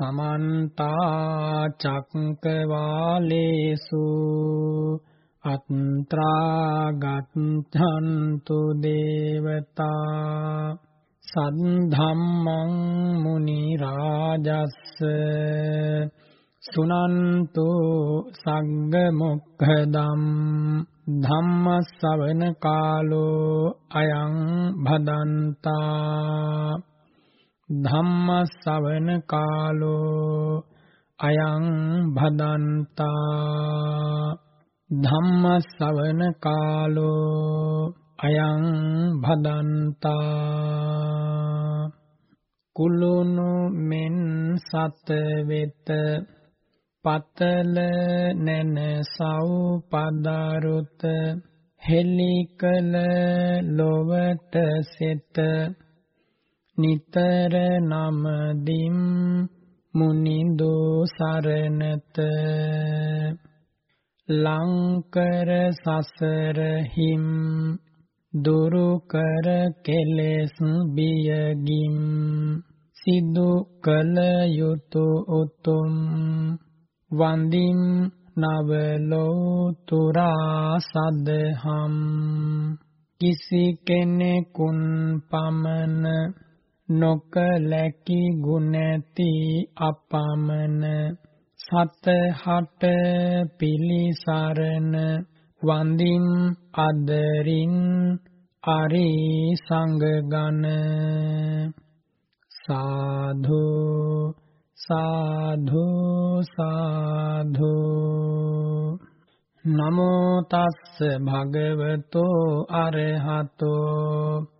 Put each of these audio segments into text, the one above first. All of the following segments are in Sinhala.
සමන්ත චක්කවාලේසු අත්‍රා ගච්ඡන්තු දේවතා සද්ධම්මං මුනි රාජස්ස සුනන්තු සග්ග මොක්ඛදම් ධම්ම ශ්‍රවණ කාලෝ අයං භදන්තා ධම්ම ශ්‍රවණ කාලෝ අයං භදන්තා ධම්ම ශ්‍රවණ කාලෝ අයං භදන්තා කුලුණු මෙන් සත වෙත පතල නැන සව් පදරුත හෙලිකල ලොවට සෙත නිතර නම දිම් මුනිදු සරණත ලංකර සසර හිම් දුරු කර කෙලෙස් බියගිම්. සිදු කල යුතු උතුම් වන්දිම් නවලෝතුරා සදහම්. කිසි කෙනෙකුන් පමන නොකලැකි ගුණැති අපමණ සතහට පිලිසරණ වන්දින් අදරින් අරි සංගගන සාධු සාධු සාධු. නමෝ තස්ස භගවතෝ අරහතෝ.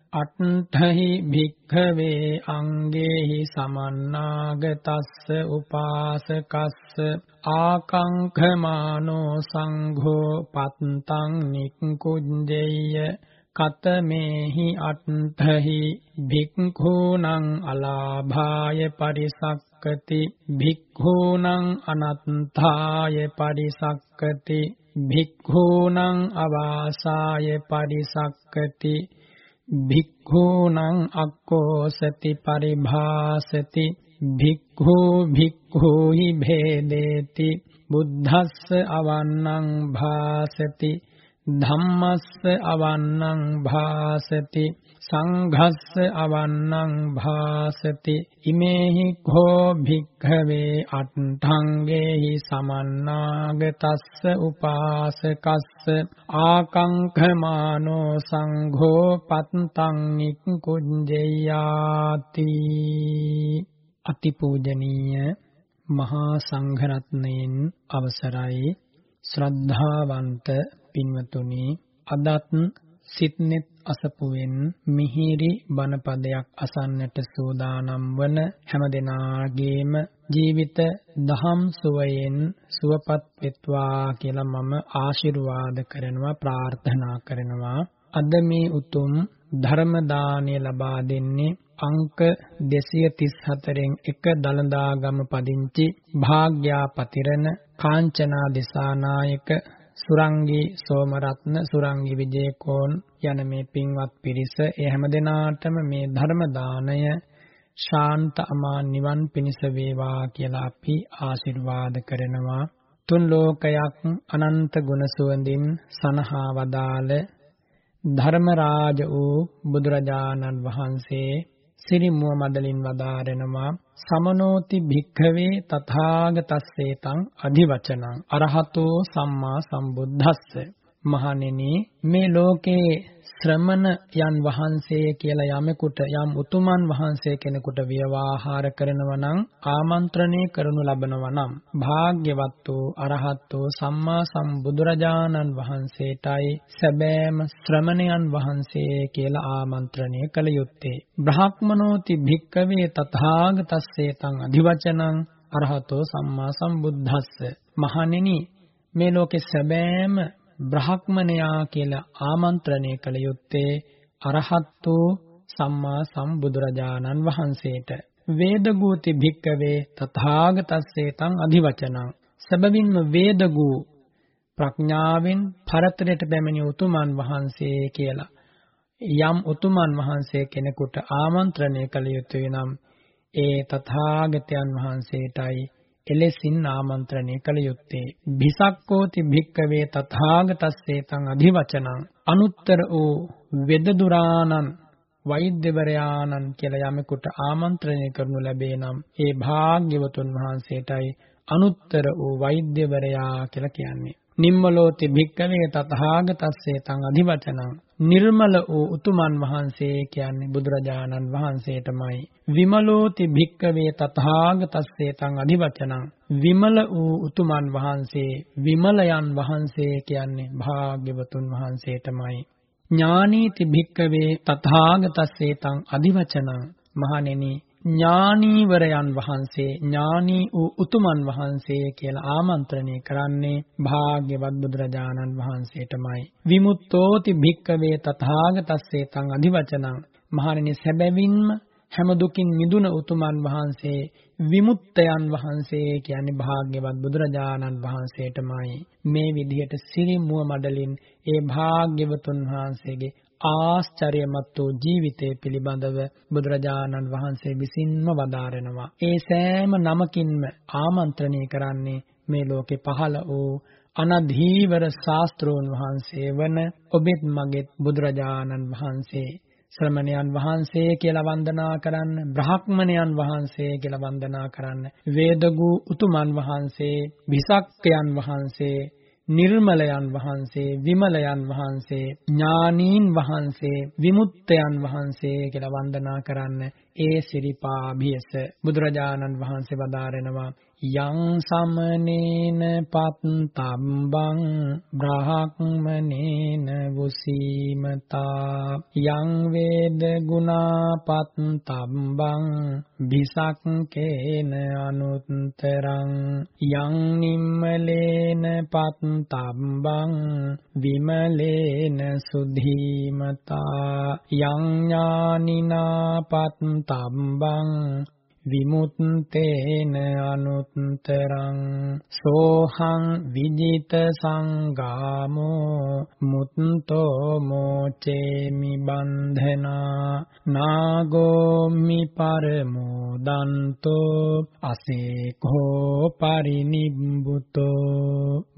අට්ඨහි භික්ඛවේ අංගේහි සමන්නාගතස්ස උපාසකස්ස ආකංඛමානෝ සංඝෝ පත්තං නික්කුඤ්ජේය කතමේහි අට්ඨහි භික්ඛූනං අලාභාය පරිසක්කති භික්ඛූනං අනත්ථාය පරිසක්කති භික්ඛූනං අවාසාය පරිසක්කති භික්ඛූනං අක්කෝසති පරිභාසති භික්ඛු භික්ඛූහි භේදේති බුද්ධස්ස අවන්නං භාසති ධම්මස්ස අවන්නං භාසති සංඝස්ස අවන්නං භාසති. ඉමේහි කෝ භික්ඛවේ අට්ඨංගේහි සමන්නාගතස්ස උපාසකස්ස. ආකංඛමානෝ සංඝෝ පත්තං නික්කුඤ්ජයාති අතිපූජනීය මහා සංඝරත්නයන් අවසරයි. ශ්‍රද්ධාවන්ත පින්වතුනි අදත් සිත්නෙත් අසපුවෙන් මිහිරි බණපදයක් අසන්නට සූදානම් වන හැමදෙනාගේම ජීවිත දහම් සුවයෙන් සුවපත් වෙත්වා කියලා මම ආශිර්වාද කරනවා ප්‍රාර්ථනා කරනවා. අද මේ උතුම් ධර්ම දාණය ලබා දෙන්නේ අංක 234න් එක දලදාගම පදිංචි භාග්‍යා පතිරණ කාංචනා දිසානායක සුරංගී සෝමරත්න සුරංගී විජේකෝන් යන මේ පින්වත් පිරිස. ඒ හැමදෙනාටම මේ ධර්ම දාණය ශාන්ත අමා නිවන් පිණිස වේවා කියලා අපි ආශිර්වාද කරනවා. තුන් ලෝකයක් අනන්ත ගුණ සුවඳින් සනහා වදාළ ධර්මරාජ වූ බුදුරජාණන් වහන්සේ සිරි මුව මඩලින් වදාරනවා. සමනෝති භික්ඛවේ තථාගතස්සේතං අධිවචනං අරහතෝ සම්මා සම්බුද්දස්ස. මහණෙනි මේ ලෝකේ ශ්‍රමණ යන් වහන්සේ කියලා යමෙකුට යම් උතුමන් වහන්සේ කෙනෙකුට ව්‍යවහාර කරනවා නම් ආමන්ත්‍රණය කරනු ලබනවා නම් භාග්‍යවත් වූ අරහත් වූ සම්මා සම්බුදුරජාණන් වහන්සේටයි සැබෑම ශ්‍රමණයන් වහන්සේ කියලා ආමන්ත්‍රණය කළ යුත්තේ. බ්‍රහ්මනෝති භික්කවේ තථාගතස්සේතං අධිවචනං අරහතෝ සම්මා සම්බුද්දස්ස. මහණෙනි මේ ලෝකේ සැබෑම බ්‍රහ්මණයා කියලා ආමන්ත්‍රණය කළ යුත්තේ අරහත් වූ සම්මා සම්බුදුරජාණන් වහන්සේට. වේදගූති භික්කවේ තථාගතස්සේ තං අධිවචනං. සබවින්ම වේදගූ ප්‍රඥාවෙන් පරතරයට පැමිණි උතුමන් වහන්සේ කියලා. යම් උතුමන් වහන්සේ කෙනෙකුට ආමන්ත්‍රණය කළ යුතුය නම් ඒ තථාගතයන් වහන්සේටයි එලෙසින් ආමන්ත්‍රණය කළ යුත්තේ භිසක්කෝති භික්කවේ තථාගතස්සේ තං අධිවචනං අනුත්තර වූ වෙදදුරාණන් වෛද්‍යවරයාණන් කියලා යමෙකුට ආමන්ත්‍රණය කරනු ලැබේ නම් ඒ භාග්‍යවතුන් වහන්සේටයි අනුත්තර වූ වෛද්‍යවරයා කියලා කියන්නේ. නිම්මලෝති භික්කවේ තථාගතස්සේ තං අධිවචනං. නිර්මල වූ උතුමන් වහන්සේ කියන්නේ බුදුරජාණන් වහන්සේටමයි. විමලෝති භික්කවේ තථාගතස්සේ තං අධිවචනං. විමල වූ උතුමන් වහන්සේ විමලයන් වහන්සේ කියන්නේ භාග්‍යවතුන් වහන්සේටමයි. ඥානීති භික්කවේ තථාගතස්සේ තං අධිවචනං. මහණෙනි ඥානීවරයන් වහන්සේ ඥානී වූ උතුමන් වහන්සේ කියලා ආමන්ත්‍රණය කරන්නේ භාග්‍යවත් බුදුරජාණන් වහන්සේටමයි. විමුක්තෝති භික්කවේ තථාගතස්සේ තං අධිවචනං. මහණෙනි සැබවින්ම හැම දුකින් මිදුන උතුමන් වහන්සේ විමුක්තයන් වහන්සේ කියන්නේ භාග්‍යවත් බුදුරජාණන් වහන්සේටමයි. මේ විදිහට සිරි මුව මඩලින් ඒ භාග්‍යවතුන් වහන්සේගේ ආශ්චර්යමත් වූ ජීවිතය පිළිබඳව බුදුරජාණන් වහන්සේ විසින්ම වදාරනවා. ඒ සෑම නමකින්ම ආමන්ත්‍රණය කරන්නේ මේ ලෝකේ පහළ වූ අනධීවර ශාස්ත්‍රෝන් වහන්සේ වන ඔබෙත් මගෙත් බුදුරජාණන් වහන්සේ ශ්‍රමණයන් වහන්සේ කියලා වන්දනා කරන්න බ්‍රහ්මණයන් වහන්සේ කියලා වන්දනා කරන්න වේදගු උතුමන් වහන්සේ විසක්කයන් වහන්සේ නිර්මලයන් වහන්සේ විමලයන් වහන්සේ ඥානීන් වහන්සේ විමුක්තයන් වහන්සේ කියලා වන්දනා කරන්න ඒ සිරිපාභියස බුදුරජාණන් වහන්සේ වදාරනවා යං සමනේන පත්තම්බං බ්‍රහක්මනේන වුසීමතා යං වේද ගුණා පත්තම්බං බිසක්කේන අනුත්තරං යං නිම්මලේන පත්තම්බං විමලේන සුධීමතා යං ඥානිනා පත්තම්බං විමුත්තේන අනුත්තරං සෝහං විජිත සංගාමෝ මුත්තෝ මෝචේමි බන්ධනා නාගෝමි පරමෝ දන්තෝ අසේකෝ පරිනිබ්බුතෝ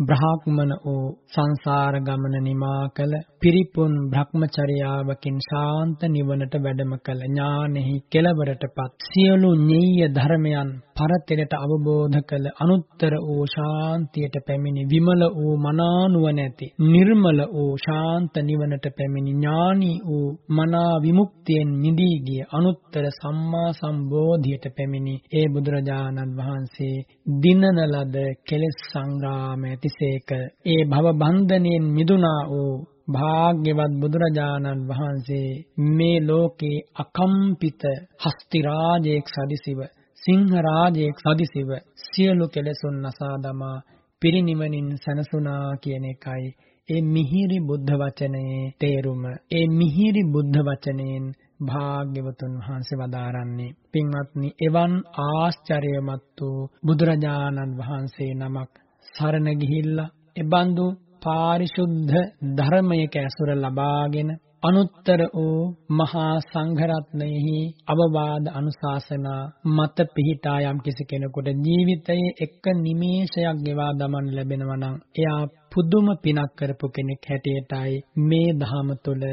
බ්‍රහ්මන වූ සංසාර ගමන නිමා කළ පිරිපුන් භ්‍රමචර්යාවකින් ශාන්ත නිවනට වැඩම කළ ඥානෙහි කෙලවරටපත් සියලු ඤෙය්‍ය ධර්මයන් පරතරට අවබෝධ කළ අනුත්තර වූ ශාන්තියට පැමිණි විමල වූ මනානුවණැති නිර්මල වූ ශාන්ත නිවනට පැමිණි ඥානී වූ මනා විමුක්තියෙන් නිදී ගිය අනුත්තර සම්මා සම්බෝධියට පැමිණි ඒ බුදුරජාණන් වහන්සේ දිනන ලද කෙලෙස් සංග්‍රාම ඇතිසේක. ඒ භව බන්ධනයෙන් මිදුණා වූ භාග්‍යවත් බුදුරජාණන් වහන්සේ මේ ලෝකේ අකම්පිත හස්ති රාජයෙක් සදිසිව සිංහ රාජයෙක් සදිසිව සියලු කෙලෙසුන් නසා දමා පිරිනිවනින් සනසුනා කියන එකයි. ඒ මිහිරි බුද්ධ වචනයේ තේරුම ඒ මිහිරි බුද්ධ වචනයෙන් භාග්‍යවතුන් වහන්සේ වදාරන්නේ. පින්වත්නි එවන් ආශ්චර්යමත් වූ බුදුරජාණන් වහන්සේ නමක් සරණ ගිහිල්ලා එබඳු පාරිශුද්ධ ධර්මයක ඇසුර ලබාගෙන අනුත්තර වූ මහා සංඝරත්නයෙහි අවවාද අනුශාසනා මත පිහිටා යම් කිසි කෙනෙකුට ජීවිතයේ එක නිමේෂයක් ගෙවා දමන්න ලැබෙනවා නම් එයා පුදුම පිනක් කරපු කෙනෙක් හැටියටයි මේ ධහම තුල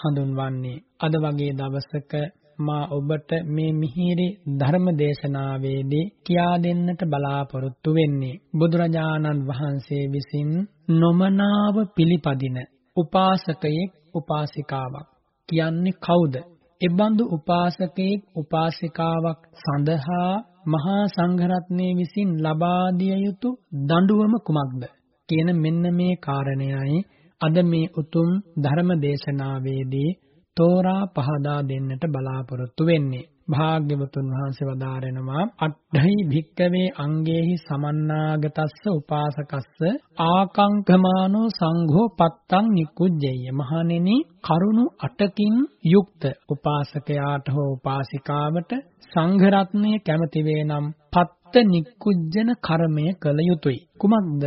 හඳුන්වන්නේ. අද වගේ දවසක මා ඔබට මේ මිහිරි ධර්ම දේශනාවේදී කියා දෙන්නට බලාපොරොත්තු වෙන්නේ. බුදුරජාණන් වහන්සේ විසින් නොමනාව පිළිපදින උපාසකයෙක් උපාසිකාවක්. කියන්නේ කවුද? එබඳු උපාසකයෙක් උපාසිකාවක් සඳහා මහා සංඝරත්නයේ විසින් ලබා දිය යුතු දඬුවම කුමක්ද? කියන මෙන්න මේ කාරණයයි අද මේ උතුම් ධර්ම දේශනාවේදී තෝරා පහදා දෙන්නට බලාපොරොත්තු වෙන්නේ. භාග්‍යවතුන් වහන්සේ වදාරනවා අට්ඨයි භික්කවේ අංගේහි සමන්නාගතස්ස උපාසකස්ස ආකංකමානෝ සංඝෝ පත්තං නිකුජ්ජය. මහණෙනි කරුණු 8කින් යුක්ත උපාසකයාට හෝ උපාසිකාවට සංඝ රත්නය කැමති වේනම් පත්ත නිකුජ්ජන කර්මය කළ යුතුය. කුමක්ද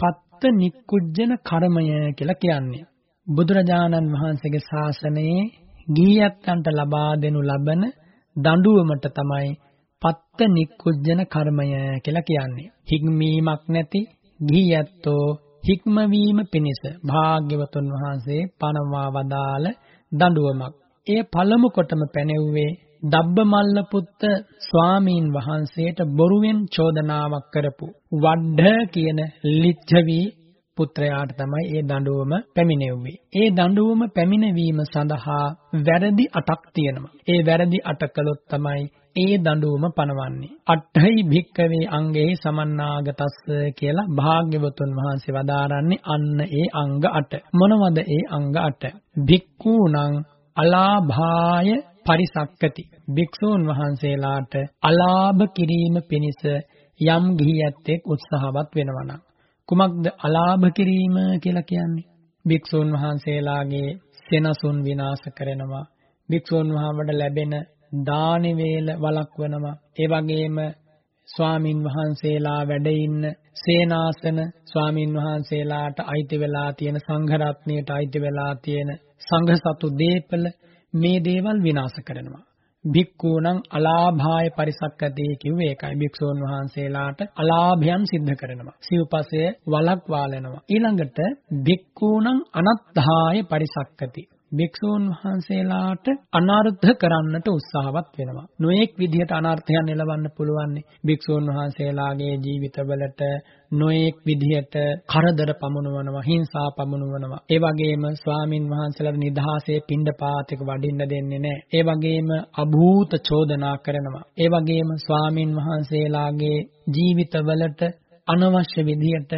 පත්ත නිකුජ්ජන කර්මය කියලා කියන්නේ? බුදුරජාණන් වහන්සේගේ ශාසනයේ ගිහියන්ට ලබා දෙනු ලබන දඬුවමට තමයි පත්ත නිකුජ්ජන කර්මය කියලා කියන්නේ. හික්මීමක් නැති ගිහියත්ෝ හික්මවීම පිණිස භාග්‍යවතුන් වහන්සේ පනවා වදාළ දඬුවමක්. ඒ පළමු කොටම පැනෙව්වේ දබ්බමල්ල පුත්ත ස්වාමීන් වහන්සේට බොරුවෙන් චෝදනාවක් කරපු වඩ්ඩ කියන ලිච්ඡවි පුත්‍රයාට තමයි ඒ දඬුවම පැමිණෙව්වේ. ඒ දඬුවම පැමිණවීම සඳහා වැරදි 8ක් තියෙනවා. ඒ වැරදි 8 කළොත් තමයි ඒ දඬුවම පනවන්නේ. අට්ඨයි භික්කවේ අංගේ සමන්නාගතස්ස කියලා භාග්‍යවතුන් වහන්සේ වදාරන්නේ අන්න ඒ අංග 8. මොනවද ඒ අංග 8? භික්ඛූණං අලාභාය පරිසක්කති. භික්ෂූන් වහන්සේලාට අලාභ කිරීම පිණිස යම් ගිහියැත්තෙක් උත්සාහවත් වෙනවා නම් කුමක්ද අලාභ කිරීම කියලා කියන්නේ? භික්ෂුන් වහන්සේලාගේ සෙනසුන් විනාශ කරනවා. භික්ෂුන් වහන්සේට ලැබෙන දානි වේල වළක්වනවා. ඒ වගේම ස්වාමින් වහන්සේලා වැඩ ඉන්න සේනාසන ස්වාමින් වහන්සේලාට අයිති වෙලා තියෙන සංඝ රත්නයට අයිති වෙලා තියෙන සංඝ සතු දීපල මේ දේවල් විනාශ කරනවා. භික්ඛූණං අලාභාය පරිසක්කතේ කිව්වේ ඒකයි. භික්ෂූන් වහන්සේලාට අලාභයන් සිද්ධ කරනවා. සිව්පසය වලක්වාලනවා ඊළඟට භික්ඛූණං අනත්ථාය පරිසක්කති. භික්ෂූන් වහන්සේලාට අනර්ථ කරන්නට උත්සාහවත් වෙනවා. නොඑක් විදිහට අනර්ථයන් එළවන්න පුළුවන්. භික්ෂූන් වහන්සේලාගේ ජීවිතවලට නොඑක් විදිහට කරදර පමුණවනවා, හිංසා පමුණවනවා. ඒ වගේම ස්වාමින් වහන්සේලාට නිදහසේ පිණ්ඩපාතයක වඩින්න දෙන්නේ නැහැ. ඒ වගේම අභූත චෝදනා කරනවා. ඒ වගේම ස්වාමින් වහන්සේලාගේ ජීවිතවලට අනවශ්‍ය විදිහට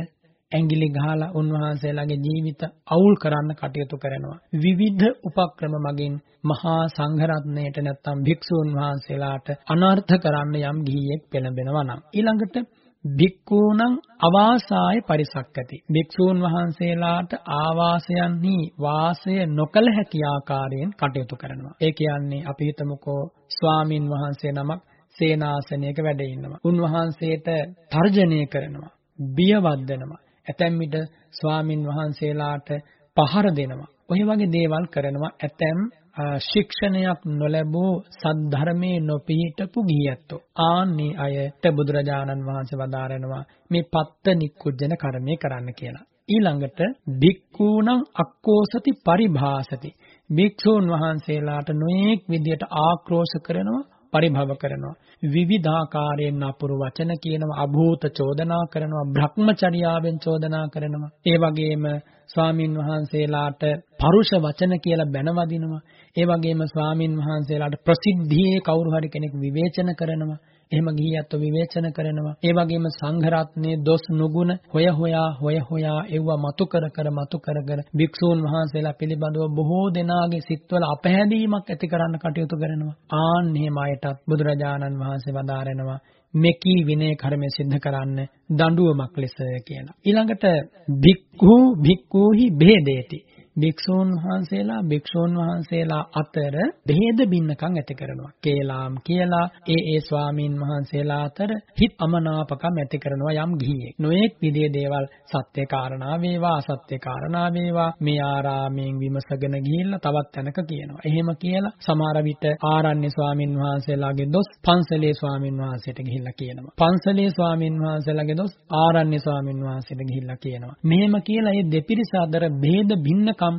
ඇඟිලි ගහලා උන්වහන්සේලාගේ ජීවිත අවුල් කරන්න කටයුතු කරනවා. විවිධ උපක්‍රම මගින් මහා සංඝරත්නයට නැත්තම් භික්ෂූන් වහන්සේලාට අනර්ථ කරන්න යම් ගිහියෙක් පෙළඹෙනවා නම් ඊළඟට භික්ඛූණං අවාසාය පරිසක්කති. භික්ෂූන් වහන්සේලාට ආවාසයන්හි වාසය නොකළ හැකි ආකාරයෙන් කටයුතු කරනවා. ඒ කියන්නේ අපි හිතමුකෝ ස්වාමින් වහන්සේ නමක් සේනාසනයක වැඩ ඉන්නවා. උන්වහන්සේට තර්ජනය කරනවා. බියවද්දනවා. ඇතැම් විට ස්වාමින් වහන්සේලාට පහර දෙනවා. ඔය වගේ දේවල් කරනවා ඇතැම් ශික්ෂණයක් නොලැබූ සද්ධර්මයේ නොපිහිටපු ගියැත්තෝ. ආන්නේ අයට බුදුරජාණන් වහන්සේ වදාරනවා මේ පත්ත නික්කුජන කර්මය කරන්න කියලා. ඊළඟට භික්ඛූණං අක්කෝසති පරිභාසති. භික්ෂූන් වහන්සේලාට නොඑක් විදියට ආක්‍රෝෂ කරනවා පරිභව කරනවා විවිධාකාරයෙන් අපුරු වචන කියනවා අභූත චෝදනා කරනවා භ්‍රමචර්යාවෙන් චෝදනා කරනවා. ඒ වගේම ස්වාමින් වහන්සේලාට පරුෂ වචන කියලා බැනවදිනවා ඒ වගේම ස්වාමින් වහන්සේලාට ප්‍රසිද්ධියේ කවුරු හරි කෙනෙක් විවේචන කරනවා එහෙම ගිහියත් විවේචන කරනවා. ඒ වගේම සංඝ රත්නයේ දොස් නුගුණ හොය හොයා හොය හොයා එව්ව මතු කර කර මතු කර කර භික්ෂූන් වහන්සේලා පිළිබඳව බොහෝ දෙනාගේ සිත්වල අපහැදීමක් ඇති කරන්න කටයුතු කරනවා. ආන් එහෙම අයටත් බුදුරජාණන් වහන්සේ වදාරනවා මෙකී විනය කර්මය සිද්ධ කරන්න දඬුවමක් ලෙස කියලා. ඊළඟට භික්ඛු භික්ඛූහි භේදේති භික්ෂූන් වහන්සේලා භික්ෂූන් වහන්සේලා අතර ભેද බින්නකම් ඇති කරනවා. කේලාම් කියලා ඒ ඒ ස්වාමීන් වහන්සේලා අතර හිත් අමනාපකම් ඇති කරනවා යම් ගිහියෙක්. නොඑක් විදිහේ දේවල් සත්‍ය කාරණා වේවා අසත්‍ය කාරණා වේවා මේ ආරාමයෙන් විමසගෙන ගිහිල්ලා තවත් තැනක කියනවා. එහෙම කියලා සමහර විට ආරණ්‍ය ස්වාමීන් වහන්සේලාගේ දොස් පන්සලේ ස්වාමීන් වහන්සේට ගිහිල්ලා කියනවා. පන්සලේ ස්වාමීන් වහන්සේලාගේ දොස් ආරණ්‍ය ස්වාමීන් වහන්සේට ගිහිල්ලා කියනවා. මෙහෙම කියලා මේ දෙපිරිස අතර ભેද බින්නකම් යම්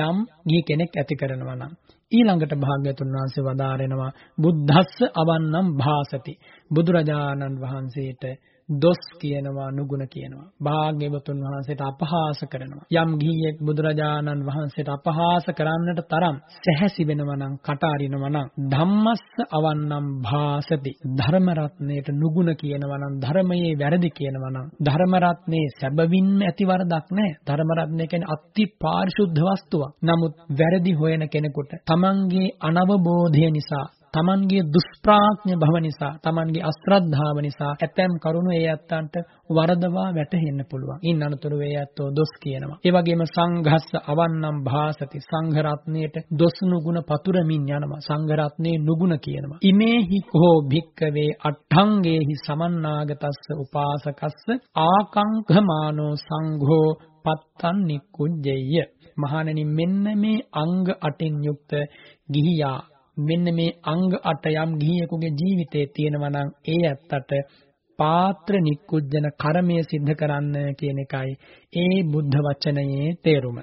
යම් ගිහි කෙනෙක් ඇති කරනවා නම්. ඊළඟට භාග්‍යතුන් වහන්සේ වදාරෙනවා බුද්ධස්ස අවන්නම් භාසති. බුදුරජාණන් වහන්සේට දොස් කියනවා නුගුණ කියනවා. භාග්‍යවතුන් වහන්සේට අපහාස කරනවා. යම් ගිහියෙක් බුදුරජාණන් වහන්සේට අපහාස කරන්නට තරම් සැහැසි වෙනවා නම් කට අරිනවා නම් ධම්මස්ස අවන්නම් භාසති. ධර්ම රත්නයේට නුගුණ කියනවා නම් ධර්මයේ වැරදි කියනවා නම් ධර්ම රත්නයේ සැබවින්ම ඇති වරදක් නැහැ ධර්ම රත්නය කියන්නේ අති පාරිශුද්ධ වස්තුවක්. නමුත් වැරදි හොයන කෙනෙකුට තමන්ගේ අනවබෝධය නිසා Tamanගේ දුෂ්ප්‍රාඥ භව නිසා, Tamanගේ අශ්‍රද්ධාව නිසා ඇතැම් කරුණු ඒ ඇත්තන්ට වරදවා වැටහෙන්න පුළුවන්. ඉන් අනතුරු ඒ ඇත්තෝ දොස් කියනවා. ඒ වගේම සංඝස්ස අවන්නම් භාසති සංඝ රත්නයේට දොස් නුගුණ පතුරමින් යනවා. සංඝ රත්නයේ නුගුණ කියනවා. ඉමේහි කෝ භික්කවේ අට්ඨංගේහි සමන්නාගතස්ස උපාසකස්ස ආකංකමානෝ සංඝෝ පත්තන් නිකුජ්ජෙය්‍ය මහණෙනි මෙන්න මේ අංග 8න් යුක්ත ගිහියා මෙන්න මේ අංග 8 යම් ගිහියෙකුගේ ජීවිතයේ තියෙනවා නම් ඒ ඇත්තට පාත්‍ර නිකුජ්ජන කර්මය સિદ્ધ කරන්න කියන එකයි ඒ බුද්ධ වචනයේ තේරුම.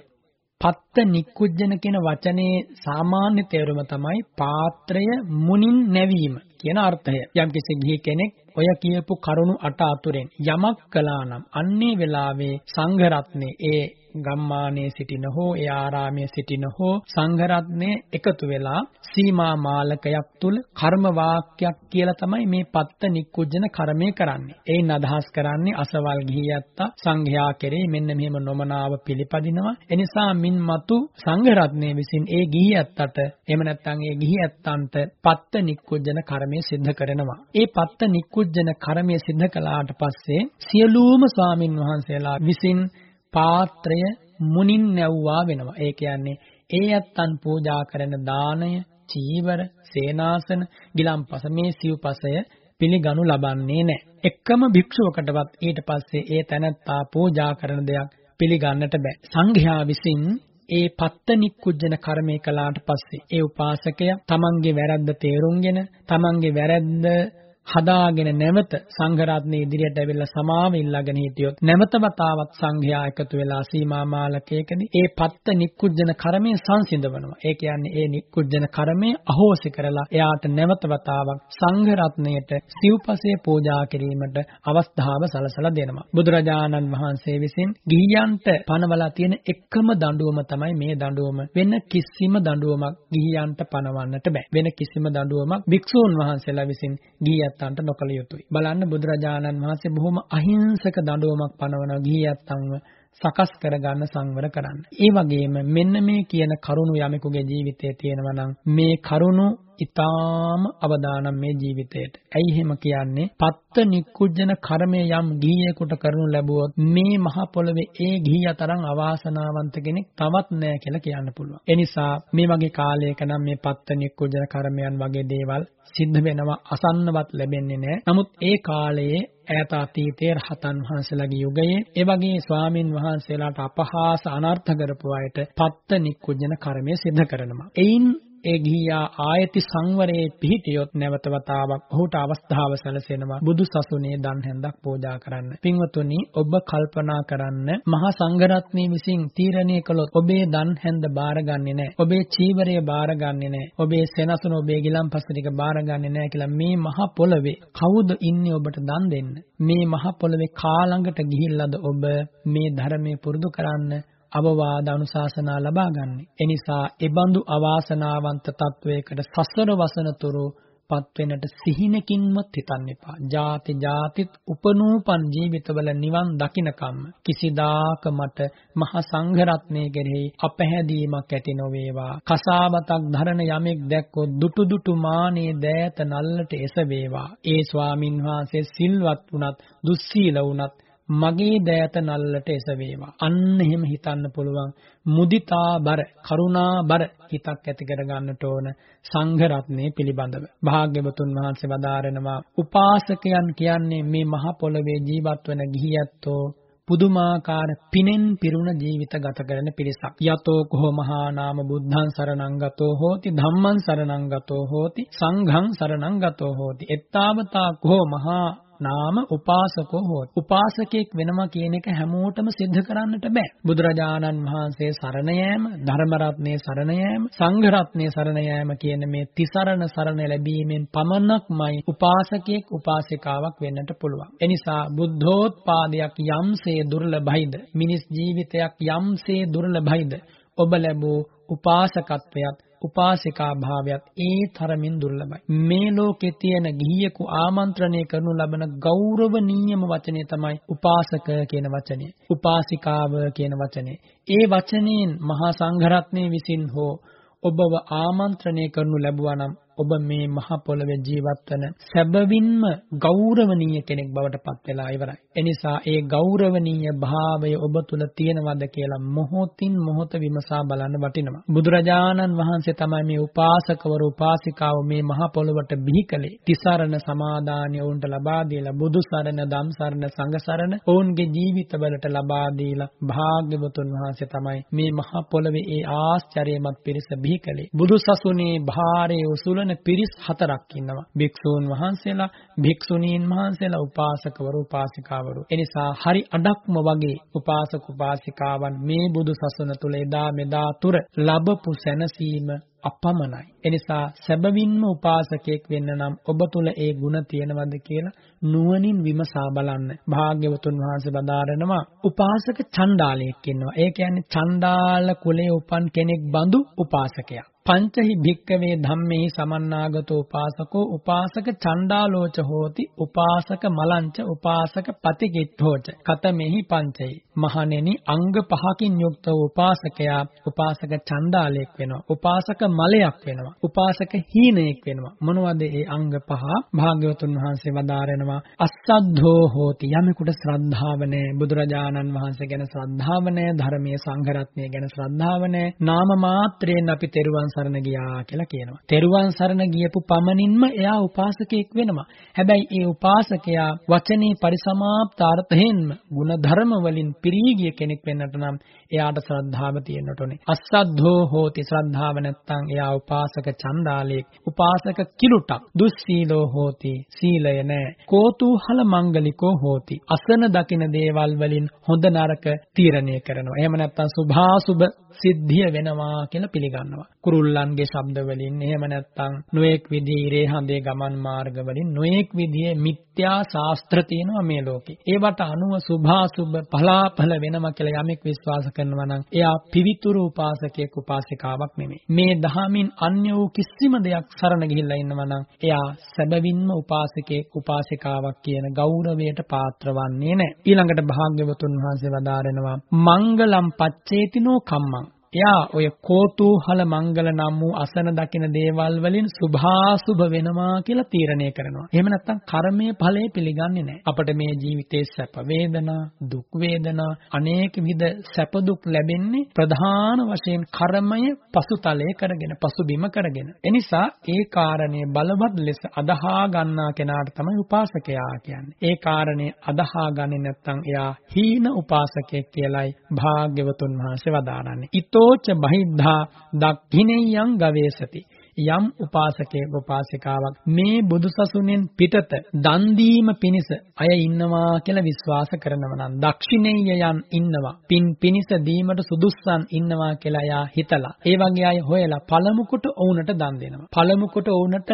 පත්ත නිකුජ්ජන කියන වචනේ සාමාන්‍ය තේරුම තමයි පාත්‍රය මුනින් නැවීම කියන අර්ථය. යම්කිසි ගිහි කෙනෙක් ඔය කියපු කරුණු අට අතුරෙන් යමක් කළා නම් අන්නේ වෙලාවේ සංඝ රත්නේ ඒ ගම්මානයේ සිටින හෝ ඒ ආරාමයේ සිටින හෝ සංඝ රත්නේ එකතු වෙලා සීමා මාලකයක් තුල කර්ම වාක්‍යයක් කියලා තමයි මේ පත්ත නික්කුජන කර්මය කරන්නේ. ඒන් අදහස් කරන්නේ අසවල් ගිහියත්තා සංඝයා කෙරෙහි මෙන්න මෙහෙම නොමනාව පිළිපදිනවා. එනිසා මින් මතු සංඝ රත්නේ විසින් ඒ ගිහියත්තට එහෙම නැත්නම් ඒ ගිහියත්තන්ට පත්ත නික්කුජන කර්මය සිද්ධ කරනවා. ඒ පත්ත නික්කුජන කර්මය සිද්ධ කළාට පස්සේ සියලුම ස්වාමින් වහන්සේලා විසින් පාත්‍රය මුනින් නැව්වා වෙනවා. ඒ කියන්නේ ඒ ඇත්තන් පූජා කරන දාණය, චීවර, සේනාසන, ගිලම්පස මේ සිව්පසය පිළිගනු ලබන්නේ නැහැ. එකම භික්ෂුවකටවත් ඊට පස්සේ ඒ තැනැත්තා පූජා කරන දෙයක් පිළිගන්නට බෑ. සංඝයා විසින් ඒ පත්ත නික්කුජන කර්මය කළාට පස්සේ ඒ උපාසකයා තමන්ගේ වැරද්ද තේරුම්ගෙන තමන්ගේ වැරද්ද හදාගෙන නැවත සංඝරත්නයේ ඉදිරියට ඇවිල්ලා සමාව ඉල්ලාගෙන හිටියොත් නැවත වතාවක් සංඝයා එකතු වෙලා සීමා මාලකයකදී ඒ පත්ත නික්කුජන කර්මය සංසිඳවනවා. ඒ කියන්නේ ඒ නික්කුජන කර්මය අහෝසි කරලා එයාට නැවත වතාවක් සංඝරත්නයට සිව්පසයේ පූජා කිරීමට අවස්ථාව සලසලා දෙනවා. බුදුරජාණන් වහන්සේ විසින් ගිහියන්ට පනවලා තියෙන එකම දඬුවම තමයි මේ දඬුවම. වෙන කිසිම දඬුවමක් ගිහියන්ට පනවන්නට බෑ. වෙන කිසිම දඬුවමක් භික්ෂූන් වහන්සේලා විසින් ගිහියත් ගිහියත්තන්ට නොකළ යුතුයි. බලන්න බුදුරජාණන් වහන්සේ බොහොම අහිංසක දඬුවමක් පනවන ගිහියත්තන්ව සකස් කරගන්න සංවර කරන්න. ඒ වගේම මෙන්න මේ කියන කරුණු යමෙකුගේ ජීවිතයේ තියෙනවා නම් මේ කරුණු ඊටාම අවදානම් මේ ජීවිතයට. ඇයි එහෙම කියන්නේ? පත්ත නික්කුජන කර්මය යම් ගිහියෙකුට කරනු ලැබුවොත් මේ මහ පොළවේ ඒ ගිහියා තරම් අවාසනාවන්ත කෙනෙක් තවත් නැහැ කියලා කියන්න පුළුවන්. ඒ නිසා මේ වගේ කාලයක නම් මේ පත්ත නික්කුජන කර්මයන් වගේ දේවල් සිද්ධ වෙනවා අසන්නවත් ලැබෙන්නේ නැහැ. නමුත් ඒ කාලයේ ඈත අතීතයේ රහතන් වහන්සේලාගේ යුගයේ ඒ වගේ ස්වාමින් වහන්සේලාට අපහාස අනර්ථ කරපු අයට පත්ත නික්කුජන කර්මය සිද්ධ කරනවා. එයින් ඒ ගිහියා ආයති සංවරයේ පිහිටියොත් නැවත වතාවක් ඔහුට අවස්ථාව සැලසෙනවා බුදු සසුනේ දන් හැන්දක් පූජා කරන්න. පින්වතුනි ඔබ කල්පනා කරන්න මහා සංඝරත්නයේ විසින් තීරණය කළොත් ඔබේ දන් හැන්ද බාරගන්නේ නැහැ. ඔබේ චීවරය බාරගන්නේ නැහැ. ඔබේ සෙනසුන ඔබේ ගිලම්පස ටික බාරගන්නේ නැහැ කියලා මේ මහා පොළවේ කවුද ඉන්නේ ඔබට දන් දෙන්න? මේ මහා පොළවේ කාලඟට ගිහිල්ලාද ඔබ මේ ධර්මයේ පුරුදු කරන්න අවවාද අනුශාසනා ලබා ගන්න. එනිසා ඒබඳු අවාසනාවන්ත තත්වයකට සසර වසනතුරු පත් වෙනට සිහිනකින්වත් හිතන්න එපා. ಜಾති ಜಾතිත් උපනූපන් ජීවිතවල නිවන් දකින්නකම් කිසිදාක මට මහ සංඝ රත්නයේ කෙරෙහි අපහැදීමක් ඇති නොවේවා. කසාවතක් ධරණ යමෙක් දැක්කොත් දුටු දුටු මානේ දෑත නල්ලට එසවේවා. ඒ ස්වාමින් වහන්සේ සිල්වත් වුණත් දුස්සීල වුණත් මගේ දෑත නල්ලට එසවේවා. අන්න එහෙම හිතන්න පුළුවන් මුදිතා බර, කරුණා බර හිතක් ඇති කර ගන්නට ඕන සංඝ රත්නයේ පිළිබඳව. භාග්‍යවතුන් වහන්සේ වදාරනවා උපාසකයන් කියන්නේ මේ මහ පොළවේ ජීවත් වන ගිහියැත්තෝ පුදුමාකාර පිනෙන් පිරුණ ජීවිත ගත කරන පිරිසක්. යතෝ කෝ මහා නාම බුද්ධං සරණං ගතෝ හෝති ධම්මං සරණං ගතෝ හෝති සංඝං සරණං ගතෝ හෝති. එත්තාවතා කෝ මහා නාම උපාසකෝ හොත්. උපාසකෙක් වෙනවා කියන එක හැමෝටම සිද්ධ කරන්නට බෑ. බුදුරජාණන් වහන්සේ සරණ යෑම, ධර්ම රත්නයේ සරණ යෑම, සංඝ රත්නයේ සරණ යෑම කියන මේ තිසරණ සරණ ලැබීමෙන් පමණක්මයි උපාසකෙක් උපාසිකාවක් වෙන්නට පුළුවන්. එනිසා බුද්ධෝත්පාදයක් යම්සේ දුර්ලභයිද, මිනිස් ජීවිතයක් යම්සේ දුර්ලභයිද, ඔබ ලැබූ උපාසකත්වයක් උපාසිකා භාවයත් ඒ තරමින් දුර්ලභයි. මේ ලෝකේ තියෙන ගිහියෙකු ආමන්ත්‍රණය කරනු ලබන ගෞරවනීයම වචනේ තමයි උපාසක කියන වචනේ. උපාසිකාව කියන වචනේ. ඒ වචනයෙන් මහා සංඝරත්නයේ විසින් හෝ ඔබව ආමන්ත්‍රණය කරනු ලැබුවා නම් ඔබ මේ මහ පොළවේ ජීවත් වන සැබවින්ම ගෞරවනීය කෙනෙක් බවට පත් වෙලා ඉවරයි. එනිසා ඒ ගෞරවනීය භාවය ඔබ තුල තියෙනවද කියලා මොහොතින් මොහොත විමසා බලන්න වටිනවා. බුදුරජාණන් වහන්සේ තමයි මේ උපාසකවරු උපාසිකාව මේ මහ පොළවට බිහි කළේ. තිසරණ සමාදානය වුන්ට ලබා දීලා බුදු සරණ, ධම් සරණ, සංඝ සරණ ඔවුන්ගේ ජීවිතවලට ලබා දීලා භාග්‍යවතුන් වහන්සේ තමයි මේ මහ පොළවේ ඒ ආශ්චර්යමත් පිරිස බිහි කළේ. බුදු සසුනේ භාරයේ උසුලන පිරිස් හතරක් ඉන්නවා. භික්ෂූන් වහන්සේලා, භික්ෂුණීන් වහන්සේලා, උපාසකවරු, උපාසිකාවරු. එනිසා හරි අඩක්ම වගේ උපාසක උපාසිකාවන් මේ බුදු සසුන තුල එදා මෙදා තුර ලැබපු සැනසීම අපමණයි. එනිසා සැබවින්ම උපාසකයෙක් වෙන්න නම් ඔබ තුල ඒ ಗುಣ තියෙනවද කියලා නුවණින් විමසා බලන්න. භාග්‍යවතුන් වහන්සේ බදාරනවා උපාසක චණ්ඩාලයෙක් ඉන්නවා. ඒ කියන්නේ චණ්ඩාල කුලයේ උපන් කෙනෙක් බඳු උපාසකයා. පංචහි භික්කවේ ධම්මෙහි සමන්නාගතෝ උපාසකෝ උපාසක චණ්ඩාලෝච හෝති උපාසක මලංච උපාසක පතිකිට්ඨෝච කතමෙහි පංචහි මහණෙනි අංග පහකින් යුක්ත උපාසකයා උපාසක චණ්ඩාලයක් වෙනවා. උපාසක මලයක් වෙනවා. උපාසක හීනයෙක් වෙනවා. මොනවද ඒ අංග පහ? භාග්‍යවතුන් වහන්සේ වදාරනවා අස්සද්ධෝ හෝති. යමෙකුට ශ්‍රද්ධාව නැහැ බුදුරජාණන් වහන්සේ ගැන ශ්‍රද්ධාව නැහැ ධර්මයේ සංඝ රත්නය ගැන ශ්‍රද්ධාව නැහැ නාම මාත්‍රයෙන් අපි තෙරුවන් සරණ ගියා කියලා කියනවා. තෙරුවන් සරණ ගියපු පමණින්ම එයා උපාසකයෙක් වෙනවා. හැබැයි ඒ උපාසකයා වචනේ පරිසමාප්තාර්ථයෙන්ම ගුණ ධර්ම වලින් පිරී ගිය කෙනෙක් වෙන්නට නම් එයාට ශ්‍රද්ධාව තියෙන්නට ඕනේ. අස්සද්ධෝ හෝති ශ්‍රද්ධාව නැත්තම් එයා උපාසක චණ්ඩාලයෙක්. උපාසක කිලුටක්. දුස්සීලෝ හෝති සීලය නැහැ. කෝතුහල මංගලිකෝ හෝති. අසන දකින දේවල් වලින් හොඳ නරක තීරණය කරනවා. එහෙම නැත්තම් සුභාසුභ සිද්ධිය වෙනවා කියලා පිළිගන්නවා. කුරුල්ලන්ගේ ශබ්ද වලින් එහෙම නැත්තම් නොඑක් විදිහේ ඉරේ හඳේ ගමන් මාර්ග වලින් නොඑක් විදිහේ මිත්‍යා ශාස්ත්‍ර තියෙනවා මේ ලෝකේ. ඒවට අනුව සුභාසුභ පලාපල වෙනවා කියලා යමෙක් විශ්වාස කරනවා නම් එයා පිවිතුරු උපාසකයෙක් උපාසිකාවක් නෙමෙයි. මේ දහමින් අන්‍ය වූ කිසිම දෙයක් සරණ ගිහිල්ලා ඉන්නවා නම් එයා සැබවින්ම උපාසකයෙක් උපාසිකාවක් කියන ගෞරවයට පාත්‍ර වන්නේ නැහැ. ඊළඟට භාග්‍යවතුන් වහන්සේ වදාරනවා මංගලම් පච්චේතිනෝ කම්මං එයා ඔය කෝතුහල මංගල නම් වූ අසන දකින දේවල් වලින් සුභාසුභ වෙනවා කියලා තීරණය කරනවා. එහෙම නැත්නම් කර්මයේ ඵලය පිළිගන්නේ නැහැ. අපිට මේ ජීවිතයේ සැප වේදනා, දුක් වේදනා, අනේක විද සැප දුක් ලැබෙන්නේ ප්‍රධාන වශයෙන් කර්මය පසුතලයේ කරගෙන, පසුබිම කරගෙන. එනිසා ඒ කාරණේ බලවත් ලෙස අදහා ගන්නා කෙනාට තමයි උපාසකයා කියන්නේ. ඒ කාරණේ අදහා ගන්නේ නැත්නම් එයා හීන උපාසකයෙක් කියලයි භාග්‍යවතුන් වහන්සේ වදාරන්නේ. තෝච බහිද්ධා දක්ඛිනෙයං ගවේසති. යම් උපාසකයෙක් උපාසිකාවක් මේ බුදුසසුනෙන් පිටත දන් දීම පිණිස අය ඉන්නවා කියලා විශ්වාස කරනවා නම් දක්ෂිනේයයන් ඉන්නවා. පින් පිණිස දීමට සුදුස්සන් ඉන්නවා කියලා යා හිතලා. ඒ වගේ අය හොයලා පළමු කොට ඔවුන්ට දන් දෙනවා. පළමු කොට ඔවුන්ට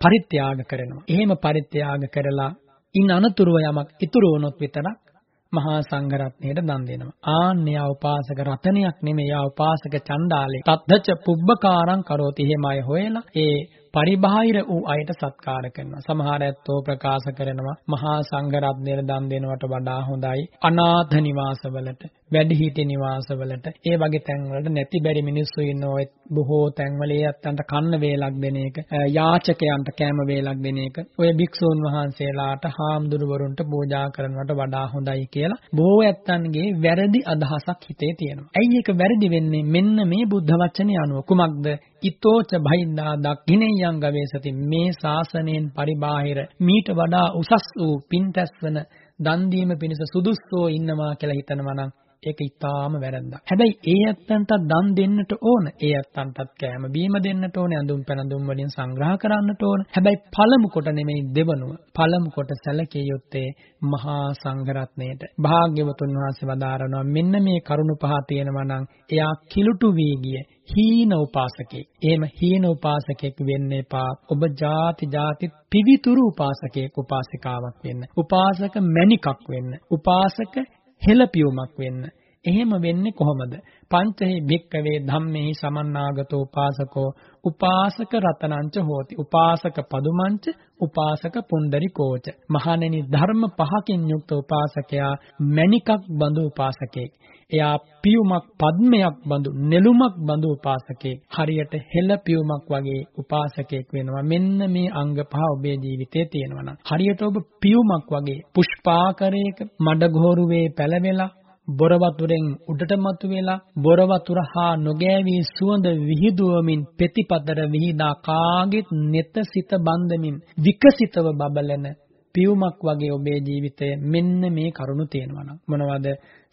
පරිත්‍යාග කරනවා. එහෙම පරිත්‍යාග කරලා ඉන් අනතුරුව යමක් ඉතුරු වුණොත් විතරක් මහා සංඝරත්නයට දන් දෙනවා. ආන්‍ය උපාසක රතනයක් නෙමෙයි යා උපාසක චණ්ඩාලේ. තද්දච පුබ්බකාරං කරෝති එහෙමයි හොයලා ඒ පරිබාහිර වූ අයට සත්කාර කරනවා. සමහර ඇත්තෝ ප්‍රකාශ කරනවා මහා සංඝරත්නයට දන් දෙනවට වඩා හොඳයි අනාථ නිවාසවලට, වැඩිහිටි නිවාසවලට, ඒ වගේ තැන්වලට නැති බැරි මිනිස්සු ඉන්න ඔය බොහෝ තැන්වල ඒ අත්තන්ට කන්න වේලක් දෙන එක, යාචකයන්ට කෑම වේලක් දෙන එක, ඔය භික්ෂූන් වහන්සේලාට හාමුදුරුවරුන්ට පූජා කරනවට වඩා හොඳයි කියලා බොහෝ ඇත්තන්ගේ වැරදි අදහසක් හිතේ තියෙනවා. ඇයි ඒක වැරදි වෙන්නේ? මෙන්න මේ බුද්ධ වචනේ අනුව කුමක්ද? ඊතෝච බහින්දා දක්ඛිනෙයං ගවේසති මේ ශාසනයෙන් පරිබාහිර මීට වඩා උසස් වූ පින්තැස්වන දන් දීම පිණිස සුදුස්සෝ ඉන්නවා කියලා හිතනවා නම් ඒක ඊටාම වැරද්දක්. හැබැයි ඒ ඇත්තන්ට දන් දෙන්නට ඕන. ඒ ඇත්තන්ටත් කෑම බීම දෙන්නට ඕන. අඳුම් පැනඳුම් වලින් සංග්‍රහ කරන්නට ඕන. හැබැයි පළමු කොට නෙමෙයි දෙවනුව. පළමු කොට සැලකිය යුත්තේ මහා සංඝරත්නයට. භාග්‍යවතුන් වහන්සේ වදාරනවා මෙන්න මේ කරුණු පහ තියෙනවා නම් එයා කිලුටු වී ගිය හීන උපාසකෙක්. එහෙම හීන උපාසකෙක් වෙන්න එපා. ඔබ ಜಾති ಜಾති පිවිතුරු උපාසකයෙක් උපාසිකාවක් වෙන්න. උපාසක මණිකක් වෙන්න. උපාසක හෙළපියුමක් වෙන්න. එහෙම වෙන්නේ කොහොමද? පංචහි භික්කවේ ධම්මෙහි සමන්නාගතෝ උපාසකෝ උපාසක රතනංච හෝති. උපාසක පදුමංච උපාසක පුණ්ඩරිකෝච. මහණෙනි ධර්ම පහකින් යුක්ත උපාසකයා මණිකක් බඳු උපාසකෙක්. එයා පියුමක් පද්මයක් බඳු නෙළුමක් බඳු උපාසකෙක්. හරියට හෙළ පියුමක් වගේ උපාසකෙක් වෙනවා. මෙන්න මේ අංග පහ ඔබේ ජීවිතේ තියෙනවා නම්. හරියට ඔබ පියුමක් වගේ පුෂ්පාකරයක මඩගෝරුවේ පැලවෙලා බොර වතුරෙන් උඩට මතුවෙලා බොර වතුර හා නොගෑවී සුවඳ විහිදුවමින් පෙතිපතර විහිදා කාගෙත් නෙත සිත බන්දමින් විකසිතව බබලන පියුමක් වගේ ඔබේ ජීවිතය මෙන්න මේ කරුණු තියෙනවා නම් මොනවද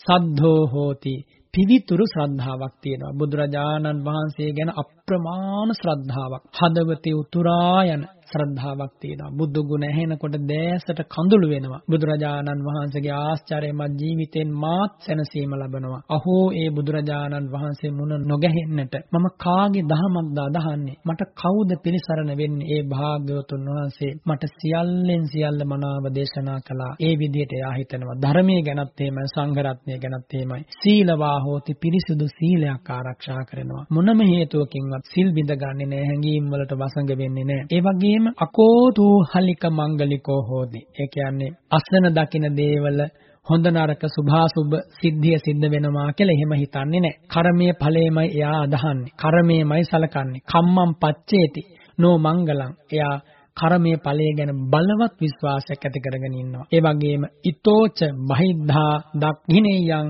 සද්ධෝ හෝති. පිවිතුරු ශ්‍රද්ධාවක් තියෙනවා. බුදුරජාණන් වහන්සේ ගැන අප්‍රමාණ ශ්‍රද්ධාවක්. හදවතේ උතුරා යන ශ්‍රද්ධාවක් තියෙනවා. බුදු ගුණ ඇහෙනකොට දැසට කඳුළු වෙනවා. බුදුරජාණන් වහන්සේගේ ආශ්චර්යමත් ජීවිතෙන් මාත් සැනසීම ලබනවා. අහෝ ඒ බුදුරජාණන් වහන්සේ මුණ නොගැහෙන්නට මම කාගේ දහමක්ද අදහන්නේ? මට කවුද පිළිසරණ වෙන්නේ? ඒ භාග්‍යවතුන් වහන්සේ මට සියල්ලෙන් සියල්ල මනාව දේශනා කළා. ඒ විදිහට එයා හිතනවා. ධර්මයේ ගැනත් එහෙමයි, සංඝ රත්නය ගැනත් එහෙමයි. සීලවා හෝති පිරිසුදු සීලයක් ආරක්ෂා කරනවා. මොනම හේතුවකින්වත් සිල් බිඳගන්නේ නැහැ, හැඟීම් වලට වසඟ වෙන්නේ නැහැ. ඒ වගේ වගේම අකෝතු හලික මංගලිකෝ හෝදි. ඒ කියන්නේ අසන දකින දේවල හොඳ නරක සුභාසුභ සිද්ධිය සිද්ධ වෙනවා කියලා එහෙම හිතන්නේ නැහැ. කර්මයේ ඵලයමයි එයා අදහන්නේ. කර්මයමයි සලකන්නේ. කම්මං පච්චේති නෝ මංගලං. එයා කර්මයේ ඵලය ගැන බලවත් විශ්වාසයක් ඇති කරගෙන ඉන්නවා. ඒ වගේම ඊතෝච බහිද්ධා දක්ඛිනේයං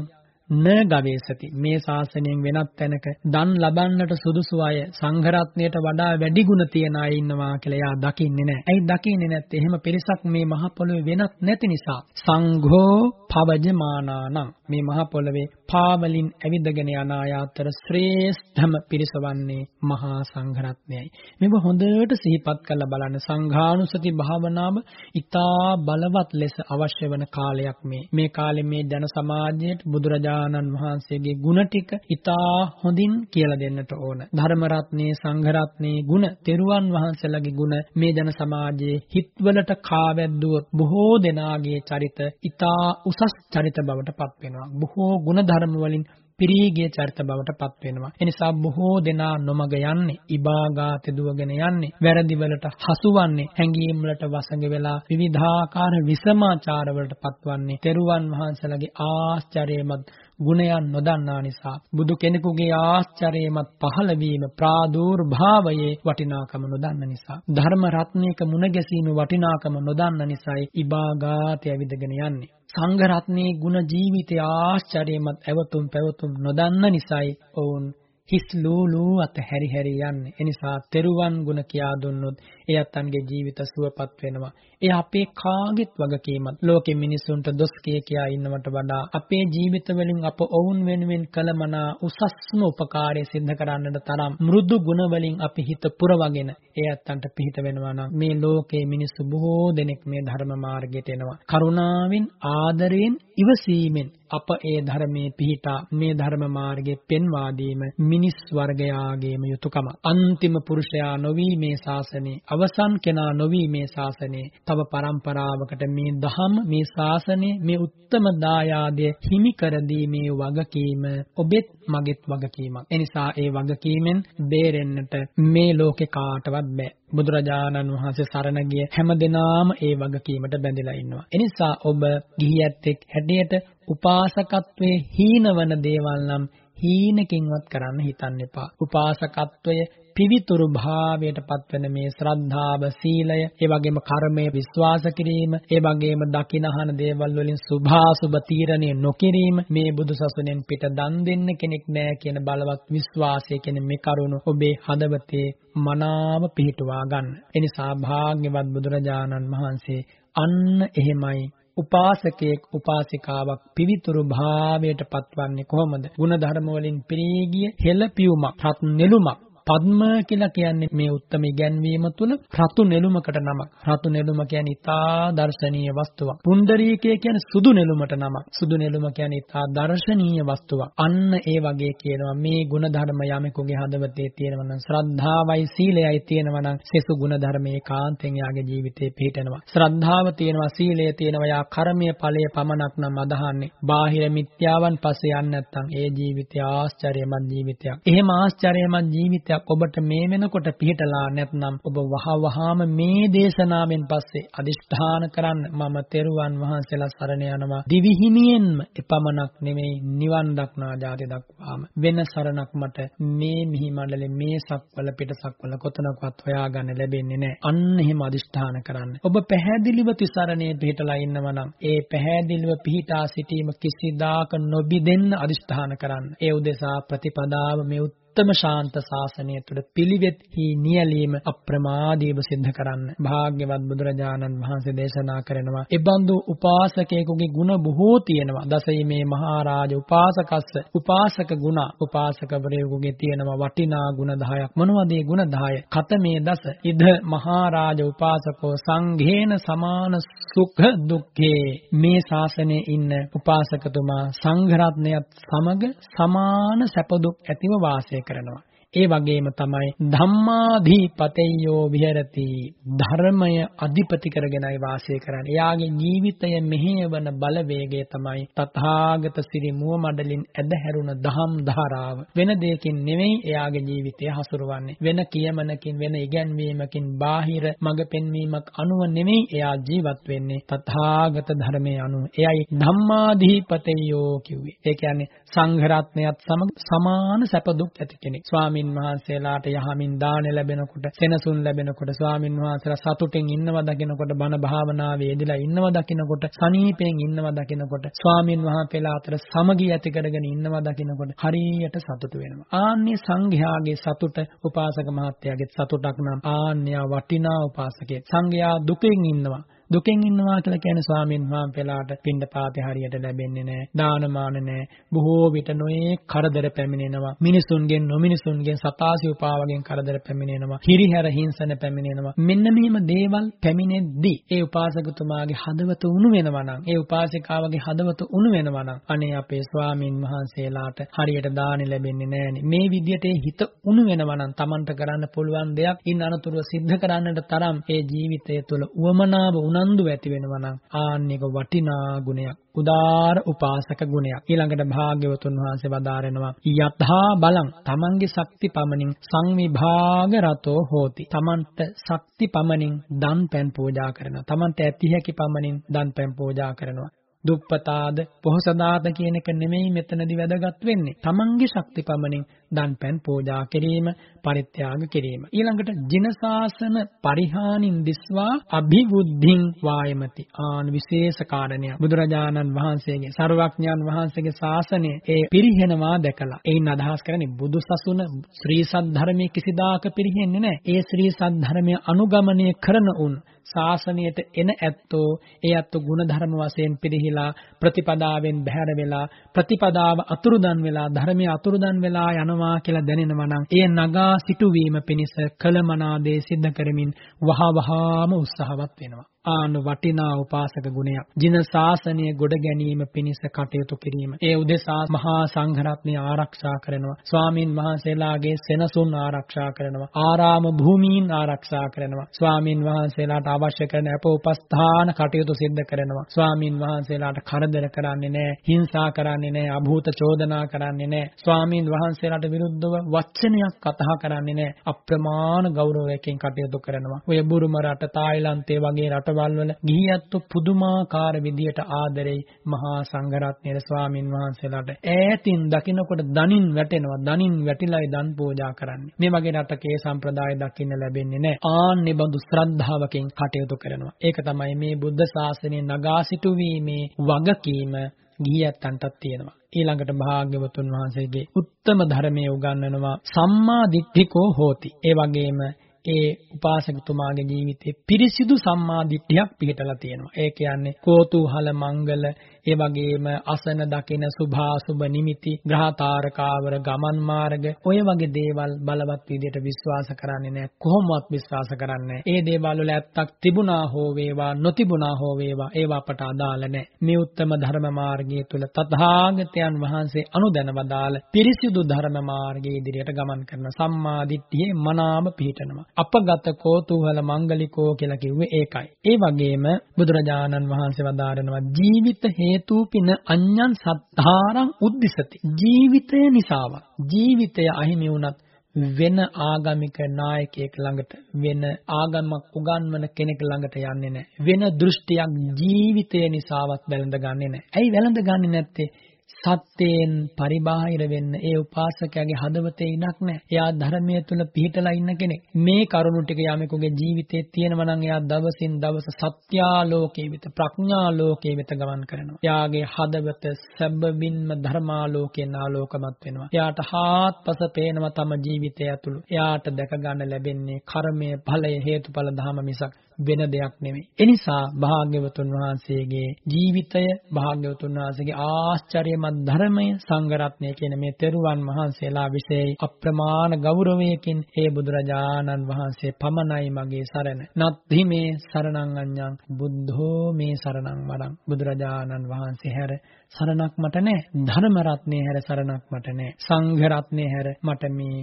න ගවේසති මේ ශාසනයෙන් වෙනත් තැනක දන් ලබන්නට සුදුසු අය සංඝරත්නයට වඩා වැඩි ගුණ තියන අය ඉන්නවා කියලා එයා දකින්නේ නැහැ. ඇයි දකින්නේ නැත්තේ? එහෙම පිරිසක් මේ මහ පොළොවේ වෙනත් නැති නිසා. සංඝෝ පවජමානානං මේ මහ පොළොවේ පාවලින් ඇවිදගෙන යන අය අතර ශ්‍රේෂ්ඨම පිරිස වන්නේ මහා සංඝරත්නයයි. මේක හොඳට සිහිපත් කරලා බලන්න සංඝානුසති භාවනාව ඊටා බලවත් ලෙස අවශ්‍ය වන කාලයක් මේ. මේ කාලේ මේ ජන සමාජයට බුදුරජාණන් බුදුරජාණන් වහන්සේගේ ගුණ ටික ඊටා හොඳින් කියලා දෙන්නට ඕන. ධර්ම රත්නේ, සංඝ රත්නේ ගුණ, තෙරුවන් වහන්සේලාගේ ගුණ මේ ජන සමාජයේ හිත්වලට කාවැද්දුවොත් බොහෝ දෙනාගේ චරිත ඊටා උසස් චරිත බවට පත් වෙනවා. බොහෝ ගුණ ධර්ම වලින් පිරීගිය චරිත බවට පත් වෙනවා. එනිසා බොහෝ දෙනා නොමග යන්නේ, ඉබාගාත දුවගෙන යන්නේ, වැරදි වලට හසුවන්නේ, හැඟීම් වලට වසඟ වෙලා විවිධාකාර විසමාචාර වලට පත්වන්නේ. තෙරුවන් වහන්සේලාගේ ආශ්චර්යමත් ගුණයන් නොදන්නා නිසා බුදු කෙනෙකුගේ ආශ්චර්යමත් පහළවීම ප්‍රාදුර්භාවයේ වටිනාකම නොදන්න නිසා ධර්ම රත්නයක මුණ ගැසීම වටිනාකම නොදන්න නිසායි ඉබාගාතය ඇවිදගෙන යන්නේ සංඝ රත්නයේ ගුණ ජීවිතය ආශ්චර්යමත් ඇවතුම් පැවතුම් නොදන්න නිසායි ඔවුන් හිස් ලූලූ අත හැරි හැරි යන්නේ. එනිසා තෙරුවන් ගුණ කියා දුන්නොත් එයත් අන්ගේ ජීවිත සුවපත් වෙනවා. ඒ අපේ කාගෙත් වගකීමක්. ලෝකෙ මිනිසුන්ට දොස් කිය කියා ඉන්නවට වඩා අපේ ජීවිත වලින් අප ඔවුන් වෙනුවෙන් කළමනා උසස්ම උපකාරය සිද්ධ කරන්නට තරම් මෘදු ගුණ වලින් අපි හිත පුරවගෙන ඒ අත්තන්ට පිහිට වෙනවා නම් මේ ලෝකේ මිනිස්සු බොහෝ දෙනෙක් මේ ධර්ම මාර්ගයට එනවා. කරුණාවෙන් ආදරයෙන් ඉවසීමෙන් අප ඒ ධර්මයේ පිහිටා මේ ධර්ම මාර්ගයේ පෙන්වා දීම මිනිස් වර්ගයාගේම යුතුයකම. අන්තිම පුරුෂයා නොවි මේ ශාසනයේ අවසන් කෙනා නොවි මේ ශාසනයේ තව પરම්පරාවකට මේ දහම මේ ශාසනය මේ උත්තම දායාදය හිමි කර දීමේ වගකීම ඔබෙත් මගෙත් වගකීමක්. එනිසා ඒ වගකීමෙන් බේරෙන්නට මේ ලෝකේ කාටවත් බෑ. බුදුරජාණන් වහන්සේ සරණ ගිය හැම දිනාම ඒ වගකීමට බැඳිලා ඉන්නවා. එනිසා ඔබ ගිහියත් එක් හැටියට උපාසකත්වයේ හීනවන දේවල් නම් හීනකින්වත් කරන්න හිතන්න එපා. උපාසකත්වය පිවිතුරු භාවයට පත්වෙන මේ ශ්‍රද්ධාව සීලය ඒ වගේම කර්මය විශ්වාස කිරීම ඒ වගේම දකිනහන දේවල් වලින් සුභාසුභ තීරණය නොකිරීම මේ බුදුසසුනෙන් පිට දන් දෙන්න කෙනෙක් නෑ කියන බලවත් විශ්වාසය කියන මේ කරුණ ඔබේ හදවතේ මනාව පිහිටුවා ගන්න. එනිසා භාග්‍යවත් බුදුරජාණන් වහන්සේ අන්න එහෙමයි උපාසකයෙක් උපාසිකාවක් පිවිතුරු භාවයට පත්වන්නේ කොහොමද? ಗುಣධර්ම වලින් පිරී ගිය හෙළ පියුමක්, රත් නෙළුමක් පද්ම කියලා කියන්නේ මේ උත්තම ඉගැන්වීම තුළ රතු නෙළුමකට නමක්. රතු නෙළුම කියන්නේ ඉතා දර්ශනීය වස්තුවක්. පුණ්ඩරීකය කියන්නේ සුදු නෙළුමට නමක්. සුදු නෙළුම කියන්නේ ඉතා දර්ශනීය වස්තුවක්. අන්න ඒ වගේ කියනවා මේ ಗುಣධර්ම යමෙකුගේ හදවතේ තියෙනවා නම් ශ්‍රද්ධාවයි සීලයයි තියෙනවා නම් සෙසු ಗುಣධර්මයේ කාන්තෙන් යාගේ ජීවිතේ පිහිටනවා. ශ්‍රද්ධාව තියෙනවා සීලය තියෙනවා යා කර්මයේ ඵලය පමණක් නම් අදහන්නේ. බාහිර මිත්‍යාවන් පස්සේ යන්නේ නැත්නම් ඒ ජීවිතය ආශ්චර්යමත් ජීවිතයක්. එහෙම ආශ්චර්යමත් ජීවිතයක් ශක්තියක් ඔබට මේ වෙනකොට පිහිටලා නැත්නම් ඔබ වහවහාම මේ දේශනාවෙන් පස්සේ අදිෂ්ඨාන කරන්න මම තෙරුවන් වහන්සේලා සරණ යනවා. දිවිහිමියෙන්ම එපමණක් නෙමෙයි නිවන් දක්නා ජාති දක්වාම. වෙන සරණක් මට මේ මිහි මණ්ඩලේ මේ සක්වල පිටසක්වල කොතනකවත් හොයාගන්න ලැබෙන්නේ නැහැ. අන්න එහෙම අදිෂ්ඨාන කරන්න. ඔබ පැහැදිලිව තිසරණේ පිහිටලා ඉන්නවා නම් ඒ පැහැදිලිව පිහිටා සිටීම කිසිදාක නොබිදෙන්න අදිෂ්ඨාන කරන්න. ඒ උදෙසා ප්‍රතිපදාව මේ උත්තම ශාන්ත ශාසනය තුළ පිළිවෙත් හි නියැලීම අප්‍රමාදීව සිද්ධ කරන්න. භාග්‍යවත් බුදුරජාණන් වහන්සේ දේශනා කරනවා එබඳු උපාසකයෙකුගේ ගුණ බොහෝ තියෙනවා. දසීමේ මහරජ උපාසකස්ස උපාසක ගුණ උපාසකවරයෙකුගේ තියෙනවා වටිනා ගුණ 10ක් මොනවද ඒ ගුණ 10 කතමේ දස ඉද මහරජ උපාසකෝ සංඝේන සමාන සුඛ දුක්ඛේ. මේ ශාසනයේ ඉන්න උපාසකතුමා සංඝ රත්නයත් සමග සමාන සැප දුක් ඇතිව වාසය කරනවා. ඒ වගේම තමයි ධම්මාධිපතයෝ විහෙරති ධර්මය අධිපති කරගෙනයි වාසය කරන්නේ. එයාගේ ජීවිතය මෙහෙයවන බලවේගය තමයි තථාගත සිරි මුව මඩලින් ඇදහැරුණ දහම් ධාරාව. වෙන දෙයකින් නෙවෙයි එයාගේ ජීවිතය හසුරවන්නේ. වෙන කියමනකින් වෙන ඉගැන්වීමකින් බාහිර මඟ පෙන්වීමක් අනුව නෙවෙයි එයා ජීවත් වෙන්නේ. තථාගත ධර්මයේ අනුව. එයයි ධම්මාධිපතයෝ කිව්වේ. ඒ කියන්නේ සංඝ රත්නයත් සමග සමාන සැප දුක් ඇති කෙනෙක්. ස්වාමීන් වහන්සේලාට යහමින් දාන ලැබෙනකොට සෙනසුන් ලැබෙනකොට ස්වාමින් වහන්සේලා සතුටින් ඉන්නවා දකිනකොට බණ භාවනාවේ යෙදලා ඉන්නවා දකිනකොට සනීපයෙන් ඉන්නවා දකිනකොට ස්වාමින් වහන්සේලා අතර සමගිය ඇති කරගෙන ඉන්නවා දකිනකොට හරියට සතුටු වෙනවා. ආන්නේ සංඝයාගේ සතුට උපාසක මහත්තයාගේ සතුටක් නම් ආන්‍ය වටිනා උපාසකයෙක්. සංඝයා දුකෙන් ඉන්නවා. දුකෙන් ඉන්නවා කියලා කියන්නේ ස්වාමීන් වහන්සේලාට පින්ඩපාතේ හරියට ලැබෙන්නේ නැහැ. දානමාන නැහැ. බොහෝ විට නොයේ කරදර පැමිණෙනවා. මිනිසුන්ගෙන් නොමිනිසුන්ගෙන් සතාසි උපාවගෙන් කරදර පැමිණෙනවා. හිරිහැර හිංසන පැමිණෙනවා. මෙන්න මෙහිම දේවල් පැමිණෙද්දී ඒ උපාසකතුමාගේ හදවත උණු වෙනවා නම්, ඒ උපාසිකාවගේ හදවත උණු වෙනවා නම් අනේ අපේ ස්වාමීන් වහන්සේලාට හරියට දාන ලැබෙන්නේ නැහෙනි. මේ විදියට හිත උණු වෙනවා නම් Tamanට කරන්න පුළුවන් දෙයක් ඉන් අනතුරුව සිද්ධ කරන්නට තරම් ඒ ජීවිතය තුළ උවමනාව උනන්දු ඇති වෙනවා නම් ආන්නේක වටිනා ගුණයක් උදාර උපාසක ගුණයක්. ඊළඟට භාග්‍යවතුන් වහන්සේ වදාරනවා යතහා බලං තමන්ගේ ශක්ති පමණින් සංවිභාග රතෝ හෝති. තමන්ට ශක්ති පමණින් දන් පෙන් පූජා කරනවා. තමන්ට ඇති හැකි පමණින් දන් පෙන් පූජා කරනවා. දුප්පතාද පොහොසදාත කියන එක නෙමෙයි මෙතනදී වැදගත් වෙන්නේ. තමන්ගේ ශක්ති පමණින් දන් පැන් පූජා කිරීම, පරිත්‍යාග කිරීම. ඊළඟට ජිනසාසන පරිහානින් දිස්වා අභිවුද්ධින් වායමති. ආන විශේෂ කාරණයක්. බුදුරජාණන් වහන්සේගේ සර්වඥාන් වහන්සේගේ ශාසනය ඒ පිරිහෙනවා දැකලා. එයින් අදහස් කරන්නේ බුදු සසුන ශ්‍රී සද්ධර්මයේ කිසිදාක පිරිහෙන්නේ නැහැ. ඒ ශ්‍රී සද්ධර්මය අනුගමනය කරන උන් ශාසනයට එන ඇත්තෝ ඒ ඇත්තෝ ಗುಣධර්ම වශයෙන් පිළිහිලා ප්‍රතිපදාවෙන් බැහැර වෙලා ප්‍රතිපදාව අතුරුදන් වෙලා ධර්මයේ අතුරුදන් වෙලා යනවා කියලා දැනෙනවා නම් එය නගා සිටුවීම පිණිස කලමනා දේ සිද්ධ කරමින් වහවහාම උත්සාහවත් වෙනවා. ආන වටිනා උපාසක ගුණයක්. ජින ශාසනය ගොඩ ගැනීම පිණිස කටයුතු කිරීම. ඒ උදෙසා මහා සංඝරත්නය ආරක්ෂා කරනවා. ස්වාමින් වහන්සේලාගේ සෙනසුන් ආරක්ෂා කරනවා. ආරාම භූමීන් ආරක්ෂා කරනවා. ස්වාමින් වහන්සේලාට අවශ්‍ය කරන අප උපස්ථාන කටයුතු සිද්ධ කරනවා. ස්වාමින් වහන්සේලාට කරදර කරන්නේ නැහැ, හිංසා කරන්නේ නැහැ, අභූත චෝදනා කරන්නේ නැහැ. ස්වාමින් වහන්සේලාට විරුද්ධව වචනයක් කතා කරන්නේ නැහැ. අප්‍රමාණ ගෞරවයෙන් කටයුතු කරනවා. ඔය බුරුම රට, තායිලන්තේ වගේ රට රටවල් වල ගිහියත්තු පුදුමාකාර විදියට ආදරෙයි මහා සංඝරත්නයේ ස්වාමින් වහන්සේලාට. ඈතින් දකින්නකොට දනින් වැටෙනවා. දනින් වැටිලායි දන් පූජා කරන්නේ. මේ වගේ රටකේ සම්ප්‍රදාය දකින්න ලැබෙන්නේ නැහැ. ආන්නේ බඳු ශ්‍රද්ධාවකින් කටයුතු කරනවා. ඒක තමයි මේ බුද්ධ ශාසනය නගා සිටුවීමේ වගකීම ගිහියත්තන්ටත් තියෙනවා. ඊළඟට භාග්‍යවතුන් වහන්සේගේ උත්තම ධර්මයේ උගන්වනවා සම්මා දිට්ඨිකෝ හෝති. ඒ වගේම ඒ උපාසකතුමාගේ ජීවිතේ පිරිසිදු සම්මාදිට්ඨියක් පිහිටලා තියෙනවා. ඒ කියන්නේ කෝතුහල මංගල ඒ වගේම අසන දකින සුභාසුභ නිමිති ග්‍රහතාරකාවර ගමන් මාර්ග ඔය වගේ දේවල් බලවත් විදියට විශ්වාස කරන්නේ නැහැ. කොහොමවත් විශ්වාස කරන්නේ ඒ දේවල් වල ඇත්තක් තිබුණා හෝ වේවා නොතිබුණා හෝ වේවා ඒවා අපට අදාළ නැහැ. මේ උත්තම ධර්ම මාර්ගය තුල තථාගතයන් වහන්සේ අනුදැන වදාළ පිරිසිදු ධර්ම මාර්ගයේ ඉදිරියට ගමන් කරන සම්මා දිට්ඨියේ මනාම පිහිටනවා. අපගත කෝතුහල මංගලිකෝ කියලා කිව්වේ ඒකයි. ඒ වගේම බුදුරජාණන් වහන්සේ වදාරනවා ජීවිත හේ හේතුපින අඤ්ඤං සත්තාරං උද්දිසති ජීවිතය නිසාව ජීවිතය අහිමි වුණත් වෙන ආගමික නායකයෙක් ළඟට වෙන ආගමක් උගන්වන කෙනෙක් ළඟට යන්නේ නැහැ. වෙන දෘෂ්ටියක් ජීවිතය නිසාවත් වැළඳ ගන්නෙ නැහැ. ඇයි වැළඳ ගන්නෙ නැත්තේ? සත්‍යයෙන් පරිබාහිර වෙන්න ඒ උපාසකයාගේ හදවතේ ඉඩක් නැහැ. එයා ධර්මයේ තුල පිහිටලා ඉන්න කෙනෙක්. මේ කරුණු ටික යමෙකුගේ ජීවිතේ තියෙනවා නම් එයා දවසින් දවස සත්‍යාලෝකයේ වෙත ප්‍රඥාලෝකයේ වෙත ගමන් කරනවා. එයාගේ හදවත සැබවින්ම ධර්මාලෝකයෙන් ආලෝකමත් වෙනවා. එයාට හාත්පස පේනවා තම ජීවිතය ඇතුළු. එයාට දැක ගන්න ලැබෙන්නේ කර්මය, ඵලය, හේතුඵල ධම මිසක් වෙන දෙයක් නෙමෙයි. එනිසා භාග්‍යවතුන් වහන්සේගේ ජීවිතය භාග්‍යවතුන් වහන්සේගේ ආශ්චර්යමත් ධර්මය සංඝරත්නය කියන මේ තෙරුවන් වහන්සේලා විශේෂ අප්‍රමාණ ගෞරවයකින් ඒ බුදුරජාණන් වහන්සේ පමණයි මගේ සරණ. නත්හි මේ සරණං අඤ්ඤං බුද්ධෝ මේ සරණං වරං බුදුරජාණන් වහන්සේ හැර සරණක් මට නැහැ. ධර්ම රත්නේ හැර සරණක් මට නැහැ. සංඝ රත්නේ හැර මට මේ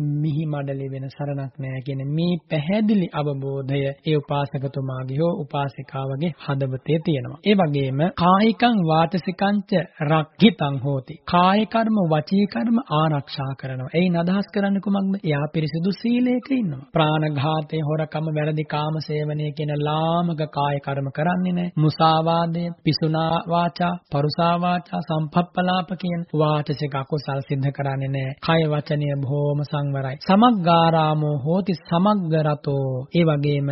මිහි මඩලේ වෙන සරණක් නැහැ කියන මේ පැහැදිලි අවබෝධය ඒ උපාසකතුමාගේ හෝ උපාසිකාවගේ හදවතේ තියෙනවා. ඒ වගේම කායිකං වාචසිකංච රක්ඛිතං හෝති. කාය කර්ම වචී කර්ම ආරක්ෂා කරනවා. එයින් අදහස් කරන්නේ කුමක්ද? එයා පිරිසිදු සීලයක ඉන්නවා. ප්‍රාණඝාතේ හොරකම වැරදි කාම සේවනය කියන ලාමක කාය කර්ම කරන්නේ නැහැ. මුසාවාදය, පිසුනා වාචා, පරුසා වාචා, සම්පප්පලාප කියන වාචසික අකුසල් සිද්ධ කරන්නේ නැහැ. කය වචනය බොහොම සං සංවරයි. සමග්ගාරාමෝ හෝති සමග්ගරතෝ. ඒ වගේම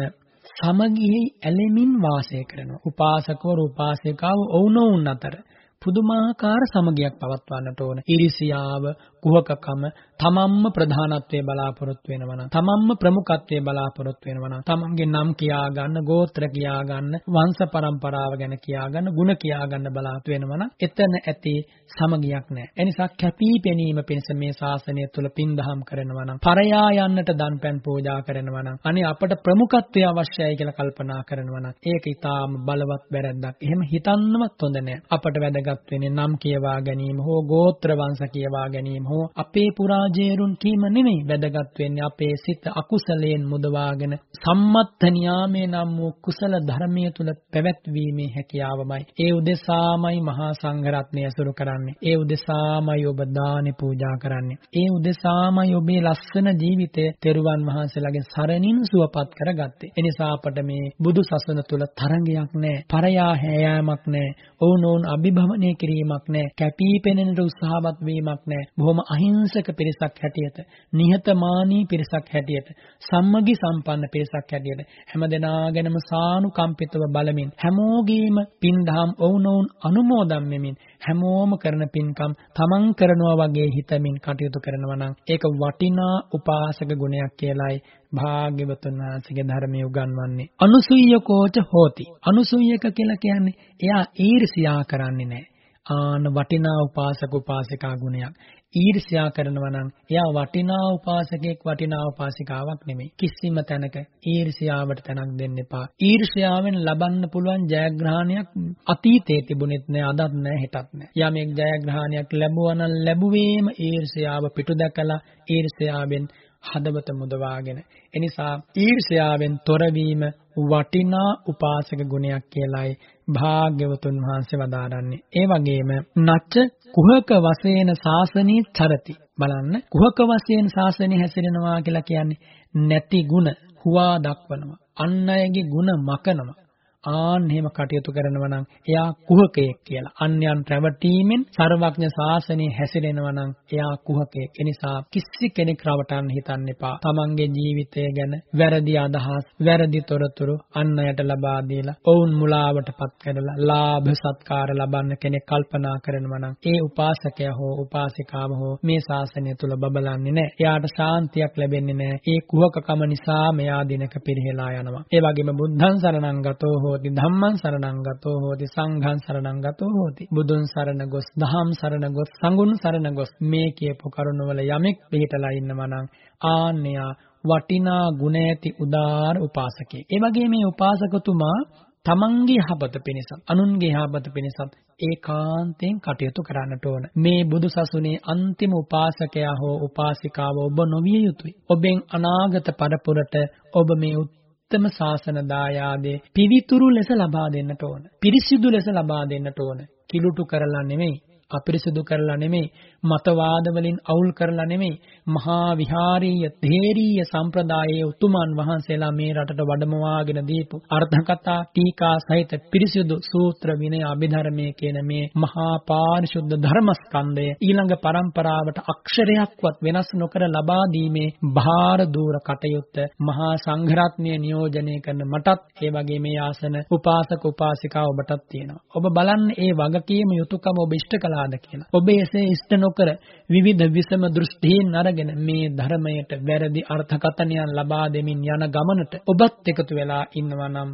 සමගිහි ඇලෙමින් වාසය කරනවා. උපාසකවරු උපාසිකාව ඔවුනොවුන් අතර පුදුමාකාර සමගියක් පවත්වන්නට ඕන. ඉරිසියාව, කුහකකම තමන්ම ප්‍රධානත්වයේ බලාපොරොත්තු වෙනවා නම් තමන්ම ප්‍රමුඛත්වයේ බලාපොරොත්තු වෙනවා නම් තමන්ගේ නම් කියා ගන්න ගෝත්‍ර කියා ගන්න වංශ પરම්පරාව ගැන කියා ගන්න ಗುಣ කියා ගන්න බලාපොරොත්තු වෙනවා නම් එතන ඇති සමගියක් නැහැ එනිසා කැපී පෙනීම පිණිස මේ ශාසනය තුල පින්දහම් කරනවා නම් පරයා යන්නට දන්පැන් පූජා කරනවා නම් අනේ අපට ප්‍රමුඛත්වය අවශ්‍යයි කියලා කල්පනා කරනවා නම් ඒක ඊටාම බලවත් වැරද්දක්. එහෙම හිතන්නවත් හොඳ නැහැ අපට වැදගත් වෙන්නේ නම් කියවා ගැනීම හෝ ගෝත්‍ර වංශ කියවා ගැනීම හෝ අපේ පුරාජේරුන් කීම නෙමෙයි වැදගත් වෙන්නේ අපේ සිත අකුසලයෙන් මුදවාගෙන සම්මත්ත නියාමේ නම් වූ කුසල ධර්මයේ තුල පැවැත්වීමේ හැකියාවමයි. ඒ උදෙසාමයි මහා සංඝරත්නය අසුරු කරන්නේ. ඒ උදෙසාමයි ඔබ දානි පූජා කරන්නේ. ඒ උදෙසාමයි ඔබේ ලස්සන ජීවිතය තෙරුවන් වහන්සේලාගේ සරණින් සුවපත් කරගත්තේ. එනිසා අපට මේ බුදු සසුන තුල තරංගයක් නැහැ පරයා හැයෑමක් නැහැ ඔවුනෝන් අභිභවනය කිරීමක් නැහැ කැපී පෙනෙන්නට උත්සාහවත් වීමක් නැහැ. බොහොම අහිංසක පිරිසක් හැටියට, නිහතමානී පිරිසක් හැටියට, සම්මගි සම්පන්න පිරිසක් හැටියට හැමදෙනා ගැනම සානුකම්පිතව බලමින් හැමෝගේම පින්දහම් ඔවුනොවුන් අනුමෝදන් වෙමින් හැමෝම කරන පින්කම් තමන් කරනවා වගේ හිතමින් කටයුතු කරනවා නම් ඒක වටිනා උපාසක ගුණයක් කියලායි භාග්‍යවතුන් වහන්සේගේ ධර්මයේ උගන්වන්නේ. අනුසුය්‍යකෝච හෝති. අනුසුය්‍යක කියලා කියන්නේ එයා ඊර්ෂියා කරන්නේ නැහැ. ආන වටිනා උපාසක උපාසිකා ගුණයක්. ඊර්ෂ්‍යා කරනවා නම් එයා වටිනා උපාසකෙක් වටිනා උපාසිකාවක් නෙමෙයි. කිසිම තැනක ඊර්ෂ්‍යාවට තැනක් දෙන්න එපා. ඊර්ෂ්‍යාවෙන් ලබන්න පුළුවන් ජයග්‍රහණයක් අතීතයේ තිබුණෙත් නෑ අදත් නෑ හෙටත් නෑ. යමෙක් ජයග්‍රහණයක් ලැබුවා නම් ලැබුවේම ඊර්ෂ්‍යාව පිටු දැකලා ඊර්ෂ්‍යාවෙන් හදවත මුදවාගෙන එනිසා ඊර්ෂ්‍යාවෙන් තොරවීම වටිනා උපාසක ගුණයක් කියලායි භාග්‍යවතුන් වහන්සේ වදාරන්නේ. ඒ වගේම නච්ච කුහක වශයෙන් ශාසනී චරති. බලන්න කුහක වශයෙන් ශාසනය හැසිරෙනවා කියලා කියන්නේ නැති ಗುಣ හුවා දක්වනවා. අන් අයගේ ಗುಣ මකනවා. ආන් එහෙම කටයුතු කරනවා නම් එයා කුහකයෙක් කියලා. අන්‍යයන් රැවටීමෙන් ਸਰවඥ ශාසනය හැසිරෙනවා නම් එයා කුහකයෙක්. ඒ නිසා කිසි කෙනෙක් රවටන්න හිතන්න එපා. තමන්ගේ ජීවිතය ගැන වැරදි අදහස්, වැරදි තොරතුරු අන් අයට ලබා දීලා ඔවුන් මුලාවටපත් කරලා ලාභ සත්කාර ලබන්න කෙනෙක් කල්පනා කරනවා නම් ඒ උපාසකයා හෝ උපාසිකාව හෝ මේ ශාසනය තුල බබලන්නේ නැහැ. එයාට ශාන්තියක් ලැබෙන්නේ නැහැ. ඒ කුහකකම නිසා මෙයා දිනක පිරිහෙලා යනවා. ඒ වගේම බුද්ධං සරණං ගතෝ හෝති ධම්මං සරණං ගතෝ හෝති සංඝං සරණං ගතෝ හෝති බුදුන් සරණ ගොස් දහම් සරණ ගොස් සංඝුන් සරණ ගොස් මේ කියපු කරුණවල යමෙක් පිළිතලා ඉන්නවා නම් ආන්‍යයා වටිනා ගුණ ඇති උදාර උපාසකයෙක්. ඒ වගේ මේ උපාසකතුමා තමන්ගේ යහපත පිණිසත් අනුන්ගේ යහපත පිණිසත් ඒකාන්තයෙන් කටයුතු කරන්නට ඕන. මේ බුදුසසුනේ අන්තිම උපාසකයා හෝ උපාසිකාව ඔබ නොවිය යුතුයි. ඔබෙන් අනාගත පරපුරට ඔබ මේ උත්තම ශාසන දායාදේ පිවිතුරු ලෙස ලබා දෙන්නට ඕන. පිරිසිදු ලෙස ලබා දෙන්නට ඕන. කිලුටු කරලා නෙමෙයි, අපිරිසිදු කරලා නෙමෙයි, මතවාද වලින් අවුල් කරලා නෙමෙයි මහා විහාරීය තේරීය සම්ප්‍රදායේ උතුමන් වහන්සේලා මේ රටට වඩමවාගෙන දීපු අර්ථකථා ටීකා සහිත පිරිසිදු සූත්‍ර විනය අභිධර්මයේ කියන මේ මහා පාරිශුද්ධ ධර්මස්කන්ධය ඊළඟ પરම්පරාවට අක්ෂරයක්වත් වෙනස් නොකර ලබා දීමේ භාර දූර කටයුත්ත මහා සංඝරත්නය නියෝජනය කරන මටත් ඒ වගේ මේ ආසන උපාසක උපාසිකා ඔබටත් තියෙනවා. ඔබ බලන්න ඒ වගකීම යුතුයකම ඔබ ඉෂ්ට කළාද කියලා. ඔබ එසේ ඉෂ්ට නොකර විවිධ විසම දෘෂ්ටීන් අරගෙන මේ ධර්මයට වැරදි අර්ථකථනයන් ලබා දෙමින් යන ගමනට ඔබත් එකතු වෙලා ඉන්නවා නම්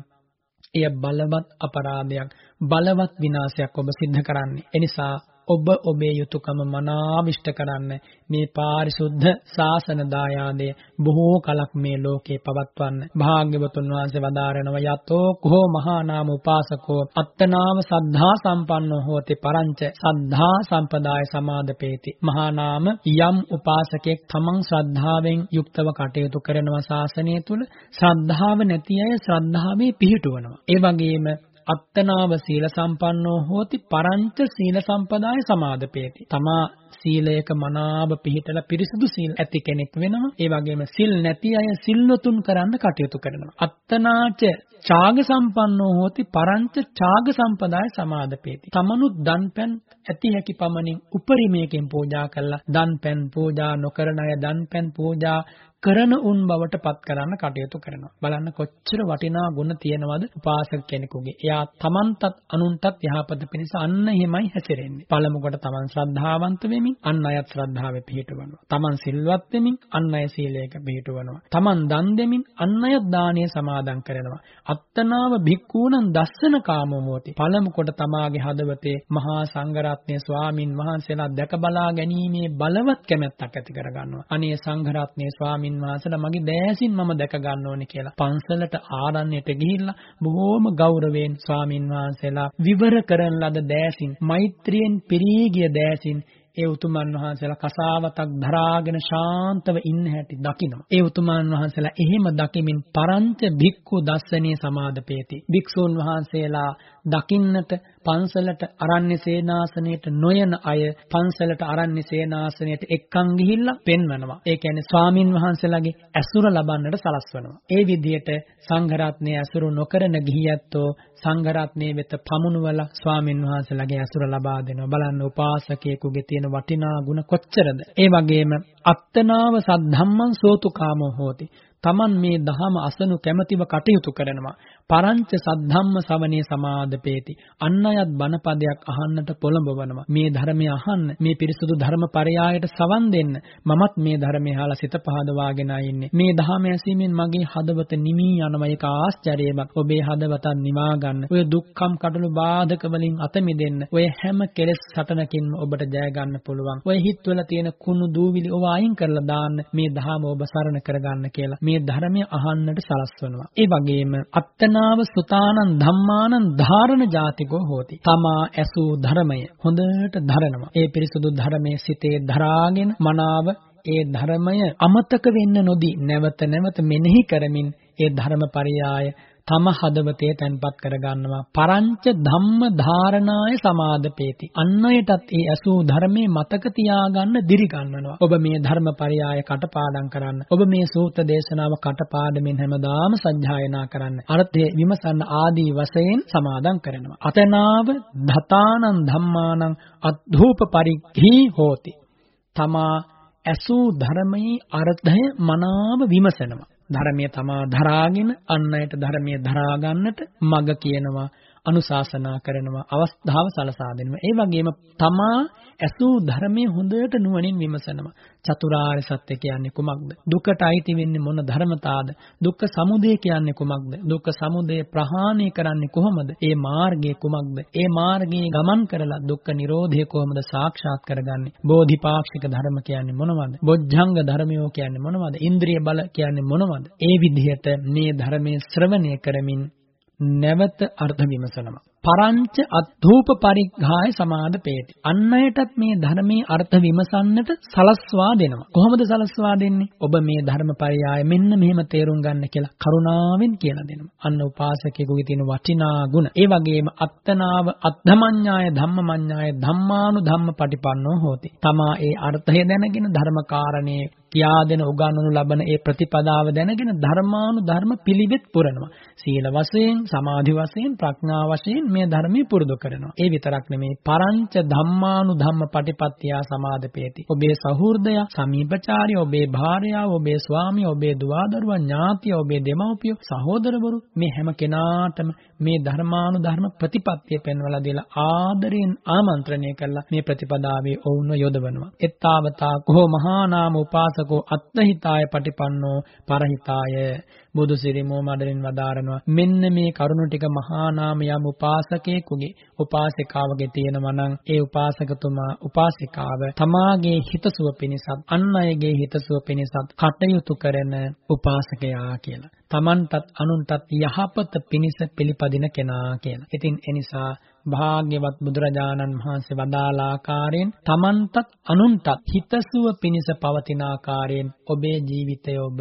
එය බලවත් අපරාධයක් බලවත් විනාශයක් ඔබ සිද්ධ කරන්නේ. එනිසා ඔබ ඔබේ යුතුයකම මනාවිෂ්ට කරන්න. මේ පාරිශුද්ධ ශාසන දායාදය බොහෝ කලක් මේ ලෝකේ පවත්වන්න. භාග්‍යවතුන් වහන්සේ වදාරනවා යතෝ කෝ මහා නාම උපාසකෝ අත්තනාම සද්ධා සම්පන්නෝ හෝති පරංච සද්ධා සම්පදාය සමාදපේති. මහා නාම යම් උපාසකෙක් තමන් ශ්‍රද්ධාවෙන් යුක්තව කටයුතු කරනවා ශාසනය තුල ශ්‍රද්ධාව නැති අය ශ්‍රද්ධාවේ පිහිටුවනවා. ඒ වගේම අත්තනාව සීල සම්පන්නෝ හෝති පරංච සීල සම්පදාය සමාදපේති. තමා සීලයක මනාව පිළිතලා පිරිසුදු සීල් ඇති කෙනෙක් වෙනවා. ඒ වගේම සිල් නැති අය සිල් නොතුන් කරන්න කටයුතු කරනවා. අත්තනාච ඡාග සම්පන්නෝ හෝති පරංච ඡාග සම්පදාය සමාදපේති. තමනුත් දන්පැන් ඇති හැකි පමණින් උපරිමයකින් පූජා කළා. දන්පැන් පූජා නොකරන අය දන්පැන් පූජා කරන උන් බවට පත් කරන්න කටයුතු කරනවා. බලන්න කොච්චර වටිනා ගුණ තියෙනවද උපාසක කෙනෙකුගේ. එයා තමන්ටත් අනුන්ටත් යහපත පිණිස අන්න එහෙමයි හැසිරෙන්නේ. පළමු කොට තමන් ශ්‍රද්ධාවන්ත වෙමින් අන් අයත් ශ්‍රද්ධාවේ පිහිටවනවා. තමන් සිල්වත් වෙමින් අන් අය සීලයක පිහිටවනවා. තමන් දන් දෙමින් අන් අයත් දානීය සමාදන් කරනවා. අත්තනාව භික්ඛූණං දස්සන කාමෝමෝති. පළමු කොට තමාගේ හදවතේ මහා සංඝරත්නයේ ස්වාමින් වහන්සේලා දැක බලා ගැනීමේ බලවත් කැමැත්තක් ඇති කරගන්නවා. අනේ සංඝරත්නයේ ස්වාමින් ස්වාමින් වහන්සේලා මගේ දෑසින් මම දැක ගන්න ඕනේ කියලා පන්සලට ආරණ්‍යයට ගිහිල්ලා බොහෝම ගෞරවයෙන් ස්වාමින් වහන්සේලා විවර කරන ලද දෑසින් මෛත්‍රියෙන් පිරී ගිය දෑසින් ඒ උතුමන් වහන්සේලා කසාවතක් දරාගෙන ශාන්තව ඉන්න හැටි දකිනවා. ඒ උතුමන් වහන්සේලා එහෙම දකිමින් පරංච භික්ඛු දස්සනීය සමාදපේති. භික්ෂූන් වහන්සේලා දකින්නට පන්සලට අරණ්‍ය සේනාසනයට නොයන අය පන්සලට අරණ්‍ය සේනාසනයට එක්කන් ගිහිල්ලා පෙන්වනවා. ඒ කියන්නේ ස්වාමින් වහන්සේලාගේ ඇසුර ලබන්නට සලස්වනවා. ඒ විදිහට සංඝරත්නයේ ඇසුරු නොකරන ගිහියැත්තෝ සංඝරත්නයේ වෙත පමුණුවලා ස්වාමින් වහන්සේලාගේ ඇසුර ලබා දෙනවා. බලන්න උපාසකයෙකුගේ තියෙන වටිනා ගුණ කොච්චරද. ඒ වගේම අත්තනාව සද්ධම්මං සෝතුකාමෝ හෝති. Taman මේ දහම අසනු කැමැතිව කටයුතු කරනවා. පරංච සද්ධම්ම සවනේ සමාදපේති. අන් අයත් බණපදයක් අහන්නට පොළඹවනවා. මේ ධර්මය අහන්න, මේ පිරිසුදු ධර්ම පරයායට සවන් දෙන්න. මමත් මේ ධර්මය අහලා සිත පහදවාගෙන ඉන්නේ. මේ ධහම ඇසීමෙන් මගේ හදවත නිමී යනවා. ඒක ආශ්චර්යයක්. ඔබේ හදවතත් නිවා ගන්න. ඔය දුක්ඛම් කඩළු බාධක වලින් අත මිදෙන්න. ඔය හැම කෙලෙස් සටනකින්ම ඔබට ජය ගන්න පුළුවන්. ඔය හිතවල තියෙන කුණු දූවිලි ඔව අයින් කරලා දාන්න. මේ ධහම ඔබ සරණ කරගන්න කියලා. මේ ධර්මය අහන්නට සලස්වනවා. ඒ වගේම අත්තනාව සුතානං ධම්මානං ධාරණ ජාතිකෝ හෝති. තමා ඇසූ ධර්මය හොඳට දරනවා. ඒ පිරිසුදු ධර්මයේ සිතේ දරාගෙන මනාව ඒ ධර්මය අමතක වෙන්න නොදී නැවත නැවත මෙනෙහි කරමින් ඒ ධර්මපරියාය තම හදවතේ තැන්පත් කරගන්නවා. පරංච ධම්ම ධාරණාය සමාදපේති අන්නයටත් ඒ අසූ ධර්මයේ මතක තියාගන්න දිරි ගන්නවා. ඔබ මේ ධර්මපරයය කටපාඩම් කරන්න. ඔබ මේ සූත්‍ර දේශනාව කටපාඩමින් හැමදාම සජ්ජායනා කරන්න. අර්ථය විමසන්න ආදී වශයෙන් සමාදන් කරනවා. අතනාව ධතානං ධම්මානං අද්ධූප පරිග්ඝී හෝති. තමා ඇසූ ධර්මයේ අර්ථය මනාව විමසනවා. ධර්මයේ තමා දරාගෙන අන් අයට ධර්මයේ දරා ගන්නට මඟ කියනවා. අනුශාසනා කරනවා අවස්ථාව සලසා දෙනවා. ඒ වගේම තමා ඇසූ ධර්මයේ හොඳට නුවණින් විමසනවා. චතුරාර්ය සත්‍ය කියන්නේ කුමක්ද? දුකට අයිති වෙන්නේ මොන ධර්මතාවද? දුක්ඛ සමුදය කියන්නේ කුමක්ද? දුක්ඛ සමුදය ප්‍රහාණය කරන්නේ කොහොමද? ඒ මාර්ගය කුමක්ද? ඒ මාර්ගයේ ගමන් කරලා දුක්ඛ නිරෝධය කොහොමද සාක්ෂාත් කරගන්නේ? බෝධිපාක්ෂික ධර්ම කියන්නේ මොනවද? බොජ්ජංග ධර්මයෝ කියන්නේ මොනවද? ඉන්ද්‍රිය බල කියන්නේ මොනවද? ඒ විදිහට මේ ධර්මයේ ශ්‍රවණය කරමින් නැවත අර්ථ විමසනවා. පරංච අත්ථූප පරිග්ඝාය සමාදපේති. අන් අයටත් මේ ධර්මයේ අර්ථ විමසන්නට සලස්වා දෙනවා. කොහොමද සලස්වා දෙන්නේ? ඔබ මේ ධර්මපරයය මෙන්න මෙහෙම තේරුම් ගන්න කියලා කරුණාවෙන් කියලා දෙනවා. අන්න උපාසකයෙකුගේ තියෙන වටිනා ගුණ. ඒ වගේම අත්තනාව අද්ධමඤ්ඤාය ධම්මමඤ්ඤාය ධම්මානු ධම්ම පටිපන්නෝ හෝති. තමා ඒ අර්ථය දැනගෙන ධර්මකාරණේ කියා දෙන උගන්වනු ලබන ඒ ප්‍රතිපදාව දැනගෙන ධර්මානු ධර්ම පිළිවෙත් පුරනවා. සීල වශයෙන්, සමාධි වශයෙන්, ප්‍රඥා වශයෙන් මේ ධර්මයේ පුරුදු කරනවා. ඒ විතරක් නෙමෙයි පරංච ධම්මානු ධම්ම පටිපත්තියා සමාදපේති. ඔබේ සහෘදය, සමීපචාරී, ඔබේ භාර්යාව, ඔබේ ස්වාමියා, ඔබේ දුවදරුවා, ඥාතිය, ඔබේ දෙමව්පියෝ, සහෝදරවරු මේ හැම කෙනාටම මේ ධර්මානු ධර්ම ප්‍රතිපත්තිය පෙන්වලා දීලා ආදරයෙන් ආමන්ත්‍රණය කරලා මේ ප්‍රතිපදාවේ ඔවුන්ව යොදවනවා. එත්තාවතා කෝ මහා නාම උපාසකෝ අත්හිතාය පටිපන්නෝ පරහිතාය බුදු සිරිමෝ මඩලින් වදාරනවා මෙන්න මේ කරුණු ටික මහා නාම යම් උපාසකයෙකුගේ උපාසිකාවගේ තියෙනවා නම් ඒ උපාසකතුමා උපාසිකාව තමාගේ හිතසුව පිණිසත් අන් අයගේ හිතසුව පිණිසත් කටයුතු කරන උපාසකයා කියලා. තමන්ටත් අනුන්ටත් යහපත පිණිස පිළිපදින කෙනා කියලා. ඉතින් එනිසා භාග්‍යවත් බුදුරජාණන් වහන්සේ වදාළ ආකාරයෙන් තමන්ටත් අනුන්ටත් හිතසුව පිණිස පවතින ආකාරයෙන් ඔබේ ජීවිතය ඔබ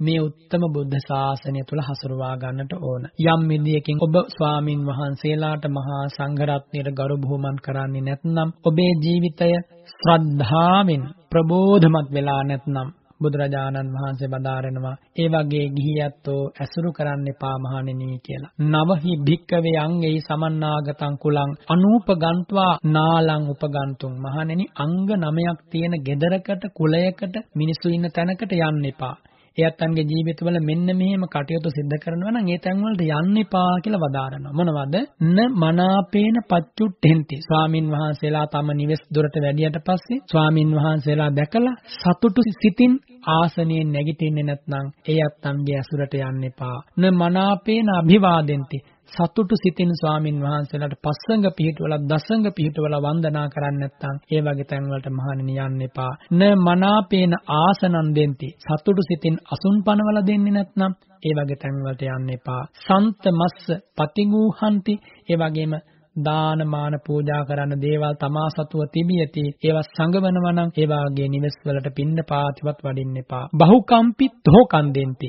මේ උත්තම බුද්ධ ශාසනය තුල හසුරවා ගන්නට ඕන. යම් විදියකින් ඔබ ස්වාමින් වහන්සේලාට මහා සංඝරත්නයට ගරු බුහුමන් කරන්නේ නැත්නම් ඔබේ ජීවිතය ශ්‍රද්ධාවෙන් ප්‍රබෝධමත් වෙලා නැත්නම් බුදුරජාණන් වහන්සේ බදාරනවා ඒ වගේ ගිහියත්ෝ ඇසුරු කරන්න එපා මහණෙනි කියලා. නවහි භික්කවේ අංගෙයි සමන්නාගතං කුලං අනූපගන්්වා නාලං උපගන්තුන් මහණෙනි අංග නමයක් තියෙන ගෙදරකට කුලයකට මිනිසු ඉන්න තැනකට යන්න එපා. එයත්න්ගේ ජීවිතවල මෙන්න මෙහෙම කටයුතු සිද්ධ කරනවා නම් ඒ තැන් වලට යන්න එපා කියලා වදාරනවා. මොනවද? න මනාපේන පච්චුට්ටෙන්ති. ස්වාමින් වහන්සේලා තම නිවෙස් දොරට වැඩියට පස්සේ ස්වාමින් වහන්සේලා දැකලා සතුටු සිතින් ආසනයෙන් නැගිටින්නේ නැත්නම් ඒ අත්තන්ගේ ඇසුරට යන්න එපා. න මනාපේන අභිවාදෙන්ති. සතුටු සිතින් ස්වාමින් වහන්සේලාට පස්සංග පිහිටවල දසංග පිහිටවල වන්දනා කරන්නේ නැත්නම් ඒ වගේ තැන් වලට මහණෙනි යන්න එපා. න මනාපේන ආසනන් දෙන්ති. සතුටු සිතින් අසුන් පනවල දෙන්නේ නැත්නම් ඒ වගේ තැන් වලට යන්න එපා. සන්ත මස්ස පතිගූහන්ති. ඒ වගේම දාන මාන පූජා කරන දේවල් තමා සතුව තිබියති ඒවා සංගවනවා නම් ඒ වාගේ නිවෙස් වලට පින්න පාතිවත් වඩින්න එපා බහුකම්පි තෝකන් දෙන්ති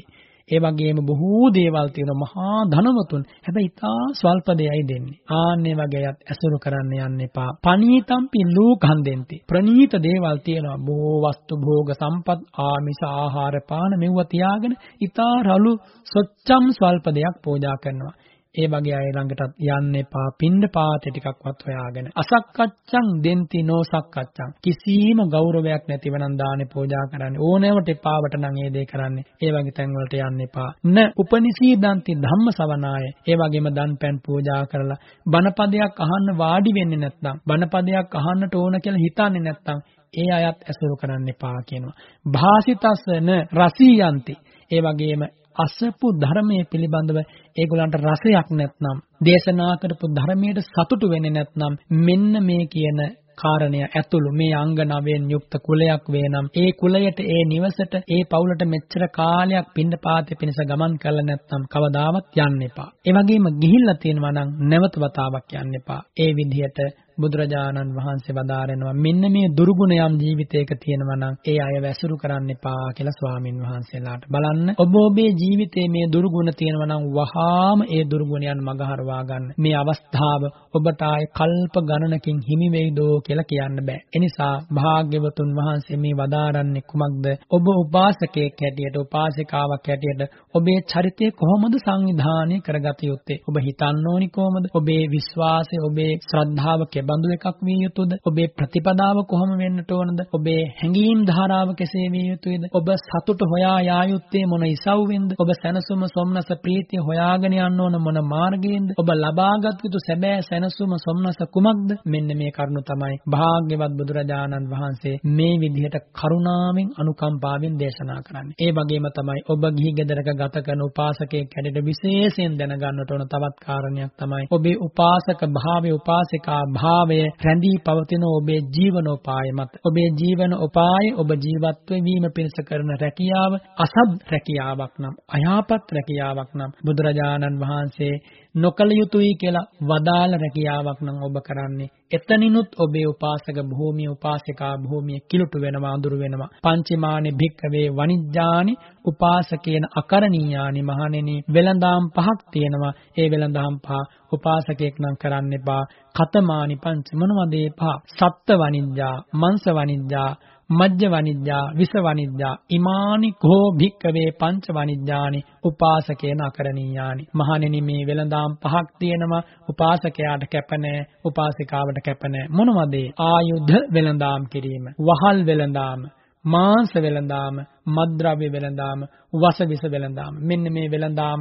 ඒ වගේම බොහෝ දේවල් තියෙන මහා ධනවතුන්. හැබැයි ඉතා ස්වල්ප දෙයයි දෙන්නේ. ආන්නේ වගේයත් ඇසුරු කරන්න යන්න එපා. පනීතම්පි ලූකන් දෙන්ති. ප්‍රනීත දේවල් තියෙනවා. බොහෝ වස්තු භෝග සම්පත් ආමිෂ ආහාර පාන මෙව්ව තියාගෙන ඉතා රළු සොච්චම් ස්වල්ප දෙයක් පූජා කරනවා. ඒ වගේ අය ළඟටත් යන්න එපා පින්ඳ පාතේ ටිකක්වත් හොයාගෙන. අසක්කච්ඡං දෙන්ති නොසක්කච්ඡං. කිසිම ගෞරවයක් නැතිව නම් දානේ පූජා කරන්නේ. ඕනෑමට එපාවට නම් ඒ දේ කරන්නේ. ඒ වගේ තැන් වලට යන්න එපා. න උපනිසීදන්ති ධම්ම සවනාය ඒ වගේම දන් පැන් පූජා කරලා බණපදයක් අහන්න වාඩි වෙන්නේ නැත්නම් බණපදයක් අහන්නට ඕන කියලා හිතන්නේ නැත්නම් ඒ අයත් ඇසුරු කරන්න එපා කියනවා. භාසිතස්සන රසීයන්ති. ඒ වගේම අසපු ධර්මයේ පිළිබඳව ඒගොල්ලන්ට රසයක් නැත්නම් දේශනා කරපු ධර්මයට සතුටු වෙන්නේ නැත්නම් මෙන්න මේ කියන කාරණය ඇතුළු මේ අංග නවයෙන් යුක්ත කුලයක් වේනම් ඒ කුලයට ඒ නිවසට ඒ පවුලට මෙච්චර කාලයක් පින්නපාතේ පිණිස ගමන් කළා නැත්නම් කවදාවත් යන්න එපා. ඒ වගේම ගිහිල්ලා තියෙනවා නම් නැවත වතාවක් යන්න එපා. ඒ විදිහට බුදුරජාණන් වහන්සේ වදාරනවා මෙන්න මේ දුර්ගුණ යම් ජීවිතයක තියෙනවා නම් ඒ අය වැසුරු කරන්න එපා කියලා ස්වාමින් වහන්සේලාට බලන්න. ඔබ ඔබේ ජීවිතයේ මේ දුර්ගුණ තියෙනවා නම් වහාම ඒ දුර්ගුණයන් මගහරවා ගන්න. මේ අවස්ථාව ඔබට ආයේ කල්ප ගණනකින් හිමි වෙයිදෝ කියලා කියන්න බෑ. එනිසා භාග්‍යවතුන් වහන්සේ මේ වදාරන්නේ කුමක්ද? ඔබ උපාසකයෙක් හැටියට උපාසිකාවක් හැටියට ඔබේ චරිතය කොහොමද සංවිධානය කරගත යුත්තේ? ඔබ හිතන්න ඕනි කොහොමද? ඔබේ විශ්වාසය ඔබේ ශ්‍රද්ධාව බඳු එකක් විය යුතුද? ඔබේ ප්‍රතිපදාව කොහොම වෙන්නට ඕනද? ඔබේ හැඟීම් ධාරාව කෙසේ විය යුතුද? ඔබ සතුට හොයා යා යුත්තේ මොන ඉසව්වෙන්ද? ඔබ සැනසුම සොම්නස ප්‍රීතිය හොයාගෙන යන්න ඕන මොන මාර්ගයෙන්ද? ඔබ ලබාගත් යුතු සැබෑ සැනසුම සොම්නස කුමක්ද? මෙන්න මේ කරුණු තමයි භාග්‍යවත් බුදුරජාණන් වහන්සේ මේ විදිහට කරුණාවෙන් අනුකම්පාවෙන් දේශනා කරන්නේ. ඒ වගේම තමයි ඔබ ගිහි ගෙදරක ගත කරන උපාසකයෙක් හැටියට විශේෂයෙන් දැනගන්නට ඕන තවත් කාරණයක් තමයි ඔබේ උපාසක භාවයේ උපාසිකා භාවය භාවය රැඳී පවතින ඔබේ ජීවනෝපාය මත ඔබේ ජීවනෝපාය ඔබ ජීවත් වීම පිණිස කරන රැකියාව අසත් රැකියාවක් නම් අයාපත් රැකියාවක් නම් බුදුරජාණන් වහන්සේ නොකල යුතුයි කියලා වදාළ රැකියාවක් නම් ඔබ කරන්නේ. එතනිනුත් ඔබේ උපාසක භූමිය උපාසිකා භූමිය කිලුට වෙනවා අඳුරු වෙනවා. පංචමානි භික්කවේ වනිජ්ජානි උපාසකේන අකරණීයානි මහණෙනි වෙලඳාම් පහක් තියෙනවා. ඒ වෙලඳාම් පහ උපාසකෙක් නම් කරන්න එපා. කතමානි පංච මොනවද ඒ පහ? සත්ත්ව වනිජ්ජා මංස වනිජ්ජා මජ්ජ වනිජ්ජා විස වනිජ්ජා ඉමානි කෝ භික්කවේ පංච වනිජ්ජානි උපාසකේන අකරණීයානි මහණෙනි මේ වෙලඳාම් පහක් තියෙනවා. උපාසකයාට කැප නැහැ උපාසිකාවට කැප නැහැ මොනවද ආයුධ වෙලඳාම් කිරීම වහල් වෙලඳාම මාංශ වෙලඳාම මද්ද්‍රව්‍ය වෙලඳාම වසවිස වෙලඳාම මෙන්න මේ වෙලඳාම්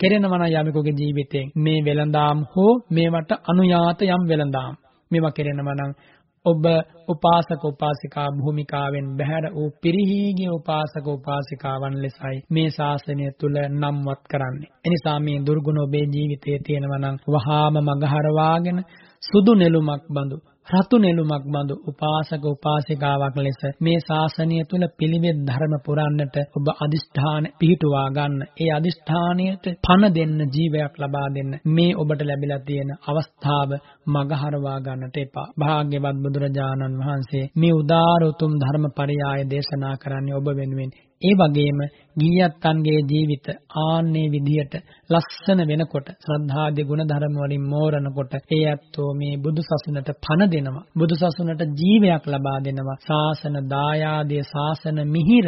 කෙරෙනවා නම් යමෙකුගේ ජීවිතයෙන් මේ වෙලඳාම් හෝ මේවට අනුයාත යම් වෙලඳාම් මේවා කෙරෙනවා නම් ඔබ උපාසක උපාසිකා භූමිකාවෙන් බැහැර වූ පිරිහීගේ උපාසක උපාසිකාවන් ලෙසයි මේ ශාසනය තුල නම්වත් කරන්නේ. එනිසා මේ දුර්ගුණ ඔබේ ජීවිතයේ තියෙනවා නම් වහාම මගහරවාගෙන සුදු නෙළුමක් බඳු රතු නෙළුමක් බඳු උපාසක උපාසිකාවක් ලෙස මේ ශාසනය තුල පිළිවෙත් ධර්ම පුරන්නට ඔබ අදිෂ්ඨාන පිහිටුවා ගන්න. ඒ අදිෂ්ඨානයට පණ දෙන්න ජීවයක් ලබා දෙන්න මේ ඔබට ලැබිලා තියෙන අවස්ථාව මගහරවා ගන්නට එපා. භාග්‍යවත් බුදුරජාණන් වහන්සේ මේ උදාර උතුම් ධර්මපරයය දේශනා කරන්නේ ඔබ වෙනුවෙන්. ඒ වගේම ගීයත්තන්ගේ ජීවිත ආන්නේ විදියට ලස්සන වෙනකොට ශ්‍රද්ධාදී ගුණ ධර්ම වලින් මෝරනකොට ඒ ඇත්තෝ මේ බුදු සසුනට පණ දෙනවා. බුදු සසුනට ජීවයක් ලබා දෙනවා. ශාසන දායාදී ශාසන මිහිර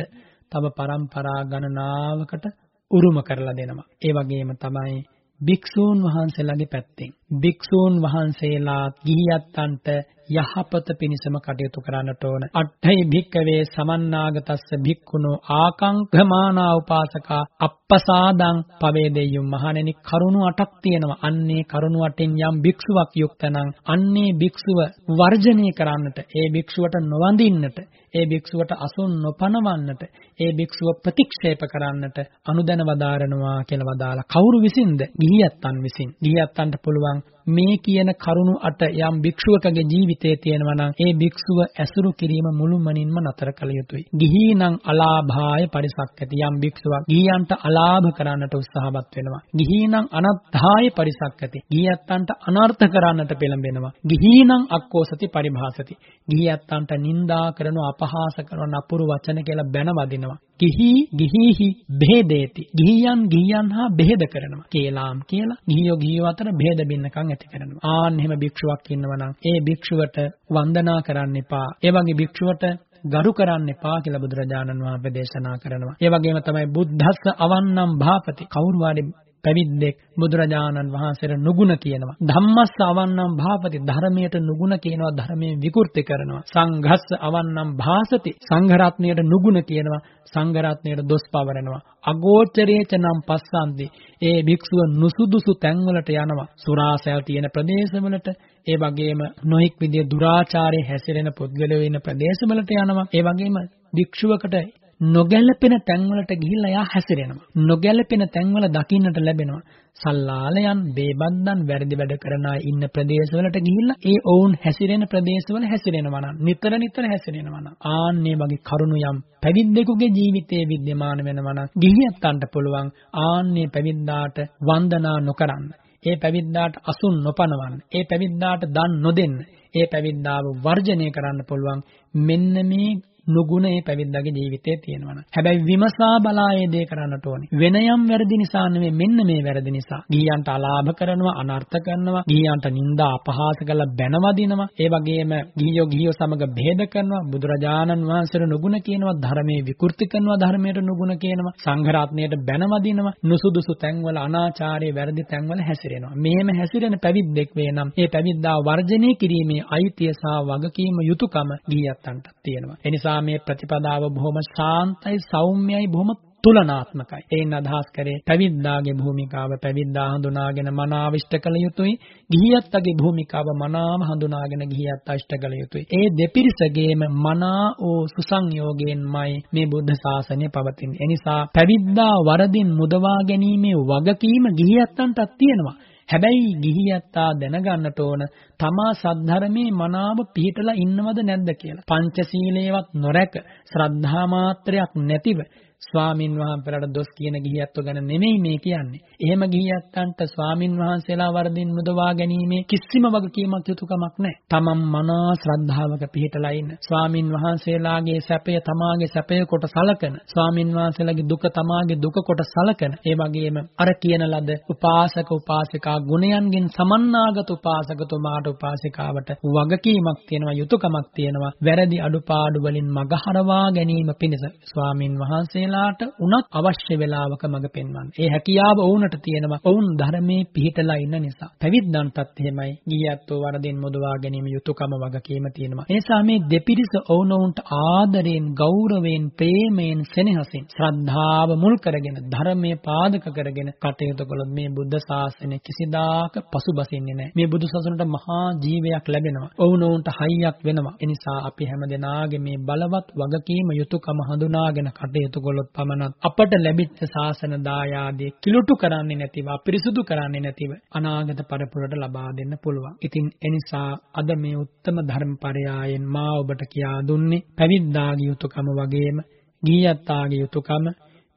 තව પરම්පරා ගණනාවකට උරුම කරලා දෙනවා. ඒ වගේම තමයි භික්ෂූන් වහන්සේලාගේ පැත්තෙන්. භික්ෂූන් වහන්සේලා ගිහියත්තන්ට යහපත පිණිසම කටයුතු කරන්නට ඕන. අට්ඨයි භික්කවේ සමන්නාගතස්ස භික්ඛුනෝ ආකංකමානා උපාසකා අප්පසාදං පවේදෙය්‍යුම් මහණෙනි කරුණු අටක් තියෙනවා. අන්නේ කරුණු අටෙන් යම් භික්ෂුවක් යුක්තනම් අන්නේ භික්ෂුව වර්ජනය කරන්නට, ඒ භික්ෂුවට නොවඳින්නට, ඒ භික්ෂුවට අසුන් නොපනවන්නට, ඒ භික්ෂුව ප්‍රතික්ෂේප කරන්නට අනුදැන වදාරනවා කියලා වදාලා කවුරු විසින්ද? ගිහියත්තන් විසින්. ගිහියත්තන්ට පුළුවන් මේ කියන කරුණු අට යම් භික්ෂුවකගේ ජීවිතයේ තියෙනවා නම් ඒ භික්ෂුව ඇසුරු කිරීම මුළුමනින්ම නතර කළ යුතුයි. ගිහීනම් අලාභාය පරිසක්කති යම් භික්ෂුවක් ගිහියන්ට අලාභ කරන්නට උත්සාහවත් වෙනවා. ගිහීනම් අනත්ථාය පරිසක්කති. ගිහියත්තන්ට අනර්ථ කරන්නට පෙළඹෙනවා. ගිහීනම් අක්කෝසති පරිභාසති. ගිහියත්තන්ට නිඳා කරන අපහාස කරන අපුරු වචන කියලා බැන වදිනවා. ගිහි ගිහිහි බෙහෙදේති. ගිහියන් ගිහියන් හා බෙහෙද කරනවා. කේලාම් කියලා ගිහියෝ ගිහියෝ අතර බෙහෙද බින්නකම් ඇති කරනවා. ආන් එහෙම භික්ෂුවක් ඉන්නවා නම් ඒ භික්ෂුවට වන්දනා කරන්න එපා. ඒ වගේ භික්ෂුවට ගරු කරන්න එපා කියලා බුදුරජාණන් වහන්සේ දේශනා කරනවා. ඒ වගේම තමයි බුද්ධස්ස අවන්නම් භාපති කවුරු හරි පැවිද්දෙක් බුදුරජාණන් වහන්සේට නුගුණ කියනවා. ධම්මස්ස අවන්නම් භාපති ධර්මයට නුගුණ කියනවා ධර්මයෙන් විකෘති කරනවා. සංඝස්ස අවන්නම් භාසති සංඝ රත්නයට නුගුණ කියනවා සංඝ රත්නයට දොස් පවරනවා. අගෝචරේච නම් පස්සන්ති. ඒ භික්ෂුව නුසුදුසු තැන්වලට යනවා. සුරාසැල් තියෙන ප්‍රදේශවලට ඒ වගේම නොඑක් විදිය දුරාචාරයේ හැසිරෙන පුද්ගලයෝ ඉන්න ප්‍රදේශවලට යනවා. ඒ වගේම භික්ෂුවකට නොගැලපෙන තැන්වලට ගිහිල්ලා යා හැසිරෙනවා. නොගැලපෙන තැන්වල දකින්නට ලැබෙනවා. සල්ලාලයන්, බේබන්දන්, වැරදි වැඩ කරන අය ඉන්න ප්‍රදේශවලට ගිහිල්ලා ඒ ඔවුන් හැසිරෙන ප්‍රදේශවල හැසිරෙනවා නම් නිතර නිතර හැසිරෙනවා නම් ආන්නේ වගේ කරුණු යම් පැවිද්දෙකුගේ ජීවිතයේ विद्यमान වෙනවා නම් ගිහියන්ට පුළුවන් ආන්නේ පැවිද්දාට වන්දනා නොකරන්න. ඒ පැවිද්දාට අසුන් නොපනවන්න. ඒ පැවිද්දාට දන් නොදෙන්න. ඒ පැවිද්දාව වර්ජනය කරන්න පුළුවන්. මෙන්න මේ නුගුණ ඒ පැවිද්දාගේ ජීවිතේ තියෙනවා. හැබැයි විමසා බලා ඒ දේ කරන්නට ඕනේ. වෙන යම් වැරදි නිසා නෙමෙයි මෙන්න මේ වැරදි නිසා. ගිහියන්ට අලාභ කරනවා, අනර්ථ කරනවා, ගිහියන්ට නිନ୍ଦා අපහාස කරලා බැනවදිනවා. ඒ වගේම ගිහියෝ ගිහියෝ සමග බෙහෙද කරනවා. බුදුරජාණන් වහන්සේට නුගුණ කියනවා, ධර්මයේ විකෘති කරනවා, ධර්මයට නුගුණ කියනවා, සංඝ රත්නයට බැනවදිනවා, නුසුදුසු තැන්වල අනාචාරයේ වැරදි තැන්වල හැසිරෙනවා. මෙහෙම හැසිරෙන පැවිද්දෙක් වේ නම් ඒ පැවිද්දා වර්ජනය කිරීමේ අයිතිය සහ වගකීම යුතුයකම ගිහියන්ට තියෙනවා. එනිසා නිසා මේ ප්‍රතිපදාව බොහොම ශාන්තයි සෞම්‍යයි බොහොම තුලනාත්මකයි. ඒන් අදහස් කරේ පැවිද්දාගේ භූමිකාව පැවිද්දා හඳුනාගෙන මනාව ඉෂ්ට කළ යුතුයි. ගිහියත්ගේ භූමිකාව මනාව හඳුනාගෙන ගිහියත් ඉෂ්ට කළ යුතුයි. ඒ දෙපිරිසගේම මනා වූ සුසංයෝගයෙන්මයි මේ බුද්ධ ශාසනය පවතින්නේ. එනිසා පැවිද්දා වරදින් මුදවා ගැනීමේ වගකීම ගිහියත්තන්ටත් තියෙනවා. හැබැයි ගිහියත්තා දැනගන්නට ඕන තමා සද්ධර්මයේ මනාව පිළිටලා ඉන්නවද නැද්ද කියලා. පංචශීලයේවත් නොරැක ශ්‍රද්ධා මාත්‍රයක් නැතිව ස්වාමින් වහන්සේලාට දොස් කියන ගිහියත්ව ගැන නෙමෙයි මේ කියන්නේ. එහෙම ගිහියත්තන්ට ස්වාමින් වහන්සේලා වර්ධින් මුදවා ගැනීමේ කිසිම වගකීමක් යුතුයකමක් නැහැ. තමන් මනා ශ්‍රද්ධාවක පිහිටලා ඉන්න. ස්වාමින් වහන්සේලාගේ සැපය තමාගේ සැපය කොට සලකන. ස්වාමින් වහන්සේලාගේ දුක තමාගේ දුක කොට සලකන. ඒ වගේම අර කියන ලද උපාසක උපාසිකා ගුණයන්ගෙන් සමන්නාගත උපාසකතුමාට උපාසිකාවට වගකීමක් තියෙනවා යුතුයකමක් තියෙනවා. වැරදි අඩුපාඩු වලින් මගහරවා ගැනීම පිණිස ස්වාමින් වහන්සේලාට උනත් අවශ්‍ය වෙලාවක මඟ පෙන්වන්න. ඒ හැකියාව වුණට තියෙනවා. ඔවුන් ධර්මයේ පිහිටලා ඉන්න නිසා. පැවිද්දන්ටත් එහෙමයි. ගියත්ෝ වරදින් මුදවා ගැනීම යුතුයකම වගකීම තියෙනවා. ඒ නිසා මේ දෙපිරිස ඔවුනොවුන්ට ආදරයෙන්, ගෞරවයෙන්, ප්‍රේමයෙන්, සෙනෙහසින් ශ්‍රද්ධාව මුල් කරගෙන ධර්මයේ පාදක කරගෙන කටයුතු කළොත් මේ බුද්ධ ශාසනය කිසිදාක පසුබසින්නේ නැහැ. මේ බුදු සසුනට මහා ජීවයක් ලැබෙනවා. ඔවුනොවුන්ට හයියක් වෙනවා. ඒ නිසා අපි හැමදෙනාගේ මේ බලවත් වගකීම යුතුයකම හඳුනාගෙන කටයුතු කළොත් පමණක් අපට ලැබිච්ච ශාසන දායාදී කිලුටු කරන්නේ නැතිව අපිරිසුදු කරන්නේ නැතිව අනාගත පරපුරට ලබා දෙන්න පුළුවන්. ඉතින් එනිසා අද මේ උත්තම ධර්මපරයායෙන් මා ඔබට කියා දුන්නේ පැවිද්දාගේ යුතුයකම වගේම ගීයත්තාගේ යුතුයකම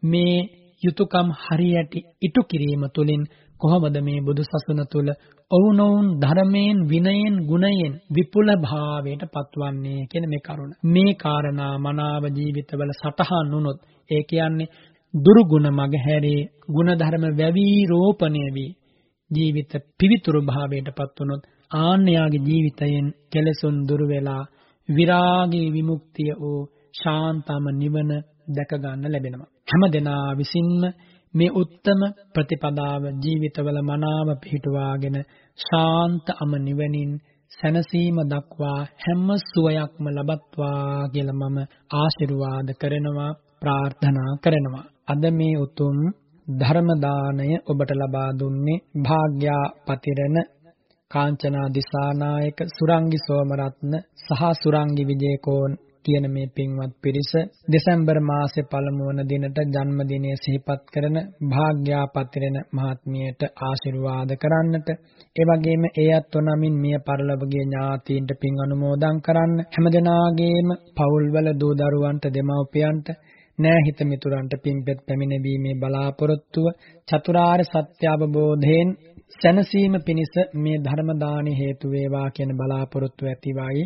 මේ යුතුයකම් හරියට ඉටු කිරීම තුළින් කොහොමද මේ බුදු සසුන තුල ඔවුනොවුන් ධර්මයෙන් විනයෙන් ගුණයෙන් විපුල භාවයට පත්වන්නේ කියන මේ කරුණ. මේ කාරණා මනාව ජීවිතවල සටහන් වුණොත් ඒ කියන්නේ දුරුගුණ මග හැරේ ගුණ ධර්ම වැවි රෝපණය වී ජීවිත පිවිතුරු භාවයට පත් වුණොත් ආන්‍යයාගේ ජීවිතයෙන් කෙලෙසුන් දුරු වෙලා විරාගී විමුක්තිය වූ ශාන්තම නිවන දැක ගන්න ලැබෙනවා. හැම දෙනා විසින්ම මේ උත්තම ප්‍රතිපදාව ජීවිතවල මනාව පිහිටුවාගෙන ශාන්ත අම නිවනින් සැනසීම දක්වා හැම සුවයක්ම ලබත්වා කියලා මම ආශිර්වාද කරනවා ප්‍රාර්ථනා කරනවා. අද මේ උතුම් ධර්ම දාණය ඔබට ලබා දුන්නේ භාග්‍යා පතිරණ කාංචනා දිසානායක සුරංගි සෝමරත්න සහ සුරංගි විජේකෝන් කියන මේ පින්වත් පිරිස දෙසැම්බර් මාසේ පළමු වන දිනට ජන්මදිනය සිහිපත් කරන භාග්‍යාපතිරණ මහත්මියට ආශිර්වාද කරන්නට ඒ වගේම ඒ අත්ව නමින් මිය පරලොවගේ ඥාතීන්ට පින් අනුමෝදන් කරන්න හැමදෙනාගේම පවුල්වල දූ දරුවන්ට දෙමව්පියන්ට නෑ හිත මිතුරන්ට පින්පෙත් පැමිණීමේ බලාපොරොත්තුව චතුරාර්ය සත්‍ය අවබෝධයෙන් සැනසීම පිණිස මේ ධර්ම දානෙ හේතු වේවා කියන බලාපොරොත්තු ඇතිවයි.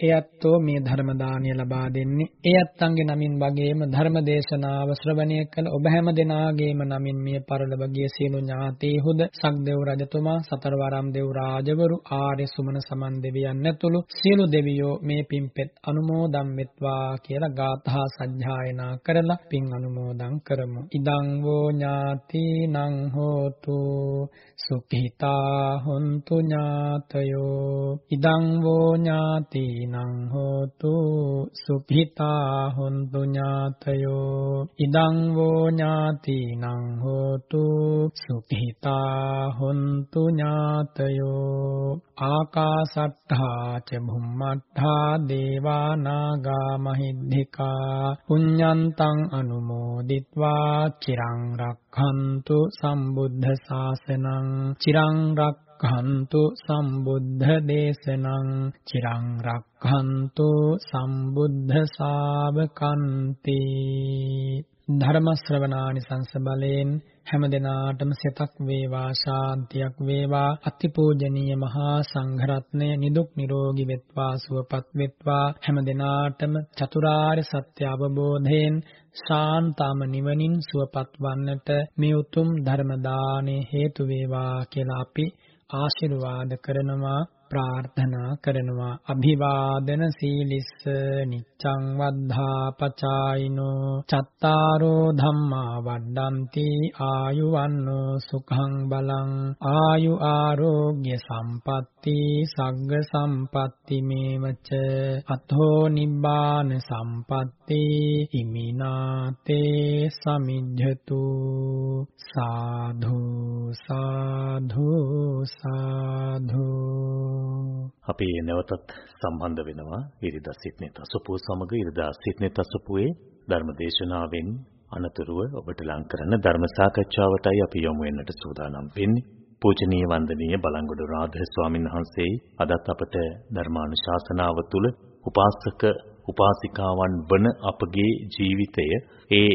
එයත්ෝ මේ ධර්ම දානය ලබා දෙන්නේ. එයත්න්ගේ නමින් වගේම ධර්ම දේශනාව ශ්‍රවණය කළ ඔබ හැම දෙනාගේම නමින් මිය පරලොවගේ සියලු ඥාතීහුද සක්දෙව් රජතුමා සතරවරම් දෙව් රාජවරු ආර්ය සුමන සමන් දෙවියන් ඇතුළු සියලු දෙවියෝ මේ පින්පෙත් අනුමෝදන් වෙත්වා කියලා ගාථා සජ්ජායනා කරලා පින් අනුමෝදන් කරමු. ඉදං වෝ ඥාතිනං හෝතු සුඛිතා හොන්තු ඥාතයෝ ඉදං වෝ ඥාති ඥාතිනං හෝතු සුඛිතා හොන්තු ඥාතයෝ ඉදං වෝ ඥාතිනං හෝතු සුඛිතා හොන්තු ඥාතයෝ ආකාසට්ඨා ච භුම්මට්ඨා දේවා නාග මහිද්దికා පුඤ්ඤන්තං අනුමෝදිත්වා චිරං රක්ඛන්තු සම්බුද්ධ ශාසනං චිරං රක් රක්ඛන්තු සම්බුද්ධ දේශනං චිරං රක්ඛන්තු සම්බුද්ධ ශාවකන්ති. ධර්ම ශ්‍රවණානිසංස බලයෙන් හැම දිනාටම සිතක් වේවා ශාන්තියක් වේවා අතිපූජනීය මහා සංඝරත්නය නිදුක් නිරෝගී වෙත්වා සුවපත් වෙත්වා. හැම දිනාටම චතුරාර්ය සත්‍ය අවබෝධයෙන් ශාන්තම නිවනින් සුවපත් වන්නට මේ උතුම් ධර්ම දානේ හේතු වේවා කියලා අපි ආශිර්වාද කරනවා. ප්‍රාර්ථනා කරනවා. අභිවාදන සීලිස්ස නිච්ඡං වද්ධා පචායිනෝ. චත්තාරෝ ධම්මා වඩ්ඩಂತಿ ආයුවන්නෝ සුඛං බලං. ආයු ආරෝග්‍ය සම්පatti සග්ග සම්පatti මේවච. අතෝ නිබ්බාන සම්පatti ඉමිනාතේ සමිජ්ජතු. සාධු සාධු සාධු. අපි නැවතත් සම්බන්ධ වෙනවා ඉරිදා සිට්නෙත් අසපුව සමග ඉරිදා සිට්නෙත් අසපුවේ ධර්මදේශනාවෙන් අනතුරුව ඔබට ලං කරන ධර්ම සාකච්ඡාවටයි අපි යොමු වෙන්නට සූදානම් වෙන්නේ. පූජනීය වන්දනීය බලංගොඩ රාධ ස්වාමීන් වහන්සේ අදත් අපට ධර්මානුශාසනාව තුළ උපාසක උපාසිකාවන් වන අපගේ ජීවිතය ඒ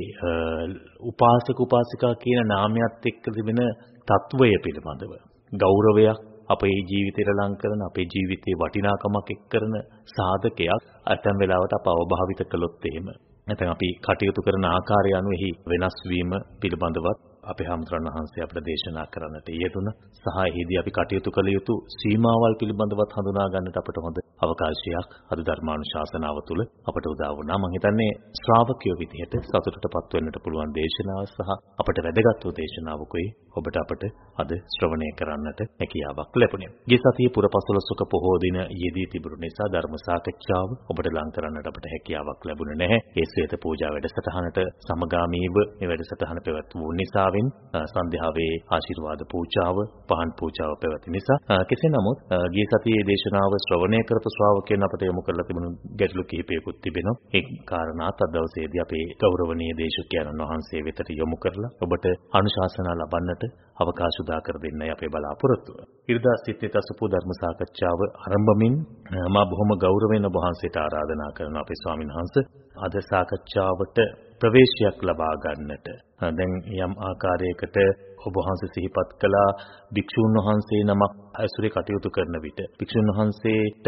උපාසක උපාසිකා කියන නාමයත් එක්ක තිබෙන తත්වය පිළිබඳව ගෞරවයක් අපේ ජීවිතයට ලං කරන අපේ ජීවිතයේ වටිනාකමක් එක් කරන සාධකයක් ඇතැම් වෙලාවට අප අවභාවිත කළොත් එහෙම. නැත්නම් අපි කටයුතු කරන ආකාරය අනුව එහි වෙනස් වීම පිළිබඳවත් අපේ හාමුදුරන් වහන්සේ අපට දේශනා කරන්නට යෙදුන සහ එහිදී අපි කටයුතු කළ යුතු සීමාවල් පිළිබඳවත් හඳුනා ගන්නට අපට හොඳ අවකාශයක් අද ධර්මානුශාසනාව තුළ අපට උදා වුණා. මම හිතන්නේ ශ්‍රාවකයෝ විදිහට සතුටටපත් වෙන්නට පුළුවන් දේශනාව සහ අපට වැදගත් වූ දේශනාවකුයි ඔබට අපට අද ශ්‍රවණය කරන්නට හැකියාවක් ලැබුණේ. ගිය සතියේ පුරපසළොස්වක පොහෝ දින යෙදී තිබුණු නිසා ධර්ම සාකච්ඡාව ඔබට ලං කරන්නට අපට හැකියාවක් ලැබුණේ නැහැ. ඒ ශ්වේත පූජා වැඩසටහනට සමගාමීව මේ වැඩසටහන පැවැත්වූ නිසා නිසාවෙන් සන්ධ්‍යාවේ ආශිර්වාද පූජාව පහන් පූජාව පැවති නිසා කෙසේ නමුත් ගිය සතියේ දේශනාව ශ්‍රවණය කරපු ශ්‍රාවකයන් අපට යොමු කරලා තිබුණු ගැටලු කිහිපයකුත් තිබෙනවා ඒ කාරණාත් අද දවසේදී අපේ ගෞරවනීය දේශකයන්න් වහන්සේ වෙතට යොමු කරලා ඔබට අනුශාසනා ලබන්නට අවකාශ උදා කර දෙන්නයි අපේ බලාපොරොත්තුව. ඉරිදා සිත්නිත සුපු ධර්ම සාකච්ඡාව ආරම්භමින් මා බොහොම ගෞරවයෙන් ඔබ වහන්සේට ආරාධනා කරන අපේ ස්වාමීන් වහන්සේ අද සාකච්ඡාවට ප්‍රවේශයක් ලබා ගන්නට. දැන් යම් ආකාරයකට ඔබ වහන්සේ සිහිපත් කළා භික්ෂුන් වහන්සේ නමක් ඇසුරේ කටයුතු කරන විට. භික්ෂුන් වහන්සේට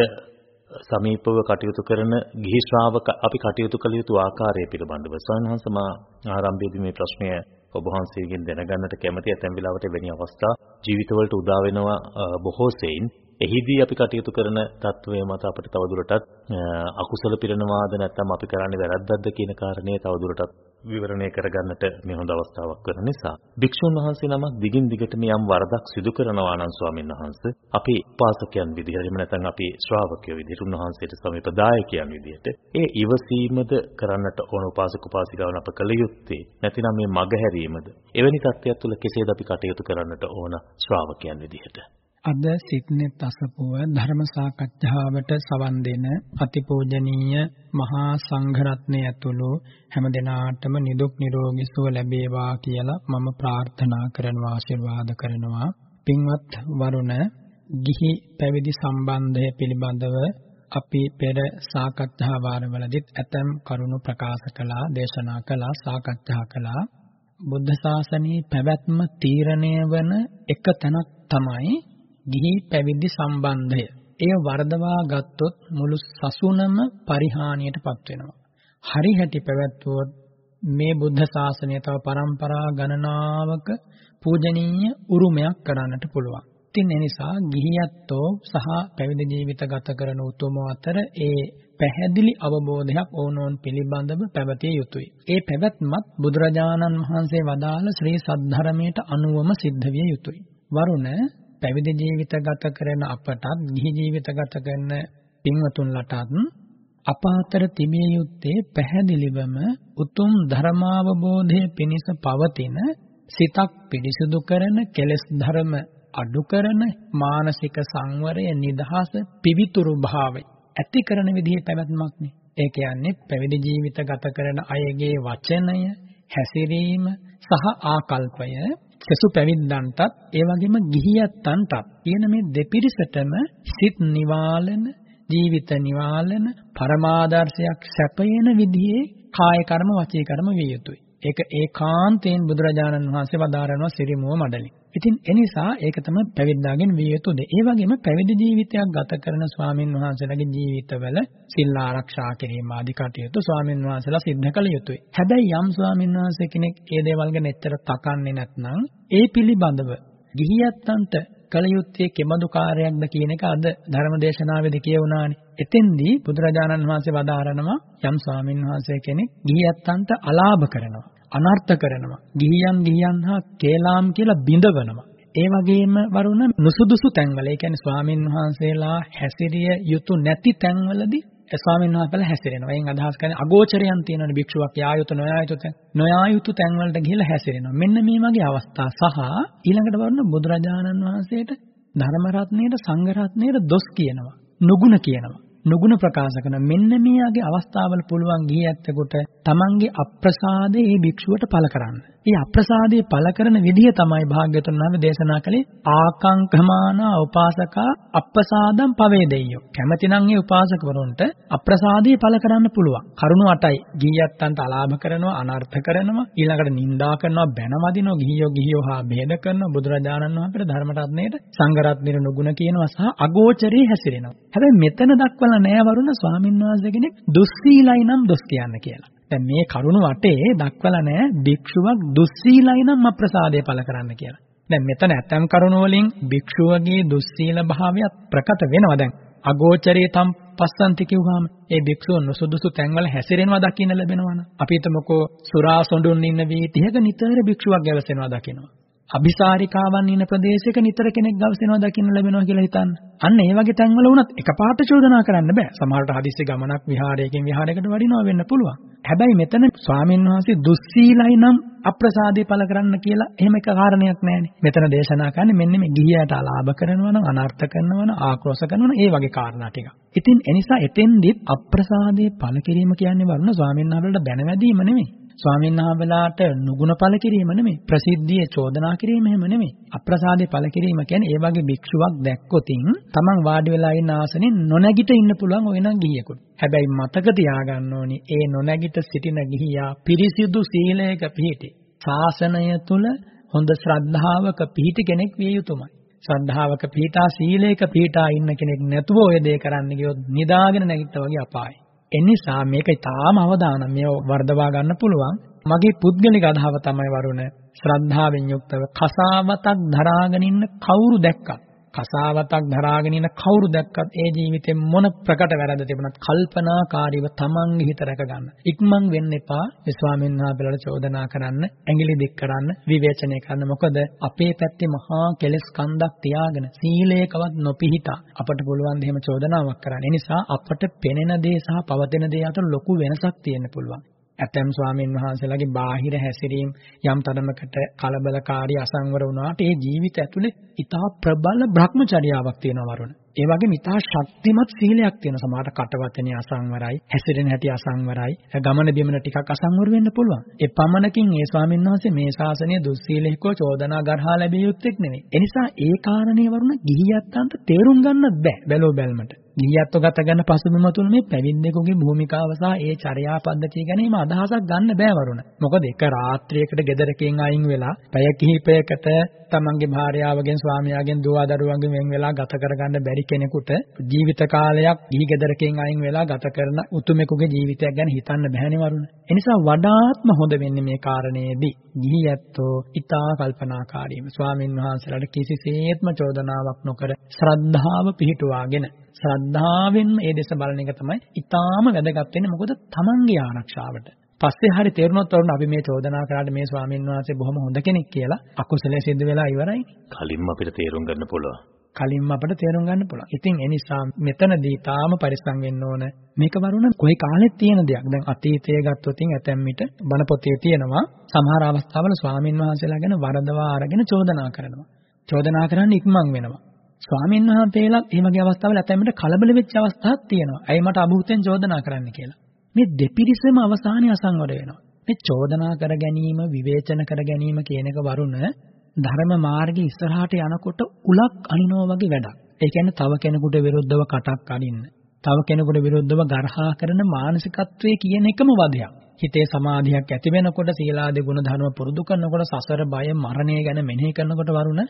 සමීපව කටයුතු කරන ගිහි ශ්‍රාවක අපි කටයුතු කළ යුතු ආකාරය පිළිබඳව සයන්හංශ මා ආරම්භයේදී මේ ප්‍රශ්නය ඔබ වහන්සේගෙන් දැනගන්නට කැමැති ඇතැම් වෙලාවට වෙනි අවස්ථා ජීවිතවලට උදා වෙනවා බොහෝ සෙයින්. එහිදී අපි කටයුතු කරන తත්වය මත අපිට තවදුරටත් අකුසල පිරනවාද නැත්නම් අපි කරන්නේ වැරද්දක්ද කියන කාරණේ තවදුරටත් විවරණය කරගන්නට මේ හොඳ අවස්ථාවක් වෙන නිසා. භික්ෂුන් වහන්සේ නමක් දිගින් දිගටම යම් වරදක් සිදු කරනවා නම් ස්වාමීන් වහන්සේ අපි උපාසකයන් විදිහට එහෙම නැත්නම් අපි ශ්‍රාවකයෝ විදිහට උන්වහන්සේට සමීපදායකයන් විදිහට ඒ ඉවසීමද කරන්නට ඕන උපාසක උපාසිකාවන් අප කළ යුත්තේ නැතිනම් මේ මග හැරීමද එවැනි තත්ත්වයක් තුළ කෙසේද අපි කටයුතු කරන්නට ඕන ශ්‍රාවකයන් විදිහට? අද සිත්නෙත් අසපුව ධර්ම සාකච්ඡාවට සවන් දෙන අතිපූජනීය මහා සංඝරත්නය ඇතුළු හැම දිනාටම නිදුක් නිරෝගී සුව ලැබේවා කියලා මම ප්‍රාර්ථනා කරනවා ආශිර්වාද කරනවා. පින්වත් වරුණ ගිහි පැවිදි සම්බන්ධය පිළිබඳව අපි පෙර සාකච්ඡා වාරවලදීත් ඇතම් කරුණු ප්‍රකාශ කළා දේශනා කළා සාකච්ඡා කළා. බුද්ධ ශාසනයේ පැවැත්ම තීරණය වන එක තැනක් තමයි ගිහි පැවිදි සම්බන්ධය. එය වර්ධවා ගත්තොත් මුළු සසුනම පරිහානියටපත් වෙනවා. හරි හැටි පැවැත්වුවොත් මේ බුද්ධ ශාසනය තව પરම්පරා ගණනාවක පූජනීය උරුමයක් කරන්නට පුළුවන්. ඉතින් ඒ නිසා ගිහියත්ෝ සහ පැවිදි ජීවිත ගත කරන උතුමෝ අතර ඒ පැහැදිලි අවබෝධයක් ඕනෝන් පිළිබඳව පැවතිය යුතුය. ඒ පැවැත්මත් බුදුරජාණන් වහන්සේ වදාළ ශ්‍රී සද්ධර්මයට අනුවම සිද්ධ විය යුතුය. වරුණ පැවිදි ජීවිත ගත කරන අපටත් ගිහි ජීවිත ගත කරන පින්වතුන්ලටත් අප අතර තිබිය යුත්තේ පැහැදිලිවම උතුම් ධර්මාවබෝධය පිණිස පවතින සිතක් පිරිසිදු කරන කෙලෙස් ධර්ම අඩු කරන මානසික සංවරය නිදහස පිවිතුරු භාවය ඇති කරන විදිහේ පැවැත්මක් නේ. ඒ කියන්නේ පැවිදි ජීවිත ගත කරන අයගේ වචනය, හැසිරීම සහ ආකල්පය සසු පැවිද්දන්ටත් ඒ වගේම ගිහියත්තන්ටත් කියන මේ දෙපිරිසටම සිත් නිවාලන ජීවිත නිවාලන පරමාදර්ශයක් සැපයන විදිහේ කාය කර්ම වචී කර්ම විය යුතුයි. ඒක ඒකාන්තයෙන් බුදුරජාණන් වහන්සේ වදාරනවා සිරිමුව මඩලින්. ඉතින් ඒ නිසා ඒක තමයි පැවිද්දාගෙන් විය යුතු දේ. ඒ වගේම පැවිදි ජීවිතයක් ගත කරන ස්වාමින් වහන්සේලාගේ ජීවිතවල සිල් ආරක්ෂා කිරීම ආදී කටයුතු ස්වාමින් වහන්සේලා සිද්ධ කළ යුතුයි. හැබැයි යම් ස්වාමින් වහන්සේ කෙනෙක් ඒ දේවල් ගැන එච්චර තකන්නේ නැත්නම් ඒ පිළිබඳව ගිහියත්තන්ට කළ යුත්තේ කෙබඳු කාර්යයක්ද කියන එක අද ධර්මදේශනාවේදී කියවුණානේ. එතෙන්දී බුදුරජාණන් වහන්සේ වදාරනවා යම් ස්වාමින් වහන්සේ කෙනෙක් ගිහියත්තන්ට අලාභ කරනවා. අනර්ථ කරනවා. ගිහියන් ගිහියන් හා කේලාම් කියලා බිඳවනවා. ඒ වගේම වරුණ නුසුදුසු තැන්වල ඒ කියන්නේ ස්වාමින් වහන්සේලා හැසිරිය යුතු නැති තැන්වලදී ස්වාමීන් වහන්සේලා හැසිරෙනවා. එයින් අදහස් කරන්නේ අගෝචරයන් තියෙනවනේ භික්ෂුවක් යා යුතු නොයා යුතු තැන්. නොයා යුතු තැන් වලට ගිහිල්ලා හැසිරෙනවා. මෙන්න මේ වගේ අවස්ථා සහ ඊළඟට වරුණ බුදුරජාණන් වහන්සේට ධර්ම රත්නයේට සංඝ රත්නයේට දොස් කියනවා. නුගුණ කියනවා. නුගුණ ප්‍රකාශ කරන මෙන්න මේගේ අවස්ථාවල පුළුවන් ගිහියැත්තෙකුට තමන්ගේ අප්‍රසාදේ මේ භික්ෂුවට පළ කරන්න. මේ අප්‍රසාදේ පළ කරන විදිය තමයි භාග්‍යවතුන් වහන්සේ දේශනා කළේ ආකංකමානා උපාසකා අප්‍රසාදම් පවේදෙය්‍යෝ. කැමැතිනම් ඒ උපාසකවරුන්ට අප්‍රසාදේ පළ කරන්න පුළුවන්. කරුණු 8යි. ගිහියැත්තන්ට අලාභ කරනවා, අනර්ථ කරනවා, ඊළඟට නිඳා කරනවා, බැනවදිනවා, ගිහියෝ ගිහියෝ හා ભેද කරනවා, බුදුරජාණන් වහන්සේට ධර්ම රත්නයේට සංඝ රත්නෙට නුගුණ කියනවා සහ අගෝචරේ හැසිරෙනවා. හැබැයි මෙතන දක්වලා නෑ වරුණ ස්වාමීන් වහන්සේ කෙනෙක් දුස්සීලයි නම් දොස් කියන්න කියලා. දැන් මේ කරුණ වටේ දක්වලා නෑ භික්ෂුවක් දුස්සීලයි නම් අප්‍රසාදය පළ කරන්න කියලා. දැන් මෙතන ඇතම් කරුණ වලින් භික්ෂුවගේ දුස්සීල භාවයත් ප්‍රකට වෙනවා දැන්. අගෝචරේ තම් පස්සන්ති කිව්වහම ඒ භික්ෂුව නුසුදුසු තැන්වල හැසිරෙනවා දකින්න ලැබෙනවනේ. අපි හිතමුකෝ සුරා සොඬුන් ඉන්න වීතියක නිතර භික්ෂුවක් ගැවසෙනවා දකිනවා. අபிසාරිකාවන් ඉන්න ප්‍රදේශයක නිතර කෙනෙක් ගවසෙනවා දකින්න ලැබෙනවා කියලා හිතන්න. අන්න ඒ වගේ තැන්වල වුණත් එකපාරට චෝදනා කරන්න බෑ. සමහරට හදිස්සි ගමනක් විහාරයකින් විහාරයකට වඩිනවා වෙන්න පුළුවන්. හැබැයි මෙතන ස්වාමීන් වහන්සේ දුස්සීලයි නම් අප්‍රසාදී පළ කරන්න කියලා එහෙම එක කාරණයක් නැහැනේ. මෙතන දේශනා කරන්නේ මෙන්න මේ ගිහියට අලාභ කරනවා නම් අනර්ථ කරනවා නම් ආක්‍රෝෂ කරනවා නම් ඒ වගේ කාරණා ටික. ඉතින් එනිසා එතෙන්දිත් අප්‍රසාදී පළ කිරීම කියන්නේ වරුණ ස්වාමීන් වහන්සේට බැනවැදීම නෙමෙයි. ස්වාමීන් වහන්සේලාට නුගුණ පළ කිරීම නෙමෙයි ප්‍රසිද්ධියේ චෝදනා කිරීම එහෙම නෙමෙයි අප්‍රසාදේ පළ කිරීම කියන්නේ ඒ වගේ භික්ෂුවක් දැක්කොතින් තමන් වාඩි වෙලා ඉන්න ආසනේ නොනැගිට ඉන්න පුළුවන් ඔය නම් ගිහියෙකුට. හැබැයි මතක තියාගන්න ඕනි ඒ නොනැගිට සිටින ගිහියා පිරිසිදු සීලයක පිහිටි ශාසනය තුල හොඳ ශ්‍රද්ධාවක පිහිටි කෙනෙක් විය යුතුමයි. ශ්‍රද්ධාවක පිහිටා සීලයක පිහිටා ඉන්න කෙනෙක් නැතුව ඔය දේ කරන්න ගියොත් නිදාගෙන නැගිට්ටා වගේ අපායයි. එනිසා මේක ඊටාම අවදානම් මේ වර්ධවා ගන්න පුළුවන්. මගේ පුද්ගලික අදහව තමයි වරුණ ශ්‍රද්ධාවෙන් යුක්තව කසාවතක් දරාගෙන ඉන්න කවුරු දැක්කත් කසාවතක් දරාගෙන ඉන්න කවුරු දැක්කත් ඒ ජීවිතේ මොන ප්‍රකට වැරද්ද තිබුණත් කල්පනාකාරීව තමන්ගේ හිත රැක ගන්න. ඉක්මන් වෙන්න එපා. මේ ස්වාමීන් වහන්සේලාට චෝදනා කරන්න, ඇඟිලි දික් කරන්න, විවේචනය කරන්න. මොකද අපේ පැත්තේ මහා කෙලස් කන්දක් තියාගෙන සීලයකවත් නොපිහිටා අපට පුළුවන් දෙහිම චෝදනාවක් කරන්න. ඒ නිසා අපට පෙනෙන දේ සහ පවතින දේ අතර ලොකු වෙනසක් තියෙන්න පුළුවන්. ඇතැම් ස්වාමීන් වහන්සේලාගේ බාහිර හැසිරීම යම් තරමකට කලබලකාරී අසංවර වුණාට ඒ ජීවිත ඇතුලේ ඊටා ප්‍රබල භ්‍රමචර්යාවක් තියෙනවා වරුණ. ඒ වගේම ඊටා ශක්තිමත් සීලයක් තියෙන සමහරට කටවචනේ අසංවරයි, හැසිරෙන හැටි අසංවරයි, ගමන බිමන ටිකක් අසංවර වෙන්න පුළුවන්. ඒ පමණකින් ඒ ස්වාමීන් වහන්සේ මේ ශාසනය දුස්සීලෙහිකෝ චෝදනා ගර්හා ලැබිය යුත්තේක් නෙවෙයි. ඒ නිසා ඒ කාරණේ වරුණ ගිහියත්තන්ට තේරුම් ගන්නත් බෑ බැලෝ බැලමට. ගිහියත්ව ගත ගන්න පසුබිම තුල මේ පැවිද්දෙකුගේ භූමිකාව සහ ඒ චර්යා පද්ධතිය ගැන හිම අදහසක් ගන්න බෑ වරුණ. මොකද එක රාත්‍රියකට ගෙදරකින් අයින් වෙලා පැය කිහිපයකට තමන්ගේ භාර්යාවගෙන් ස්වාමියාගෙන් දුව දරුවන්ගෙන් වෙන් වෙලා ගත කරගන්න බැරි කෙනෙකුට ජීවිත කාලයක් ගිහි ගෙදරකින් අයින් වෙලා ගත කරන උතුමෙකුගේ ජීවිතයක් ගැන හිතන්න බැහැනේ වරුණ. එනිසා වඩාත්ම හොඳ වෙන්නේ මේ කාරණේදී ගිහියත්ෝ ඊතා කල්පනාකාරීව ස්වාමින් වහන්සේලාට කිසිසේත්ම චෝදනාවක් නොකර ශ්‍රද්ධාව පිහිටුවාගෙන ශ්‍රද්ධාවෙන්ම ඒ දෙස බලන එක තමයි ඊටාම වැදගත් වෙන්නේ මොකද තමන්ගේ ආරක්ෂාවට. පස්සේ හරි තේරුණොත් වරුණ අපි මේ චෝදනා කරාට මේ ස්වාමීන් වහන්සේ බොහොම හොඳ කෙනෙක් කියලා අකුසලයේ සිද්ධ වෙලා ඉවරයි. කලින්ම අපිට තේරුම් ගන්න පුළුවන්. කලින්ම අපිට තේරුම් ගන්න පුළුවන්. ඉතින් ඒ නිසා මෙතනදී තාම පරිස්සම් වෙන්න ඕන. මේක වරුණ කොයි කාලෙත් තියෙන දෙයක්. දැන් අතීතයේ ගත්තොත් ඇතැම් විට බණ පොතේ තියෙනවා සමහර අවස්ථාවල ස්වාමින් වහන්සේලා ගැන වරදවා අරගෙන චෝදනා කරනවා. චෝදනා කරන්න ඉක්මන් වෙනවා. ස්වාමීන් වහන්සේලා මේ වගේ අවස්ථාවල ඇතැම්මට කලබල වෙච්ච අවස්ථාවක් තියෙනවා. ඇයි මට අභූතෙන් චෝදනා කරන්න කියලා. මේ දෙපිරිසම අවසානයේ අසංවර වෙනවා. මේ චෝදනා කර ගැනීම, විවේචන කර ගැනීම කියන එක වරුණ ධර්ම මාර්ගයේ ඉස්සරහට යනකොට උලක් අනිනවා වගේ වැඩක්. ඒ කියන්නේ තව කෙනෙකුට විරුද්ධව කටක් අනින්න. තව කෙනෙකුට විරුද්ධව ගර්හා කරන මානසිකත්වයේ කියන එකම වදයක්. හිතේ සමාධියක් ඇති වෙනකොට සීලාදී ගුණ ධර්ම පුරුදු කරනකොට සසර බය මරණය ගැන මෙනෙහි කරනකොට වරුණ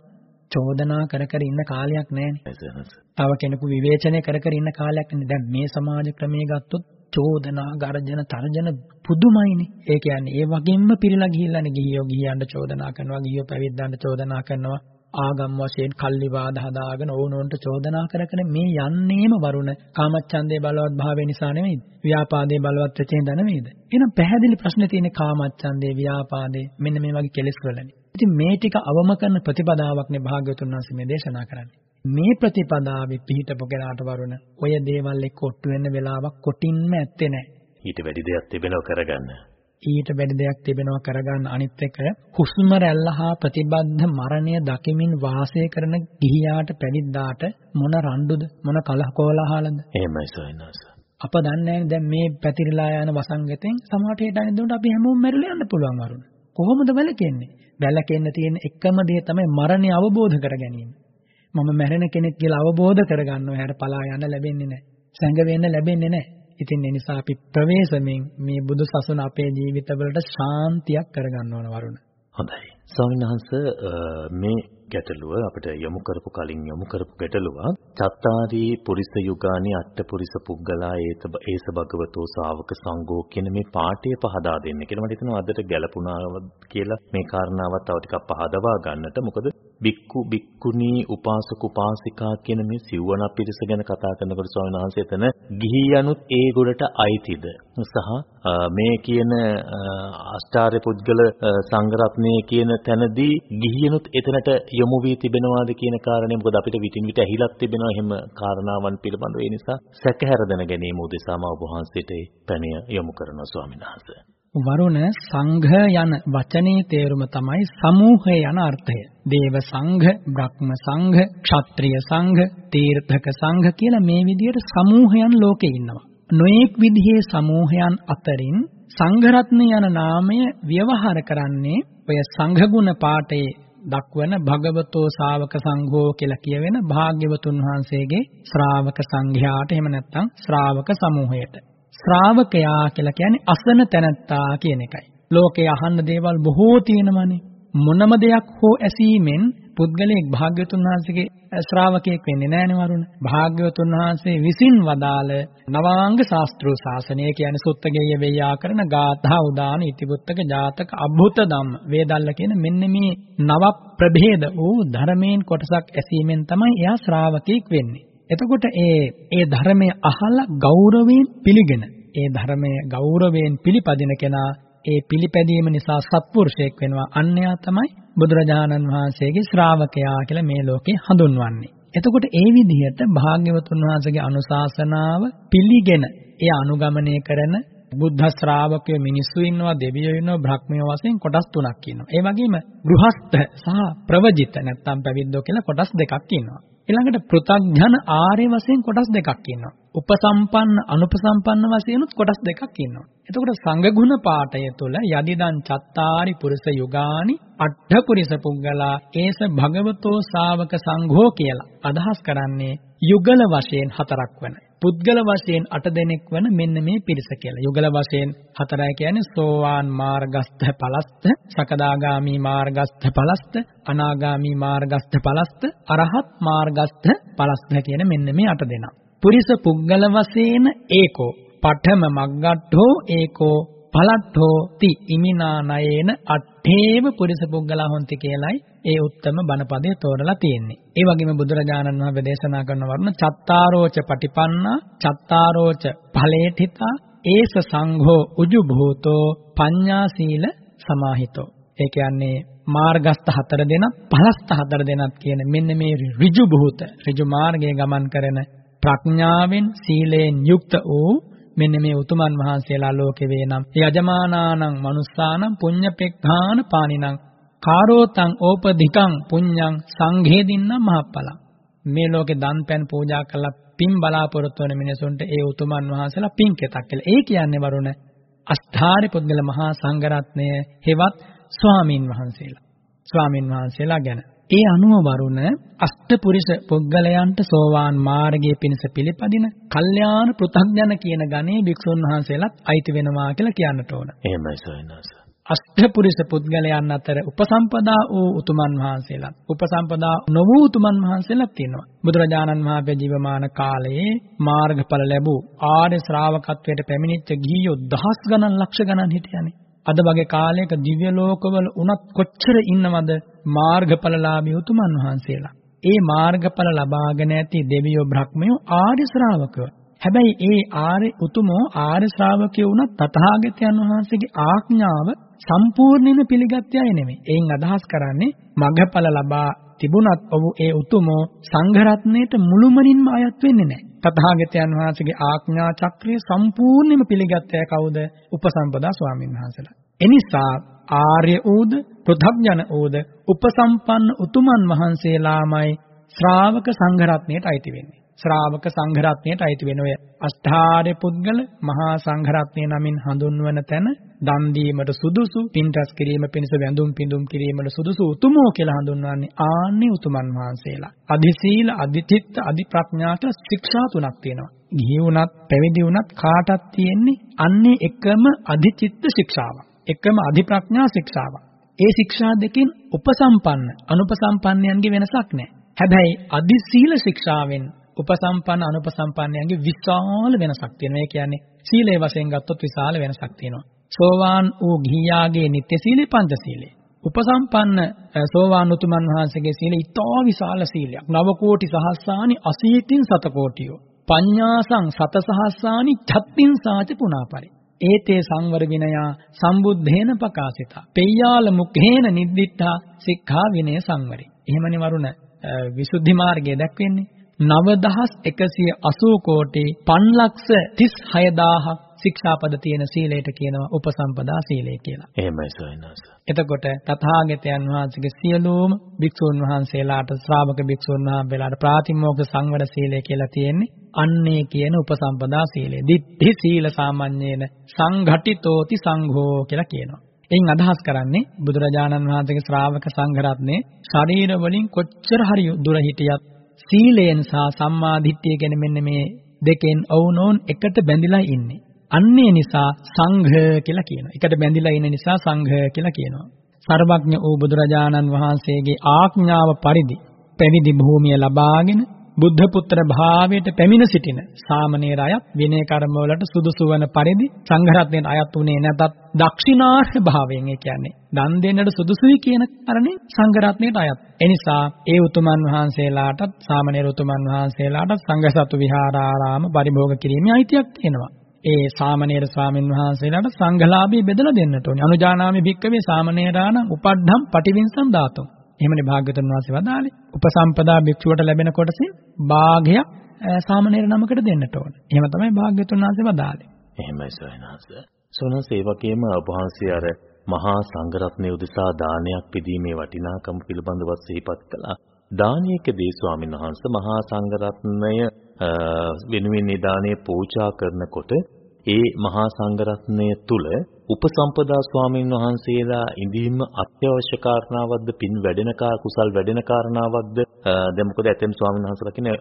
චෝදනා කර කර ඉන්න කාලයක් නැහැනේ. තව කෙනෙකු විවේචනය කර කර ඉන්න කාලයක් නෙවෙයි. දැන් මේ සමාජ ක්‍රමයේ ගත්තොත් චෝදනා, ගර්ජන, තර්ජන පුදුමයිනේ. ඒ කියන්නේ ඒ වගේම පිරලා ගිහිල්ලානේ ගිහියෝ ගිහියන්ට චෝදනා කරනවා, ගිහියෝ පැවිද්දන්ට චෝදනා කරනවා. ආගම් වශයෙන් කල්ලි වාද හදාගෙන ඕනෝන්ට චෝදනා කර කර මේ යන්නේම වරුණ කාමච්ඡන්දේ බලවත් භාවය නිසා නෙමෙයිද? ව්‍යාපාදේ බලවත් වෙච්ච හින්දා නෙමෙයිද? එහෙනම් පැහැදිලි ප්‍රශ්නේ තියෙන්නේ කාමච්ඡන්දේ ව්‍යාපාදේ මෙන්න මේ වගේ කෙලෙස් වලනේ. ඉතින් මේ ටික අවම කරන ප්‍රතිපදාවක්නේ භාග්‍යවතුන් වහන්සේ මේ දේශනා කරන්නේ. මේ ප්‍රතිපදාවේ පිහිටපු කෙනාට වරුණ ඔය දේවල් එක්ක ඔට්ටු වෙන්න වෙලාවක් කොටින්ම ඇත්තේ නැහැ. ඊට වැඩි දෙයක් තිබෙනව කරගන්න. ඊට වැඩි දෙයක් තිබෙනවා කරගන්න අනිත් එක හුස්ම රැල්ල හා ප්‍රතිබද්ධ මරණය දකිමින් වාසය කරන ගිහියාට පැවිද්දාට මොන රණ්ඩුද මොන කලකෝලහලද එහෙමයි සයනස අප දන්නේ දැන් මේ පැතිරිලා යන වසංගතෙන් සමහරට හිටන්නේ දුන්නට අපි හැමෝම මැරිලා යන්න පුළුවන් වරුණ කොහොමද වැළකෙන්නේ වැළකෙන්න තියෙන එකම දේ තමයි මරණය අවබෝධ කර ගැනීම මම මැරෙන කෙනෙක් කියලා අවබෝධ කරගන්නව හැර පලා යන්න ලැබෙන්නේ නැහැ සැඟ වෙන්න ලැබෙන්නේ නැහැ ඉතින් ඒ නිසා අපි ප්‍රවේශමෙන් මේ බුදු සසුන අපේ ජීවිතවලට ශාන්තියක් කරගන්න ඕන වරුණ. හොඳයි. ස්වාමීන් වහන්සේ මේ ගැටලුව අපිට යොමු කරපු කලින් යොමු කරපු ගැටලුව. චත්තාරි පුරිස යුගානි අට්ඨ පුරිස පුග්ගලා ඒත ඒස භගවතෝ ශාවක සංඝෝ කියන මේ පාඨය පහදා දෙන්න කියලා මට හිතෙනවා. අදට ගැලපුණා කියලා මේ කාරණාවත් තව ටිකක් පහදවා ගන්නට. මොකද බික්කු බික්කුණී උපාසක උපාසිකා කියන මේ සිව්වන පිරිස ගැන කතා කරනකොට ස්වාමීන් වහන්සේ එතන ගිහියනුත් ඒ ගොඩට අයිතිද? සහ මේ කියන ආස්චාර්ය පුද්ගල සංගරත්නයේ කියන තැනදී ගිහියනුත් එතනට යොමු වී තිබෙනවාද කියන කාරණේ? මොකද අපිට විтин විට ඇහිලක් තිබෙනවා. එහෙම කාරණාවන් පිළිබඳව ඒ නිසා සැකහැර දැන ගැනීම උදෙසාම ඔබ වහන්සේට පැමිණ යොමු කරනවා ස්වාමීන් වහන්සේ. වරුණ සංඝ යන වචනේ තේරුම තමයි සමූහය යන අර්ථය. දේව සංඝ, බ්‍රහ්ම සංඝ, ක්ෂත්‍රීය සංඝ, තීර්ථක සංඝ කියලා මේ විදිහට සමූහයන් ලෝකේ ඉන්නවා. නොඑක් විදිහේ සමූහයන් අතරින් සංඝරත්න යන නාමය ව්‍යවහාර කරන්නේ ඔය සංඝ ගුණ පාඨයේ දක්වන භගවතෝ ශාවක සංඝෝ කියලා කියවෙන භාග්‍යවතුන් වහන්සේගේ ශ්‍රාවක සංඝයාට එහෙම නැත්නම් ශ්‍රාවක සමූහයට. ශ්‍රාවකයා කියලා කියන්නේ අසන තැනැත්තා කියන එකයි. ලෝකේ අහන්න දේවල් බොහෝ තියෙනවනේ. මොනම දෙයක් හෝ ඇසීමෙන් පුද්ගලයෙක් භාග්‍යවතුන් වහන්සේගේ ශ්‍රාවකයෙක් වෙන්නේ නැහැනේ වරුණ. භාග්‍යවතුන් වහන්සේ විසින් වදාළ නවාංග ශාස්ත්‍රෝ ශාසනය කියන්නේ සුත්තගෙය වේයාකරණ ගාථා උදාන ඉතිබුත්තක ජාතක අභූත ධම්ම වේදල්ල කියන මෙන්න මේ නව ප්‍රභේද වූ ධර්මයෙන් කොටසක් ඇසීමෙන් තමයි එයා ශ්‍රාවකයෙක් වෙන්නේ. එතකොට ඒ ඒ ධර්මය අහලා ගෞරවයෙන් පිළිගෙන ඒ ධර්මය ගෞරවයෙන් පිළිපදින කෙනා ඒ පිළිපැදීම නිසා සත්පුරුෂයෙක් වෙනවා. අන්‍යයා තමයි බුදුරජාණන් වහන්සේගේ ශ්‍රාවකයා කියලා මේ ලෝකේ හඳුන්වන්නේ. එතකොට ඒ විදිහට භාග්‍යවතුන් වහන්සේගේ අනුශාසනාව පිළිගෙන ඒ අනුගමනය කරන බුද්ධ ශ්‍රාවකයෝ මිනිස්සු ඉන්නවා දෙවියෝ ඉන්නවා බ්‍රහ්මයෝ වශයෙන් කොටස් තුනක් ඉන්නවා. ඒ වගේම ගෘහස්ත සහ ප්‍රවජිත නැත්නම් පැවිද්දෝ කියලා කොටස් දෙකක් ඉන්නවා. ඊළඟට පෘථග්ජන ආර්ය වශයෙන් කොටස් දෙකක් ඉන්නවා. උපසම්පන්න අනුපසම්පන්න වශයෙන්ුත් කොටස් දෙකක් ඉන්නවා. එතකොට සංඝගුණ පාඨය තුළ යදිදං චත්තාරි පුරුෂ යුගානි අට්ඨ පුරිස පුංගලා ඒස භගවතෝ ශාවක සංඝෝ කියලා අදහස් කරන්නේ යුගල වශයෙන් හතරක් වෙන. පුද්ගල වශයෙන් අට දෙනෙක් වන මෙන්න මේ පිරිස කියලා. යුගල වශයෙන් හතරයි කියන්නේ සෝවාන් මාර්ගස්ත පලස්ත, සකදාගාමි මාර්ගස්ත පලස්ත, අනාගාමි මාර්ගස්ත පලස්ත, අරහත් මාර්ගස්ත පලස්ත කියන මෙන්න මේ අට දෙනා. පුරිස පුද්ගල වශයෙන් ඒකෝ පඨම මග්ගට්ඨෝ ඒකෝ පලට්ඨෝ ති ඉමිනා නයේන අට්ඨේව පුරිස පුද්ගලා හොಂತಿ කියලයි ඒ උත්තම බණපදයේ තෝරලා තියෙන්නේ. ඒ වගේම බුදුරජාණන් වහන්සේ දේශනා කරන වරුණ චත්තාරෝච පටිපන්නා චත්තාරෝච ඵලේඨිතා ඒස සංඝෝ උජු භූතෝ පඤ්ඤා සීල සමාහිතෝ. ඒ කියන්නේ මාර්ගස්ත හතර දෙනත් පලස්ත හතර දෙනත් කියන මෙන්න මේ ඍජු භූත ඍජු මාර්ගයේ ගමන් කරන ප්‍රඥාවෙන් සීලයෙන් යුක්ත වූ මෙන්න මේ උතුමන් වහන්සේලා ලෝකේ වේනම් යජමානානං මනුස්සානං පුඤ්ඤපෙක්ඛාන පානිනං කාරෝතං ඕපධිකං පුඤ්ඤං සංඝේදින්නම් මහප්පලං මේ ලෝකේ දන් පෙන් පූජා කළා පින් බලාපොරොත්තු වෙන මිනිසුන්ට ඒ උතුමන් වහන්සේලා පින් කෙතක් කියලා. ඒ කියන්නේ වරුණ අස්ථාරි පුද්ගල මහා සංඝරත්නය හෙවත් ස්වාමින් වහන්සේලා. ස්වාමින් වහන්සේලා ගැන ඒ අනුව වරුණ අෂ්ටපුරිස පුද්ගලයන්ට සෝවාන් මාර්ගයේ පිණිස පිළිපදින කල්යාණ පෘථග්ජන කියන ගණේ භික්ෂුන් වහන්සේලාත් අයිති වෙනවා කියලා කියන්නට ඕන. එහෙමයි සයනස. අෂ්ටපුරිස පුද්ගලයන් අතර උපසම්පදා වූ උතුමන් වහන්සේලා උපසම්පදා නොවූ උතුමන් වහන්සේලාත් තියෙනවා. බුදුරජාණන් වහන්සේ ජීවමාන කාලයේ මාර්ගඵල ලැබූ ආර්ය ශ්‍රාවකත්වයට පැමිණිච්ච ගිහියෝ දහස් ගණන් ලක්ෂ ගණන් හිටියනේ. අද වගේ කාලයක දිව්‍ය ලෝකවල උනත් කොච්චර ඉන්නවද මාර්ගඵලලාභී උතුමන් වහන්සේලා. ඒ මාර්ගඵල ලබාගෙන ඇති දෙවියෝ බ්‍රහ්මයෝ ආර්ය ශ්‍රාවකයෝ. හැබැයි ඒ ආර්ය උතුමෝ ආර්ය ශ්‍රාවකයෝ වුණත් තථාගතයන් වහන්සේගේ ආඥාව සම්පූර්ණයෙන්ම පිළිගත්තේ අය නෙමෙයි. එයින් අදහස් කරන්නේ මගඵල ලබා තිබුණත් ඔහු ඒ උතුමෝ සංඝ රත්නයට මුළුමනින්ම අයත් වෙන්නේ නැහැ. තථාගතයන් වහන්සේගේ ආඥා චක්‍රය සම්පූර්ණයෙන්ම පිළිගත්තේ කවුද? උපසම්පදා ස්වාමීන් වහන්සේලා. එනිසා ආර්ය ඌද, පෘථග්ජන ඌද, උපසම්පන්න උතුමන් වහන්සේලාමයි ශ්‍රාවක සංඝ රත්නයට අයිති වෙන්නේ. ශ්‍රාවක සංඝ රත්නයට අයිති වෙන ඔය අෂ්ටාර්ය පුද්ගල මහා සංඝ රත්නය නමින් හඳුන්වන තැන දන් දීමට සුදුසු, පින්ටස් කිරීම පිණිස වැඳුම් පිඳුම් කිරීමට සුදුසු උතුමෝ කියලා හඳුන්වන්නේ ආන්නේ උතුමන් වහන්සේලා. අධි සීල, අධි චිත්ත, අධි ප්‍රඥා කියලා ශික්ෂා තුනක් තියෙනවා. ගිහි වුණත්, පැවිදි වුණත් කාටත් තියෙන්නේ අන්නේ එකම අධි චිත්ත ශික්ෂාවක්. එකම අධි ප්‍රඥා ශික්ෂාවක්. ඒ ශික්ෂා දෙකෙන් උපසම්පන්න, අනුපසම්පන්නයන්ගේ වෙනසක් නැහැ. හැබැයි අධි සීල ශික්ෂාවෙන් උපසම්පන්න අනුපසම්පන්නයන්ගේ විශාල වෙනසක් තියෙනවා. ඒ කියන්නේ සීලේ වශයෙන් ගත්තොත් විශාල වෙනසක් තියෙනවා. සෝවාන් වූ ගිහියාගේ නිත්‍ය සීලේ පංච සීලේ. උපසම්පන්න සෝවාන් උතුමන් වහන්සේගේ සීලය ඉතා විශාල සීලයක්. නව කෝටි සහස්සානි අසීතින් සත කෝටියෝ. පඤ්ඤාසං සත සහස්සානි චත්තින් සාච පුනාපරි. ඒතේ සංවර විනයා සම්බුද්ධේන ප්‍රකාශිතා. පෙය්‍යාල මුඛේන නිද්දිත්තා සික්ඛා විනය සංවරේ. එහෙමනේ වරුණ විසුද්ධි මාර්ගය දැක්වෙන්නේ. 9180 කෝටි 536000ක් ශික්ෂාපද තියෙන සීලයට කියනවා උපසම්පදා සීලය කියලා. එහෙමයි සයනස. එතකොට තථාගතයන් වහන්සේගේ සියලුම භික්ෂුන් වහන්සේලාට ශ්‍රාවක භික්ෂුන් වහන්සේලාට ප්‍රාතිමෝක්ෂ සංවර සීලය කියලා තියෙන්නේ අන්නේ කියන උපසම්පදා සීලය. දිට්ඨි සීල සාමඤ්ඤේන සංඝටිතෝති සංඝෝ කියලා කියනවා. එයින් අදහස් කරන්නේ බුදුරජාණන් වහන්සේගේ ශ්‍රාවක සංඝ රත්නේ ශරීර වලින් කොච්චර හරි දුර හිටියත් සීලයෙන් සහ සම්මා දිට්ඨිය කියන මෙන්න මේ දෙකෙන් ඔවුනෝන් එකට බැඳිලා ඉන්නේ. අන්නේ නිසා සංඝ කියලා කියනවා. එකට බැඳිලා ඉන්න නිසා සංඝ කියලා කියනවා. සර්වඥ වූ බුදුරජාණන් වහන්සේගේ ආඥාව පරිදි පැවිදි භූමිය ලබාගෙන බුද්ධ පුත්‍ර භාවයට පැමිණ සිටින සාමණේර අයත් විනය කර්ම වලට සුදුසු වන පරිදි සංඝ රත්නයට අයත් උනේ නැතත් දක්ෂිනාර්හ භාවයෙන් ඒ කියන්නේ දන් දෙන්නට සුදුසුයි කියන කාරණේ සංඝ රත්නයට අයත්. එනිසා ඒ උතුමන් වහන්සේලාටත් සාමණේර උතුමන් වහන්සේලාටත් සංඝ සතු විහාරාරාම පරිභෝග කිරීමේ අයිතියක් තියෙනවා. ඒ සාමණේර ස්වාමින් වහන්සේලාට සංඝලාභී බෙදලා දෙන්නට ඕනේ. අනුජානාමි භික්කවේ සාමණේරාණ උපද්ධම් පටිවින්සම් දාතෝ. එහෙමනේ භාග්‍යවතුන් වහන්සේ වදාළේ. උපසම්පදා භික්ෂුවට ලැබෙන කොටසින් භාගයක් සාමණේර නමකට දෙන්නට ඕන. එහෙම තමයි භාග්‍යවතුන් වහන්සේ වදාළේ. එහෙමයි සයනහස. සෝනස් ඒ වගේම ඔබ වහන්සේ අර මහා සංඝරත්නයේ උදෙසා දානයක් පිදීමේ වටිනාකම පිළිබඳව සිහිපත් කළා. දානයකදී ස්වාමීන් වහන්සේ මහා සංඝරත්නය වෙනුවෙන් නිදානේ පූජා කරනකොට ඒ මහා සංඝරත්නය තුල උපසම්පදා ස්වාමීන් වහන්සේලා ඉඳීම අත්‍යවශ්‍ය කාරණාවක්ද පින් වැඩෙන කා කුසල් වැඩෙන කාරණාවක්ද දැන් මොකද ඇතෙන් ස්වාමීන් වහන්සේලා කියන්නේ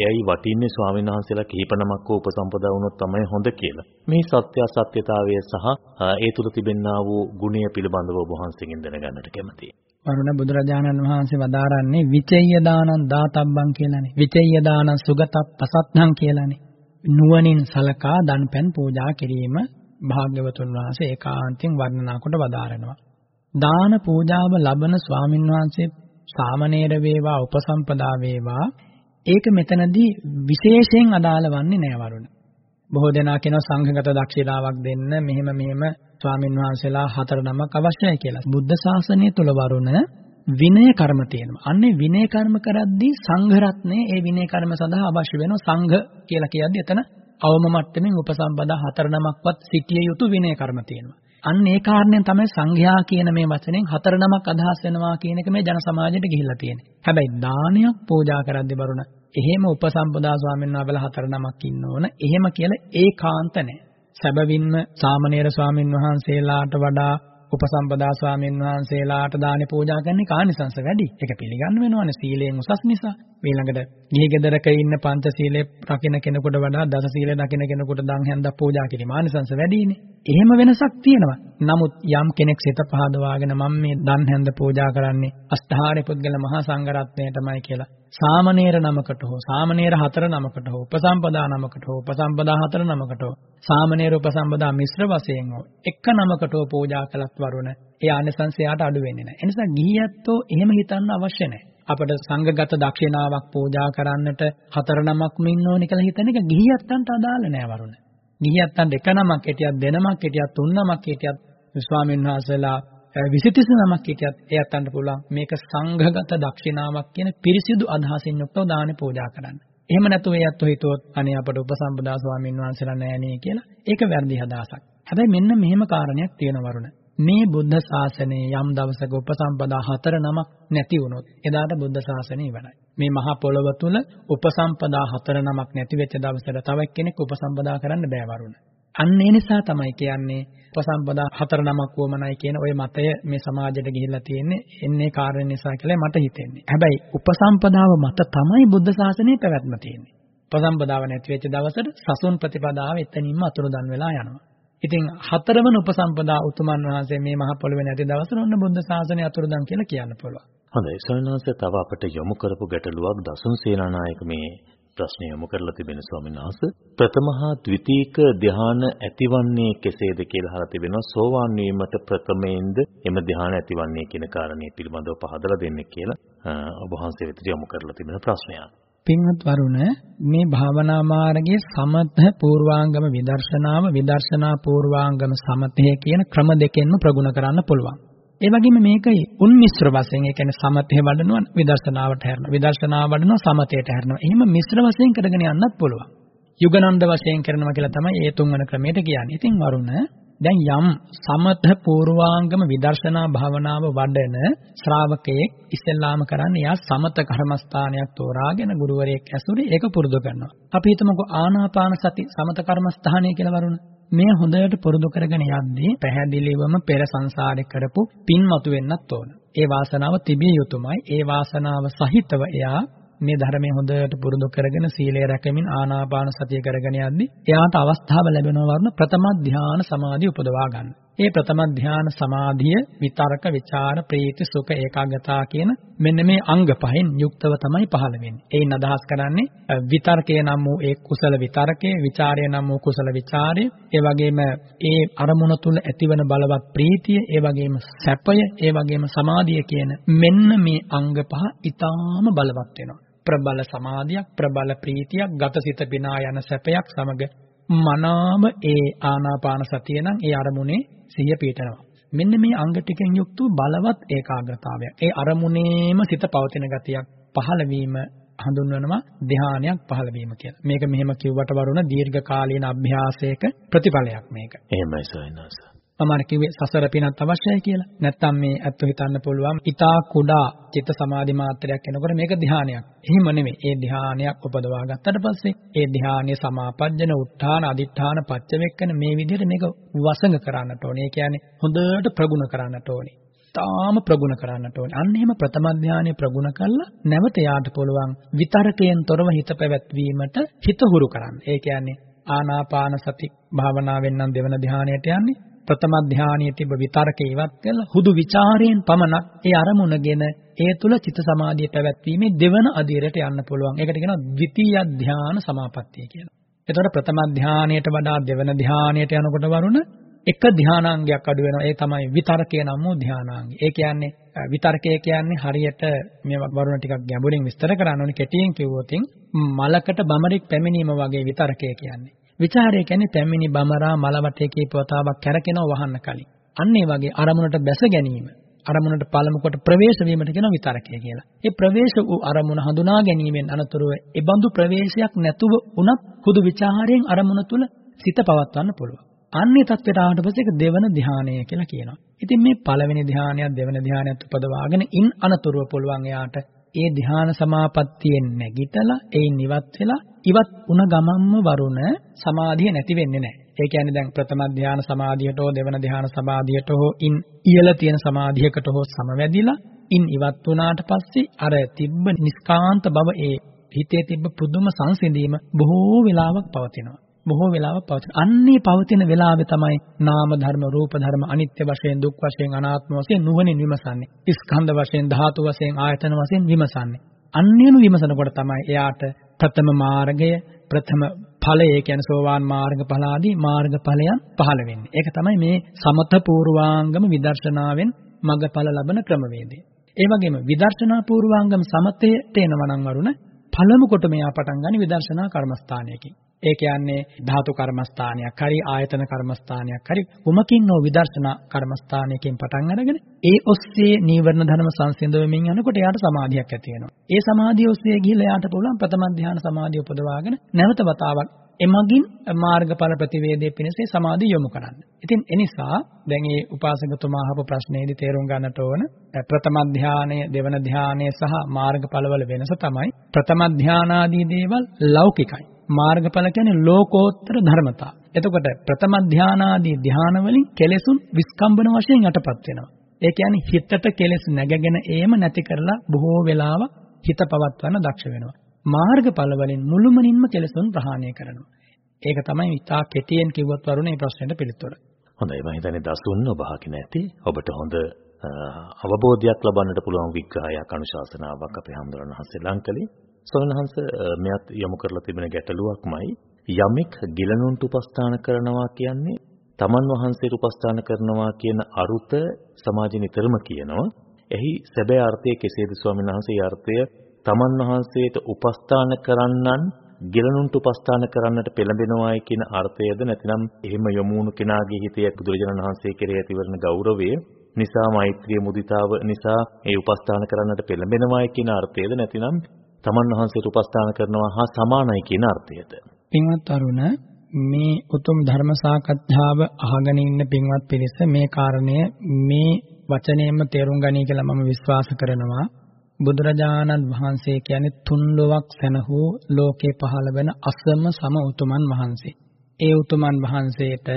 එයයි වටින්නේ ස්වාමීන් වහන්සේලා කිහිප නමක් උපසම්පදා වුණොත් තමයි හොඳ කියලා. මේ සත්‍ය සත්‍යතාවය සහ ඒ තුල තිබෙනා වූ ගුණය පිළිබඳව ඔබ වහන්සේගෙන් දැනගන්නට කැමතියි. වරුණ බුදුරජාණන් වහන්සේ වදාරන්නේ විචේය දානං දාතබ්බං කියලානේ. විචේය දානං සුගතප්පසත්නම් කියලානේ. නුවණින් සලකා දන්පැන් පූජා කිරීම භාග්‍යවතුන් වහන්සේ ඒකාන්තයෙන් වර්ණනා කොට වදාරනවා. දාන පූජාව ලබන ස්වාමින් වහන්සේ සාමණේර වේවා උපසම්පදා වේවා ඒක මෙතනදී විශේෂයෙන් අදාළ වන්නේ නෑ වරුණ. බොහෝ දෙනා කියනවා සංඝගත දක්ෂිනාවක් දෙන්න මෙහෙම මෙහෙම ස්වාමින් වහන්සේලා හතර නමක් අවශ්‍යයි කියලා. බුද්ධ ශාසනය තුල වරුණ විනය කර්ම තියෙනවා. අන්නේ විනය කර්ම කරද්දී සංඝ රත්නය ඒ විනය කර්ම සඳහා අවශ්‍ය වෙන සංඝ කියලා කියද්දී එතන අවම මට්ටමින් උපසම්පදා හතර නමක්වත් සිටිය යුතු විනය කර්ම තියෙනවා. අන්න ඒ කාරණයෙන් තමයි සංඝයා කියන මේ වචනෙන් හතර නමක් අදහස් වෙනවා කියන එක මේ ජන සමාජයට ගිහිල්ලා තියෙන්නේ. හැබැයි දානයක් පූජා කරද්දී බරුණ එහෙම උපසම්පදා ස්වාමීන් වහන්සේලා හතර නමක් ඉන්න ඕන. එහෙම කියලා ඒකාන්ත නැහැ. සැබවින්ම සාමණේර ස්වාමින් වහන්සේලාට වඩා උපසම්පදා ස්වාමීන් වහන්සේලාට දානේ පූජා කරන කානිසංශ වැඩි. ඒක පිළිගන්න වෙනවනේ සීලයෙන් උසස් නිසා. ඊළඟට ගිහි ගෙදරක ඉන්න පංච සීලේ රකින්න කෙනෙකුට වඩා දස සීලේ රකින්න කෙනෙකුට දන් හැන්දක් පූජා කිරීම ආනිසංශ වැඩිනේ. එහෙම වෙනසක් තියෙනවා. නමුත් යම් කෙනෙක් සිත පහදවාගෙන මම මේ දන් හැන්ද පූජා කරන්නේ අෂ්ටාරි පුද්ගල මහා සංඝරත්නයටමයි කියලා සාමණේර නමකට හෝ සාමණේර හතර නමකට හෝ උපසම්පදා නමකට හෝ උපසම්පදා හතර නමකට හෝ සාමණේර උපසම්පදා මිශ්‍ර වශයෙන් හෝ එක නමකට හෝ පූජා කළත් වරුණ ඒ ආනිසංසයට අඩු වෙන්නේ නැහැ. ඒ නිසා ගිහියත්ෝ එහෙම හිතන්න අවශ්‍ය නැහැ. අපිට සංඝගත දක්ෂිනාවක් පූජා කරන්නට හතර නමක්ම ඉන්න ඕනි කියලා හිතන එක ගිහියත්තන්ට අදාළ නෑ වරුණ. ගිහියත්තන්ට එක නමක් හිටියත් දෙනමක් හිටියත් තුන් නමක් හිටියත් ස්වාමීන් වහන්සේලා විසිතිස් නමක් හිටියත් එයත් අන්න පුළුවන් මේක සංඝගත දක්ෂිනාවක් කියන පිරිසිදු අදහසින් යුක්තව දානේ පූජා කරන්න. එහෙම නැතුව එයත් හිතුවොත් අනේ අපට උපසම්පදා ස්වාමීන් වහන්සේලා නැහැ නේ කියලා. ඒක වැරදි අදහසක්. හැබැයි මෙන්න මෙහෙම කාරණයක් තියෙන වරුණ. මේ බුද්ධ ශාසනයේ යම් දවසක උපසම්පදා හතර නමක් නැති වුණොත් එදාට බුද්ධ ශාසනය ඉවරයි. මේ මහා පොළොව තුල උපසම්පදා හතර නමක් නැති වෙච්ච දවසට තව කෙනෙක් උපසම්පදා කරන්න බෑ වරුණ. අන්න ඒ නිසා තමයි කියන්නේ උපසම්පදා හතර නමක් වුවමනයි කියන ওই මතය මේ සමාජයට ගිහිල්ලා තියෙන්නේ එන්නේ කාරණේ නිසා කියලා මට හිතෙන්නේ. හැබැයි උපසම්පදාව මත තමයි බුද්ධ ශාසනය පැවැත්ම තියෙන්නේ. උපසම්පදාව නැති වෙච්ච දවසට සසුන් ප්‍රතිපදාව එතනින්ම අතුරුදන් වෙලා යනවා. ඉතින් හතරවන උපසම්පදා උතුමන් වහන්සේ මේ මහ පොළොවේ නැති දවසට ඔන්න බුද්ධ ශාසනය අතුරුදන් කියලා කියන්න පුළුවන්. හොඳයි ස්වාමීන් තව අපිට යොමු කරපු ගැටලුවක් දසුන් සේනානායක මේ ප්‍රශ්නය යොමු කරලා තිබෙන ස්වාමීන් වහන්සේ ප්‍රථම හා ද්විතීක ධ්‍යාන ඇතිවන්නේ කෙසේද කියලා අහලා තිබෙනවා සෝවාන් වීමට ප්‍රථමයෙන්ද එම ධ්‍යාන ඇතිවන්නේ කියන කාරණේ පිළිබඳව පහදලා දෙන්න කියලා ඔබ වහන්සේ වෙත යොමු කරලා තිබෙන ප්‍රශ්නයක්. පින්වත් වරුණ මේ භාවනා මාර්ගයේ සමත පූර්වාංගම විදර්ශනාව විදර්ශනා පූර්වාංගම සමතය කියන ක්‍රම දෙකෙන්ම ප්‍රගුණ කරන්න පුළුවන්. ඒ වගේම මේකයි උන්මිශ්‍ර වශයෙන් ඒ කියන්නේ සමතේ වඩනවා විදර්ශනාවට හැරෙනවා විදර්ශනාව වඩනවා සමතයට හැරෙනවා. එහෙම මිශ්‍ර වශයෙන් කරගෙන යන්නත් පුළුවන්. යුගනන්ද වශයෙන් කරනවා කියලා තමයි ඒ තුන්වන ක්‍රමයට කියන්නේ. ඉතින් වරුණ දැන් යම් සමත පූර්වාංගම විදර්ශනා භාවනාව වඩන ශ්‍රාවකයෙක් ඉස්සෙල්ලාම කරන්නේ යා සමත කර්මස්ථානයක් තෝරාගෙන ගුරුවරයෙක් ඇසුරේ ඒක පුරුදු කරනවා. අපි හිතමුකෝ ආනාපාන සති සමත කර්මස්ථානය කියලා වරුණ. මේ හොඳට පුරුදු කරගෙන යද්දී පැහැදිලිවම පෙර සංසාරේ කරපු පින් මතු වෙන්නත් ඕන. ඒ වාසනාව තිබිය යුතුමයි. ඒ වාසනාව සහිතව එයා මේ ධර්මයේ හොඳට පුරුදු කරගෙන සීලය රැකමින් ආනාපාන සතිය කරගෙන යද්දී එයාට අවස්ථාව ලැබෙනවා වරුණ ප්‍රථම ධ්‍යාන සමාධිය උපදවා ගන්න. මේ ප්‍රථම ධ්‍යාන සමාධිය විතරක ਵਿਚාර ප්‍රීති සුඛ ඒකාග්‍රතාව කියන මෙන්න මේ අංග පහෙන් යුක්තව තමයි පහළ වෙන්නේ. ඒන් අදහස් කරන්නේ විතරකේ නම් වූ ඒ කුසල විතරකේ, ਵਿਚාරය නම් වූ කුසල විචාරය, ඒ වගේම ඒ අරමුණ තුල ඇතිවන බලවත් ප්‍රීතිය, ඒ වගේම සැපය, ඒ වගේම සමාධිය කියන මෙන්න මේ අංග පහ ඊටාම බලවත් වෙනවා. ප්‍රබල සමාධියක්, ප්‍රබල ප්‍රීතියක්, ගතසිත බිනා යන සැපයක් සමග මනාම ඒ ආනාපාන සතිය නම් ඒ අරමුණේ සිහිය පිටනවා මෙන්න මේ අංග ටිකෙන් යුක්ත බලවත් ඒකාග්‍රතාවයක් ඒ අරමුණේම සිත පවතින ගතියක් පහළ වීම හඳුන්වනවා ධානයක් පහළ වීම කියලා. මේක මෙහෙම කිව්වට වරුණ දීර්ඝ කාලීන අභ්‍යාසයක ප්‍රතිඵලයක් මේක. එහෙමයි සයනස. මම අර කිව්වේ සසර පිනත් අවශ්‍යයි කියලා. නැත්තම් මේ ඇත්ත හිතන්න පුළුවන්. ඊතා කුඩා චිත්ත සමාධි මාත්‍රයක් එනකොට මේක ධානයක්. එහෙම නෙමෙයි. ඒ ධානයක් උපදවා ගත්තට පස්සේ ඒ ධානයේ සමාපජ්ජන, උත්ථාන, අදිඨාන, පච්චවෙක්කන මේ විදිහට මේක වසඟ කරන්නට ඕනේ. ඒ කියන්නේ හොඳට ප්‍රගුණ කරන්නට ඕනේ. තාම ප්‍රගුණ කරන්නට ඕනේ. අන්න එහෙම ප්‍රථම ධානය ප්‍රගුණ කළා නැවත යාට පුළුවන් විතරකයෙන් තොරව හිත පැවැත්වීමට හිත හුරු කරන්න. ඒ කියන්නේ ආනාපාන සති භාවනාවෙන් නම් දෙවන ධානයට යන්නේ ප්‍රථම ධානයේ තිබ විතරකේ ඉවත් කරලා හුදු ਵਿਚාරයෙන් පමණක් ඒ අරමුණගෙන ඒ තුල චිත්ත සමාධිය පැවැත්වීමේ දෙවන අධීරයට යන්න පුළුවන්. ඒකට කියනවා ද්විතීය ධාන සමාපත්තිය කියලා. එතකොට ප්‍රථම ධානයට වඩා දෙවන ධානයට යනකොට වරුණ එක ධානාංගයක් අඩු වෙනවා. ඒ තමයි විතරකේ නම් වූ ධානාංගය. ඒ කියන්නේ විතරකේ කියන්නේ හරියට මේ වරුණ ටිකක් ගැඹුරින් විස්තර කරන්න ඕනේ කෙටියෙන් කිව්වොත් මලකට බමරෙක් පැමිණීම වගේ විතරකේ කියන්නේ. ਵਿචාරය කියන්නේ පැමිණි බමරා මල වටේ කීප වතාවක් කැරකෙනව වහන්න කලින්. අන්න ඒ වගේ අරමුණට බැස ගැනීම අරමුණට පළමු කොට ප්‍රවේශ වීමට කියන විතරකය කියලා. ඒ ප්‍රවේශ වූ අරමුණ හඳුනා ගැනීමෙන් අනතුරුව ඒ බඳු ප්‍රවේශයක් නැතුව උනත් හුදු ਵਿਚාරයෙන් අරමුණ තුල සිත පවත්වන්න පුළුවන්. අන්නේ தත්වයට ආවට පස්සේ ඒක දෙවන ධානය කියලා කියනවා. ඉතින් මේ පළවෙනි ධානයත් දෙවන ධානයත් උපදවාගෙන ඉන් අනතුරුව පුළුවන් එයාට ඒ ධ්‍යාන සමාපත්තියෙන් නැගිටලා ඒයින් ඉවත් වෙලා ඉවත් වුණ ගමන්ම වරුණ සමාධිය නැති වෙන්නේ නැහැ. ඒ කියන්නේ දැන් ප්‍රථම ධ්‍යාන සමාධියට හෝ දෙවන ධ්‍යාන සමාධියට හෝ ඉන් ඉහළ තියෙන සමාධියකට හෝ සමවැදිලා ඉන් ඉවත් වුණාට පස්සේ අර තිබ්බ නිස්කාන්ත බව ඒ හිතේ තිබ්බ පුදුම සංසිඳීම බොහෝ වෙලාවක් පවතිනවා. බොහෝ වෙලාවක් පවතින. අන්නේ පවතින වෙලාවේ තමයි නාම ධර්ම, රූප ධර්ම, අනිත්‍ය වශයෙන්, දුක් වශයෙන්, අනාත්ම වශයෙන් නුවණින් විමසන්නේ. ස්කන්ධ වශයෙන්, ධාතු වශයෙන්, ආයතන වශයෙන් විමසන්නේ. අන්නේම විමසනකොට තමයි එයාට ප්‍රථම මාර්ගය, ප්‍රථම ඵලය, ඒ කියන්නේ සෝවාන් මාර්ග ඵල ආදී මාර්ග ඵලයන් පහළ වෙන්නේ. ඒක තමයි මේ සමත පූර්වාංගම විදර්ශනාවෙන් මගඵල ලබන ක්‍රමවේදය. ඒ වගේම විදර්ශනා පූර්වාංගම සමතයට එනවා නම් වරුණ පළමු කොට මෙයා පටන් ගන්න විදර්ශනා කර්මස්ථානයකින්. ඒ කියන්නේ ධාතු කර්මස්ථානයක් හරි ආයතන කර්මස්ථානයක් හරි උමකින් නෝ විදර්ශනා කර්මස්ථානයකින් පටන් අරගෙන ඒ ඔස්සේ නීවරණ ධර්ම සංසිඳවමින් යනකොට එයාට සමාධියක් ඇති වෙනවා. ඒ සමාධිය ඔස්සේ ගිහිල්ලා එයාට පුළුවන් ප්‍රථම ධ්‍යාන සමාධිය උපදවාගෙන නැවත වතාවක් එමගින් මාර්ගඵල ප්‍රතිවේදයේ පිණිස සමාධිය යොමු කරන්න. ඉතින් එනිසා දැන් මේ උපාසකතුමා අහපු ප්‍රශ්නේදී තේරුම් ගන්නට ඕන ප්‍රථම ධානය, දෙවන ධානය සහ මාර්ගඵලවල වෙනස තමයි ප්‍රථම ධානාදී දේවල් ලෞකිකයි. මාර්ගඵල කියන්නේ ලෝකෝත්තර ධර්මතා. එතකොට ප්‍රථම ධානාදී ධාන වලින් කෙලෙසුන් විස්කම්බන වශයෙන් යටපත් වෙනවා. ඒ කියන්නේ හිතට කෙලෙස් නැගගෙන ඒම නැති කරලා බොහෝ වෙලාවක් හිත පවත්වන්න දක්ෂ වෙනවා. මාර්ගඵල වලින් මුළුමනින්ම කෙලෙසුන් ප්‍රහාණය කරනවා. ඒක තමයි ඉතා කෙටියෙන් කිව්වත් වරුනේ මේ ප්‍රශ්නෙට පිළිතුර. හොඳයි මම හිතන්නේ දසුන් ඔබ අහගෙන ඇති. ඔබට හොඳ අවබෝධයක් ලබන්නට පුළුවන් විග්‍රහයක් අනුශාසනාවක් අපේ හඳුනන හස්සේ ලංකලේ සොනහංශ මෙයත් යොමු කරලා තිබෙන ගැටලුවක්මයි යමෙක් ගිලනුන්ට උපස්ථාන කරනවා කියන්නේ තමන් වහන්සේට උපස්ථාන කරනවා කියන අරුත සමාජෙ නිතරම කියනවා. එහි සැබෑ අර්ථය කෙසේද ස්වාමීන් වහන්සේ? අර්ථය තමන් වහන්සේට උපස්ථාන කරන්නන් ගිලනුන්ට උපස්ථාන කරන්නට පෙළඹෙනවායි කියන අර්ථයද නැතිනම් එහෙම යොමු වුණු කෙනාගේ හිතේ බුදුරජාණන් වහන්සේ කෙරෙහි ඇතිවන ගෞරවය නිසා මෛත්‍රිය මුදිතාව නිසා ඒ උපස්ථාන කරන්නට පෙළඹෙනවායි කියන අර්ථයද නැතිනම් තමන් වහන්සේට උපස්ථාන කරනවා හා සමානයි කියන අර්ථයද පින්වත් අරුණ මේ උතුම් ධර්ම සාකච්ඡාව අහගෙන ඉන්න පින්වත් පිරිස මේ කාරණය මේ වචනයෙන්ම තේරුම් ගනී කියලා මම විශ්වාස කරනවා බුදුරජාණන් වහන්සේ කියන්නේ තුන් ලොවක් සැනහූ ලෝකේ පහළ වෙන අසම සම උතුමන් වහන්සේ. ඒ උතුමන් වහන්සේට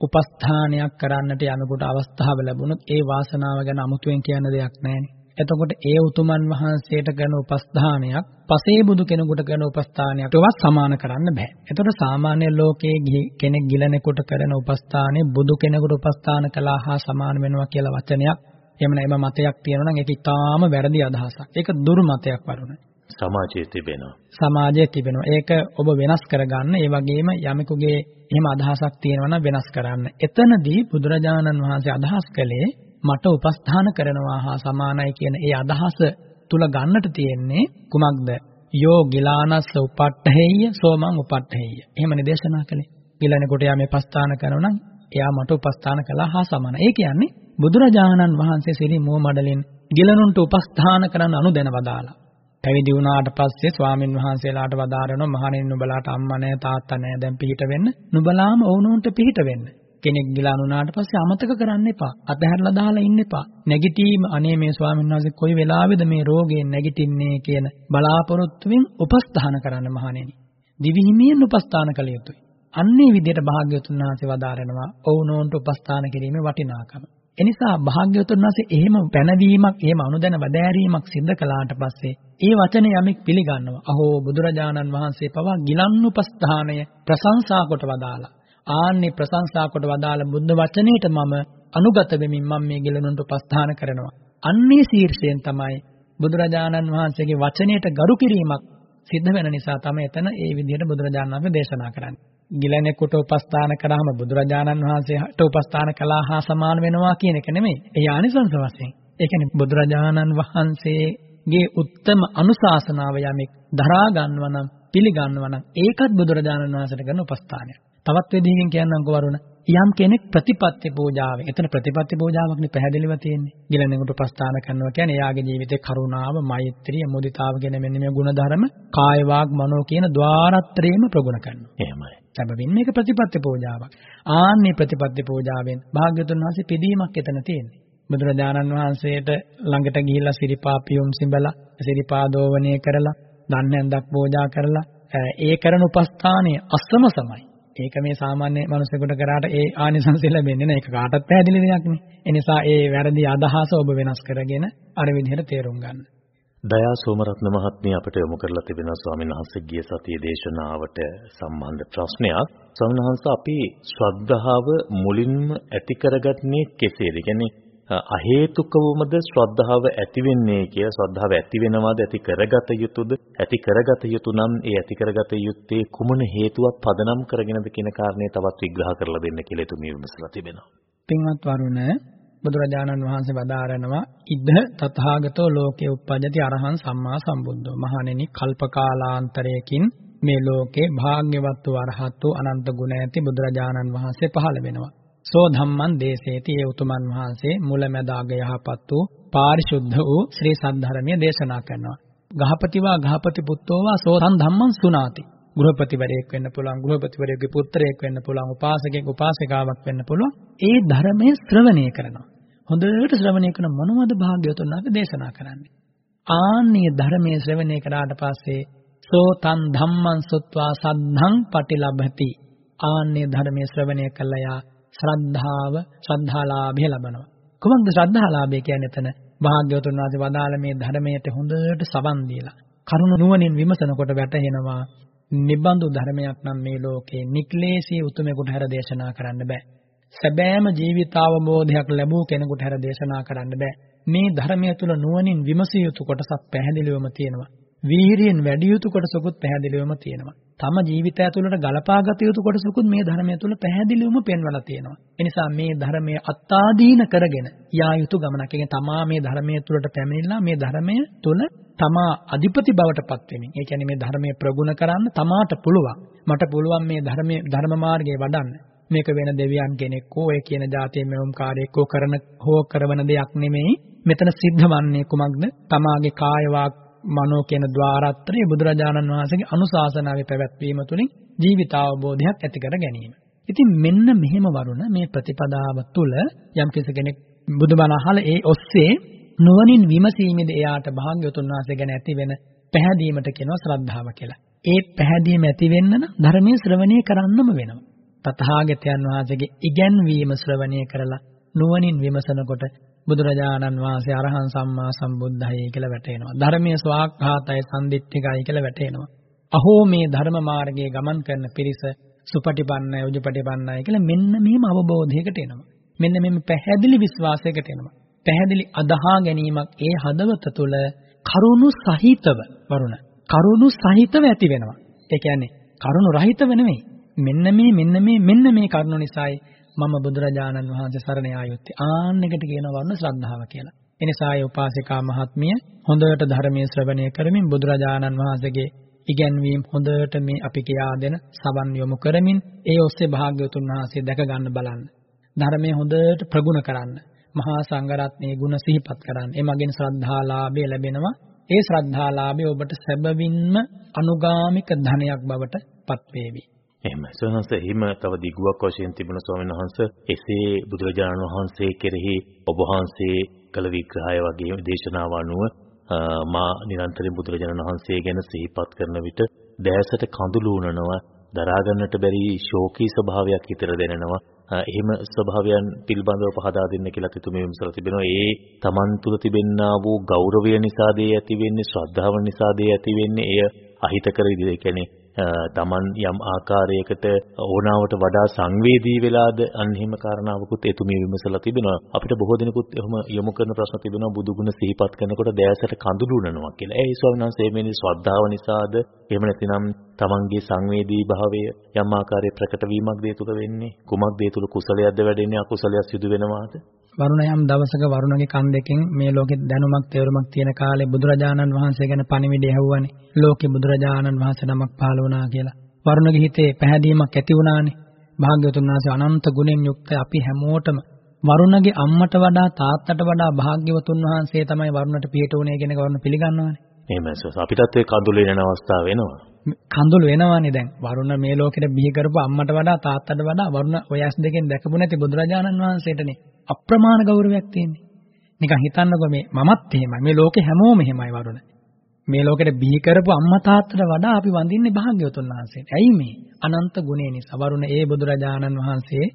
උපස්ථානයක් කරන්නට යනකොට අවස්ථාව ලැබුණොත් ඒ වාසනාව ගැන අමුතුවෙන් කියන්න දෙයක් නැහැ. එතකොට ඒ උතුමන් වහන්සේට කරන උපස්ථානයක් පසේ බුදු කෙනෙකුට කරන උපස්ථානයටවත් සමාන කරන්න බෑ. එතකොට සාමාන්‍ය ලෝකයේ කෙනෙක් ගිලනෙකුට කරන උපස්ථානේ බුදු කෙනෙකුට උපස්ථාන කළා හා සමාන වෙනවා කියලා වචනයක් එහෙම නැත්නම් මතයක් තියෙනවා නම් ඒක ඉතාම වැරදි අදහසක්. ඒක දුරු මතයක් වරුනේ. සමාජයේ තිබෙනවා. සමාජයේ තිබෙනවා. ඒක ඔබ වෙනස් කරගන්න. ඒ වගේම යමෙකුගේ එහෙම අදහසක් තියෙනවා නම් වෙනස් කරන්න. එතනදී බුදුරජාණන් වහන්සේ අදහස් කළේ මට උපස්ථාන කරනවා හා සමානයි කියන ඒ අදහස තුල ගන්නට තියෙන්නේ කුමක්ද? යෝ ගිලානස්ස උපට්ඨහෙය්‍ය සෝමං උපට්ඨහෙය්‍ය. එහෙමනේ දේශනා කළේ. ගිලනකොට යා මේ පස්ථාන කරනවා නම් එයා මට උපස්ථාන කළා හා සමානයි. ඒ කියන්නේ බුදුරජාණන් වහන්සේ සිරි මුව මඩලින් ගිලනුන්ට උපස්ථාන කරන්න අනුදැන වදාලා. පැවිදි වුණාට පස්සේ ස්වාමින් වහන්සේලාට වදාරනවා මහණෙනි නුඹලාට අම්මා නැහැ තාත්තා නැහැ දැන් පිහිට වෙන්න. නුඹලාම වුණුන්ට පිහිට වෙන්න. කෙනෙක් ගිලාන උනාට පස්සේ අමතක කරන්න එපා. අතහැරලා දාලා ඉන්න එපා. නැගිටීම අනේ මේ ස්වාමීන් වහන්සේ කොයි වෙලාවෙද මේ රෝගයෙන් නැගිටින්නේ කියන බලාපොරොත්තුවෙන් උපස්ථාන කරන්න මහණෙනි. දිවිහිමියෙන් උපස්ථාන කළ යුතුයි. අන්නේ විදිහට භාග්‍යවතුන් වහන්සේ වදාරනවා ඔවුනෝන්ට උපස්ථාන කිරීමේ වටිනාකම. එනිසා භාග්‍යවතුන් වහන්සේ එහෙම පැනවීමක් එහෙම අනුදැන වදෑරීමක් සිද්ධ කළාට පස්සේ ඒ වචනේ යමෙක් පිළිගන්නවා. අහෝ බුදුරජාණන් වහන්සේ පවා ගිලන්නුපස්ථානය ප්‍රශංසා කොට වදාලා. ආන්නේ ප්‍රශංසා කොට වදාළ බුද්ධ වචනේට මම අනුගත වෙමින් මම මේ ගිලනුන්ට උපස්ථාන කරනවා. අන්නේ ශීර්ෂයෙන් තමයි බුදුරජාණන් වහන්සේගේ වචනයට ගරු කිරීමක් සිද්ධ වෙන නිසා තමයි එතන ඒ විදිහට බුදුරජාණන් වහන්සේ දේශනා කරන්නේ. ගිලනෙකුට උපස්ථාන කරාම බුදුරජාණන් වහන්සේට උපස්ථාන කළා හා සමාන වෙනවා කියන එක නෙමෙයි. ඒ ආනිසංස වශයෙන්. ඒ කියන්නේ බුදුරජාණන් වහන්සේගේ උත්තම අනුශාසනාව යමෙක් දරා ගන්නවා නම් පිළිගන්නවා නම් ඒකත් බුදුරජාණන් වහන්සේට කරන උපස්ථානයක්. තවත් විදිහකින් කියන්නම්කෝ වරුණ යම් කෙනෙක් ප්‍රතිපත්ති පූජාව. එතන ප්‍රතිපත්ති පූජාවක්නේ පැහැදිලිව තියෙන්නේ. ගිලනෙකුට ප්‍රස්ථාන කරනවා කියන්නේ එයාගේ ජීවිතේ කරුණාව, මෛත්‍රිය, මුදිතාව කියන මෙන්න මේ ගුණධර්ම කාය වාග් මනෝ කියන ద్వාරත්‍රයේම ප්‍රගුණ කරනවා. එහෙමයි. සැබවින් මේක ප්‍රතිපත්ති පූජාවක්. ආන්නේ ප්‍රතිපත්ති පූජාවෙන් භාග්‍යවතුන් වහන්සේ පිදීමක් එතන තියෙන්නේ. බුදුරජාණන් වහන්සේට ළඟට ගිහිල්ලා සිරිපා පියුම් සිඹලා සිරිපා දෝවණය කරලා දන්නැන්දක් පූජා කරලා ඒ කරන උපස්ථානයේ අස්සම සමයි. ඒක මේ සාමාන්‍ය මනුස්සයෙකුට කරාට ඒ ආනිසංසය ලැබෙන්නේ නැහැ. ඒක කාටවත් පැහැදිලි දෙයක් නේ. ඒ නිසා ඒ වැරදි අදහස ඔබ වෙනස් කරගෙන අර විදිහට තේරුම් ගන්න. දයා සෝමරත්න මහත්මිය අපට යොමු කරලා තිබෙන ස්වාමීන් වහන්සේ ගිය සතියේ දේශනාවට සම්බන්ධ ප්‍රශ්නයක්. ස්වාමීන් වහන්සේ අපි ශ්‍රද්ධාව මුලින්ම ඇති කරගන්නේ කෙසේද? කියන්නේ අහේතුකවමද ශ්‍රද්ධාව ඇති වෙන්නේ කිය ශ්‍රද්ධාව ඇති වෙනවද ඇති කරගත යුතුද ඇති කරගත යුතු නම් ඒ ඇති කරගත යුත්තේ කුමන හේතුවක් පදනම් කරගෙනද කියන කාරණේ තවත් විග්‍රහ කරලා දෙන්න කියලා එතුමිය විමසලා තිබෙනවා. පින්වත් වරුණ බුදුරජාණන් වහන්සේ වදාරනවා ඉද තථාගතෝ ලෝකේ උප්පජ්ජති අරහං සම්මා සම්බුද්ධෝ මහණෙනි කල්පකාලාන්තරයකින් මේ ලෝකේ භාග්‍යවත් වූ අරහත් වූ අනන්ත ගුණ ඇති බුදුරජාණන් වහන්සේ පහළ වෙනවා. සෝ ධම්මං දේශේති ඒ උතුමන් වහන්සේ මුලැමැදාග යහපත් වූ පාරිශුද්ධ වූ ශ්‍රී සද්ධර්මයේ දේශනා කරනවා. ගහපතිවා ගහපති පුත්තෝවා සෝතං ධම්මං සුනාති. ගෘහපතිවරයෙක් වෙන්න පුළුවන් ගෘහපතිවරයෙකුගේ පුත්‍රයෙක් වෙන්න පුළුවන් උපාසකෙක් උපාසිකාවක් වෙන්න පුළුවන් ඒ ධර්මයේ ශ්‍රවණය කරනවා හොඳට ශ්‍රවණය කරන මොනවද භාග්‍යවතුන් වහන්සේ දේශනා කරන්නේ ආන්නේ ධර්මයේ ශ්‍රවණය කරාට පස්සේ සෝතං ධම්මං සුත්වා සද්ධං පටිලබති ආන්නේ ධර්මයේ ශ්‍රවණය කළා යා ශ්‍රද්ධාව ශ්‍රද්ධාලාභය ලබනවා කොහොමද ශ්‍රද්ධාලාභය කියන්නේ එතන භාග්‍යවතුන් වහන්සේ වදාළ මේ ධර්මයට හොඳට සවන් දීලා කරුණ නුවණින් විමසනකොට වැටහෙනවා නිබඳු ධර්මයක් නම් මේ ලෝකේ නික්ලේශී උතුමෙකුට හැර දේශනා කරන්න බෑ. සැබෑම ජීවිතාවබෝධයක් ලැබූ කෙනෙකුට හැර දේශනා කරන්න බෑ. මේ ධර්මය තුල නුවණින් විමසිය යුතු කොටසක් පැහැදිලිවම තියෙනවා. වීරියෙන් වැඩි යුතු කොටසකුත් පැහැදිලිවම තියෙනවා. තම ජීවිතය තුළට ගලපාගත යුතු කොටසකුත් මේ ධර්මය තුළ පැහැදිලිවම පෙන්වලා තියෙනවා. ඒ නිසා මේ ධර්මයේ අත්ආදීන කරගෙන යා යුතු ගමනක්. ඒ තමා මේ ධර්මයේ තුළට පැමිණලා මේ ධර්මය තුළ තමා අධිපති බවට පත් වෙමින්. ඒ කියන්නේ මේ ධර්මයේ ප්‍රගුණ කරන්න තමාට පුළුවන්. මට පුළුවන් මේ ධර්මයේ ධර්ම මාර්ගයේ වඩන්න. මේක වෙන දෙවියන් කෙනෙක් හෝ ඔය කියන જાතියේ මෙවුම් කාර්යයක් හෝ කරන හෝ කරන දෙයක් නෙමෙයි. මෙතන සිද්ධ වන්නේ කුමක්ද? තමාගේ කාය වාක් මනෝ කියන ద్వාරත්‍රය බුදුරජාණන් වහන්සේගේ අනුශාසනාවේ පැවැත්වීම තුළින් ජීවිතාවබෝධයක් ඇති කර ගැනීම. ඉතින් මෙන්න මෙහෙම වරුණ මේ ප්‍රතිපදාව තුළ යම් කෙනෙක් බුදුබණ අහලා ඒ ඔස්සේ නුවණින් විමසීමේද එයාට භාග්‍යවතුන් වහන්සේ ගැන ඇති වෙන පැහැදීමට කියනවා ශ්‍රද්ධාව කියලා. ඒ පැහැදීම ඇති වෙන්න නම් ධර්මයේ ශ්‍රවණය කරන්නම වෙනවා. තථාගතයන් වහන්සේගේ ඉගැන්වීම ශ්‍රවණය කරලා නුවණින් විමසනකොට බුදුරජාණන් වහන්සේ අරහං සම්මා සම්බුද්ධයි කියලා වැටෙනවා. ධර්මයේ ස්වාක්ඛාතය සම්දිත්තිකයි කියලා වැටෙනවා. අහෝ මේ ධර්ම මාර්ගයේ ගමන් කරන පිරිස සුපටිපන්නයි උජුපටිපන්නයි කියලා මෙන්න මෙහෙම අවබෝධයකට එනවා. මෙන්න මෙහෙම පැහැදිලි විශ්වාසයකට එනවා. පැහැදිලි අදහා ගැනීමක් ඒ හදවත තුළ කරුණු සහිතව වරුණ කරුණු සහිතව ඇති වෙනවා. ඒ කියන්නේ කරුණු රහිතව නෙමෙයි. මෙන්න මේ මෙන්න මේ මෙන්න මේ කරුණු නිසායි මම බුදුරජාණන් වහන්සේ සරණ යායුත්තේ. ආන්න එකට කියනවා වරුණ ශ්‍රද්ධාව කියලා. එනිසා ඒ උපාසිකා මහත්මිය හොඳට ධර්මයේ ශ්‍රවණය කරමින් බුදුරජාණන් වහන්සේගේ ඉගැන්වීම් හොඳට මේ අපි කියා දෙන සවන් යොමු කරමින් ඒ ඔස්සේ භාග්‍යවතුන් වහන්සේ දැක ගන්න බලන්න. ධර්මයේ හොඳට ප්‍රගුණ කරන්න. මහා සංඝරත්නයේ ගුණ සිහිපත් කරන්න. ඒ මගින් ශ්‍රද්ධාලාභය ලැබෙනවා. ඒ ශ්‍රද්ධාලාභය ඔබට සැබවින්ම අනුගාමික ධනයක් බවට පත් වේවි. එහෙමයි. සෝනස හිම තව දිගුවක් වශයෙන් තිබුණ ස්වාමීන් වහන්සේ එසේ බුදුරජාණන් වහන්සේ කෙරෙහි ඔබ වහන්සේ කළ විග්‍රහය වගේ දේශනාව අනුව මා නිරන්තරයෙන් බුදුරජාණන් වහන්සේ ගැන සිහිපත් කරන විට දැසට කඳුළු වුණනවා දරා ගන්නට බැරි ශෝකී ස්වභාවයක් හිතට දැනෙනවා එහෙම ස්වභාවයන් පිළිබඳව පහදා දෙන්න කියලා තිතුමේ විමසලා තිබෙනවා. ඒ Taman තුල තිබෙන්නා වූ ගෞරවය නිසා දේ ඇති වෙන්නේ, ශ්‍රද්ධාව නිසා දේ ඇති වෙන්නේ. එය අහිතකර විදිහට කියන්නේ තමන් යම් ආකාරයකට ඕනාවට වඩා සංවේදී වෙලාද අන්න එහෙම කාරණාවකුත් එතුමිය විමසලා තිබෙනවා. අපිට බොහෝ දිනකුත් එහෙම යොමු කරන ප්‍රශ්න තිබෙනවා බුදුගුණ සිහිපත් කරනකොට දැසට කඳුළු උනනවා කියලා. ඒ ස්වාමීන් වහන්සේ මේ ශ්‍රද්ධාව නිසාද එහෙම නැතිනම් තමන්ගේ සංවේදී භාවය යම් ආකාරයක ප්‍රකට වීමක් දේ තුල වෙන්නේ? කුමක් දේ තුල කුසලයක්ද වැඩෙන්නේ? අකුසලයක් සිදු වෙනවාද? වරුණ යම් දවසක වරුණගේ කන් දෙකෙන් මේ ලෝකෙ දැනුමක් තේරුමක් තියෙන කාලේ බුදුරජාණන් වහන්සේ ගැන පණිවිඩය ඇහුවානේ. ලෝකෙ බුදුරජාණන් වහන්සේ නමක් පහළ වුණා කියලා. වරුණගේ හිතේ පැහැදීමක් ඇති වුණානේ. භාග්‍යවතුන් වහන්සේ අනන්ත ගුණෙන් යුක්ත අපි හැමෝටම වරුණගේ අම්මට වඩා තාත්තට වඩා භාග්‍යවතුන් වහන්සේ තමයි වරුණට පියට උනේ කියන එක වරුණ පිළිගන්නවානේ. එහෙමයි සර්. අපිටත් ඒ කඳුළු එන අවස්ථාව වෙනවා. කඳුළු වෙනවානේ දැන්. වරුණ මේ ලෝකෙට බිහි කරපු අම්මට වඩා තාත්තට වඩා වරුණ ඔය ඇස් දෙකෙන් දැකපු නැති බුදුරජාණන් වහන්සේටනේ අප්‍රමාණ ගෞරවයක් තියෙන්නේ. නිකන් හිතන්නකෝ මේ මමත් එහෙමයි. මේ ලෝකේ හැමෝම එහෙමයි වරුණ. මේ ලෝකෙට බිහි කරපු අම්මා තාත්තට වඩා අපි වඳින්නේ භාග්‍යවතුන් වහන්සේට. ඇයි මේ? අනන්ත ගුණේ නිසා. වරුණ ඒ බුදුරජාණන් වහන්සේ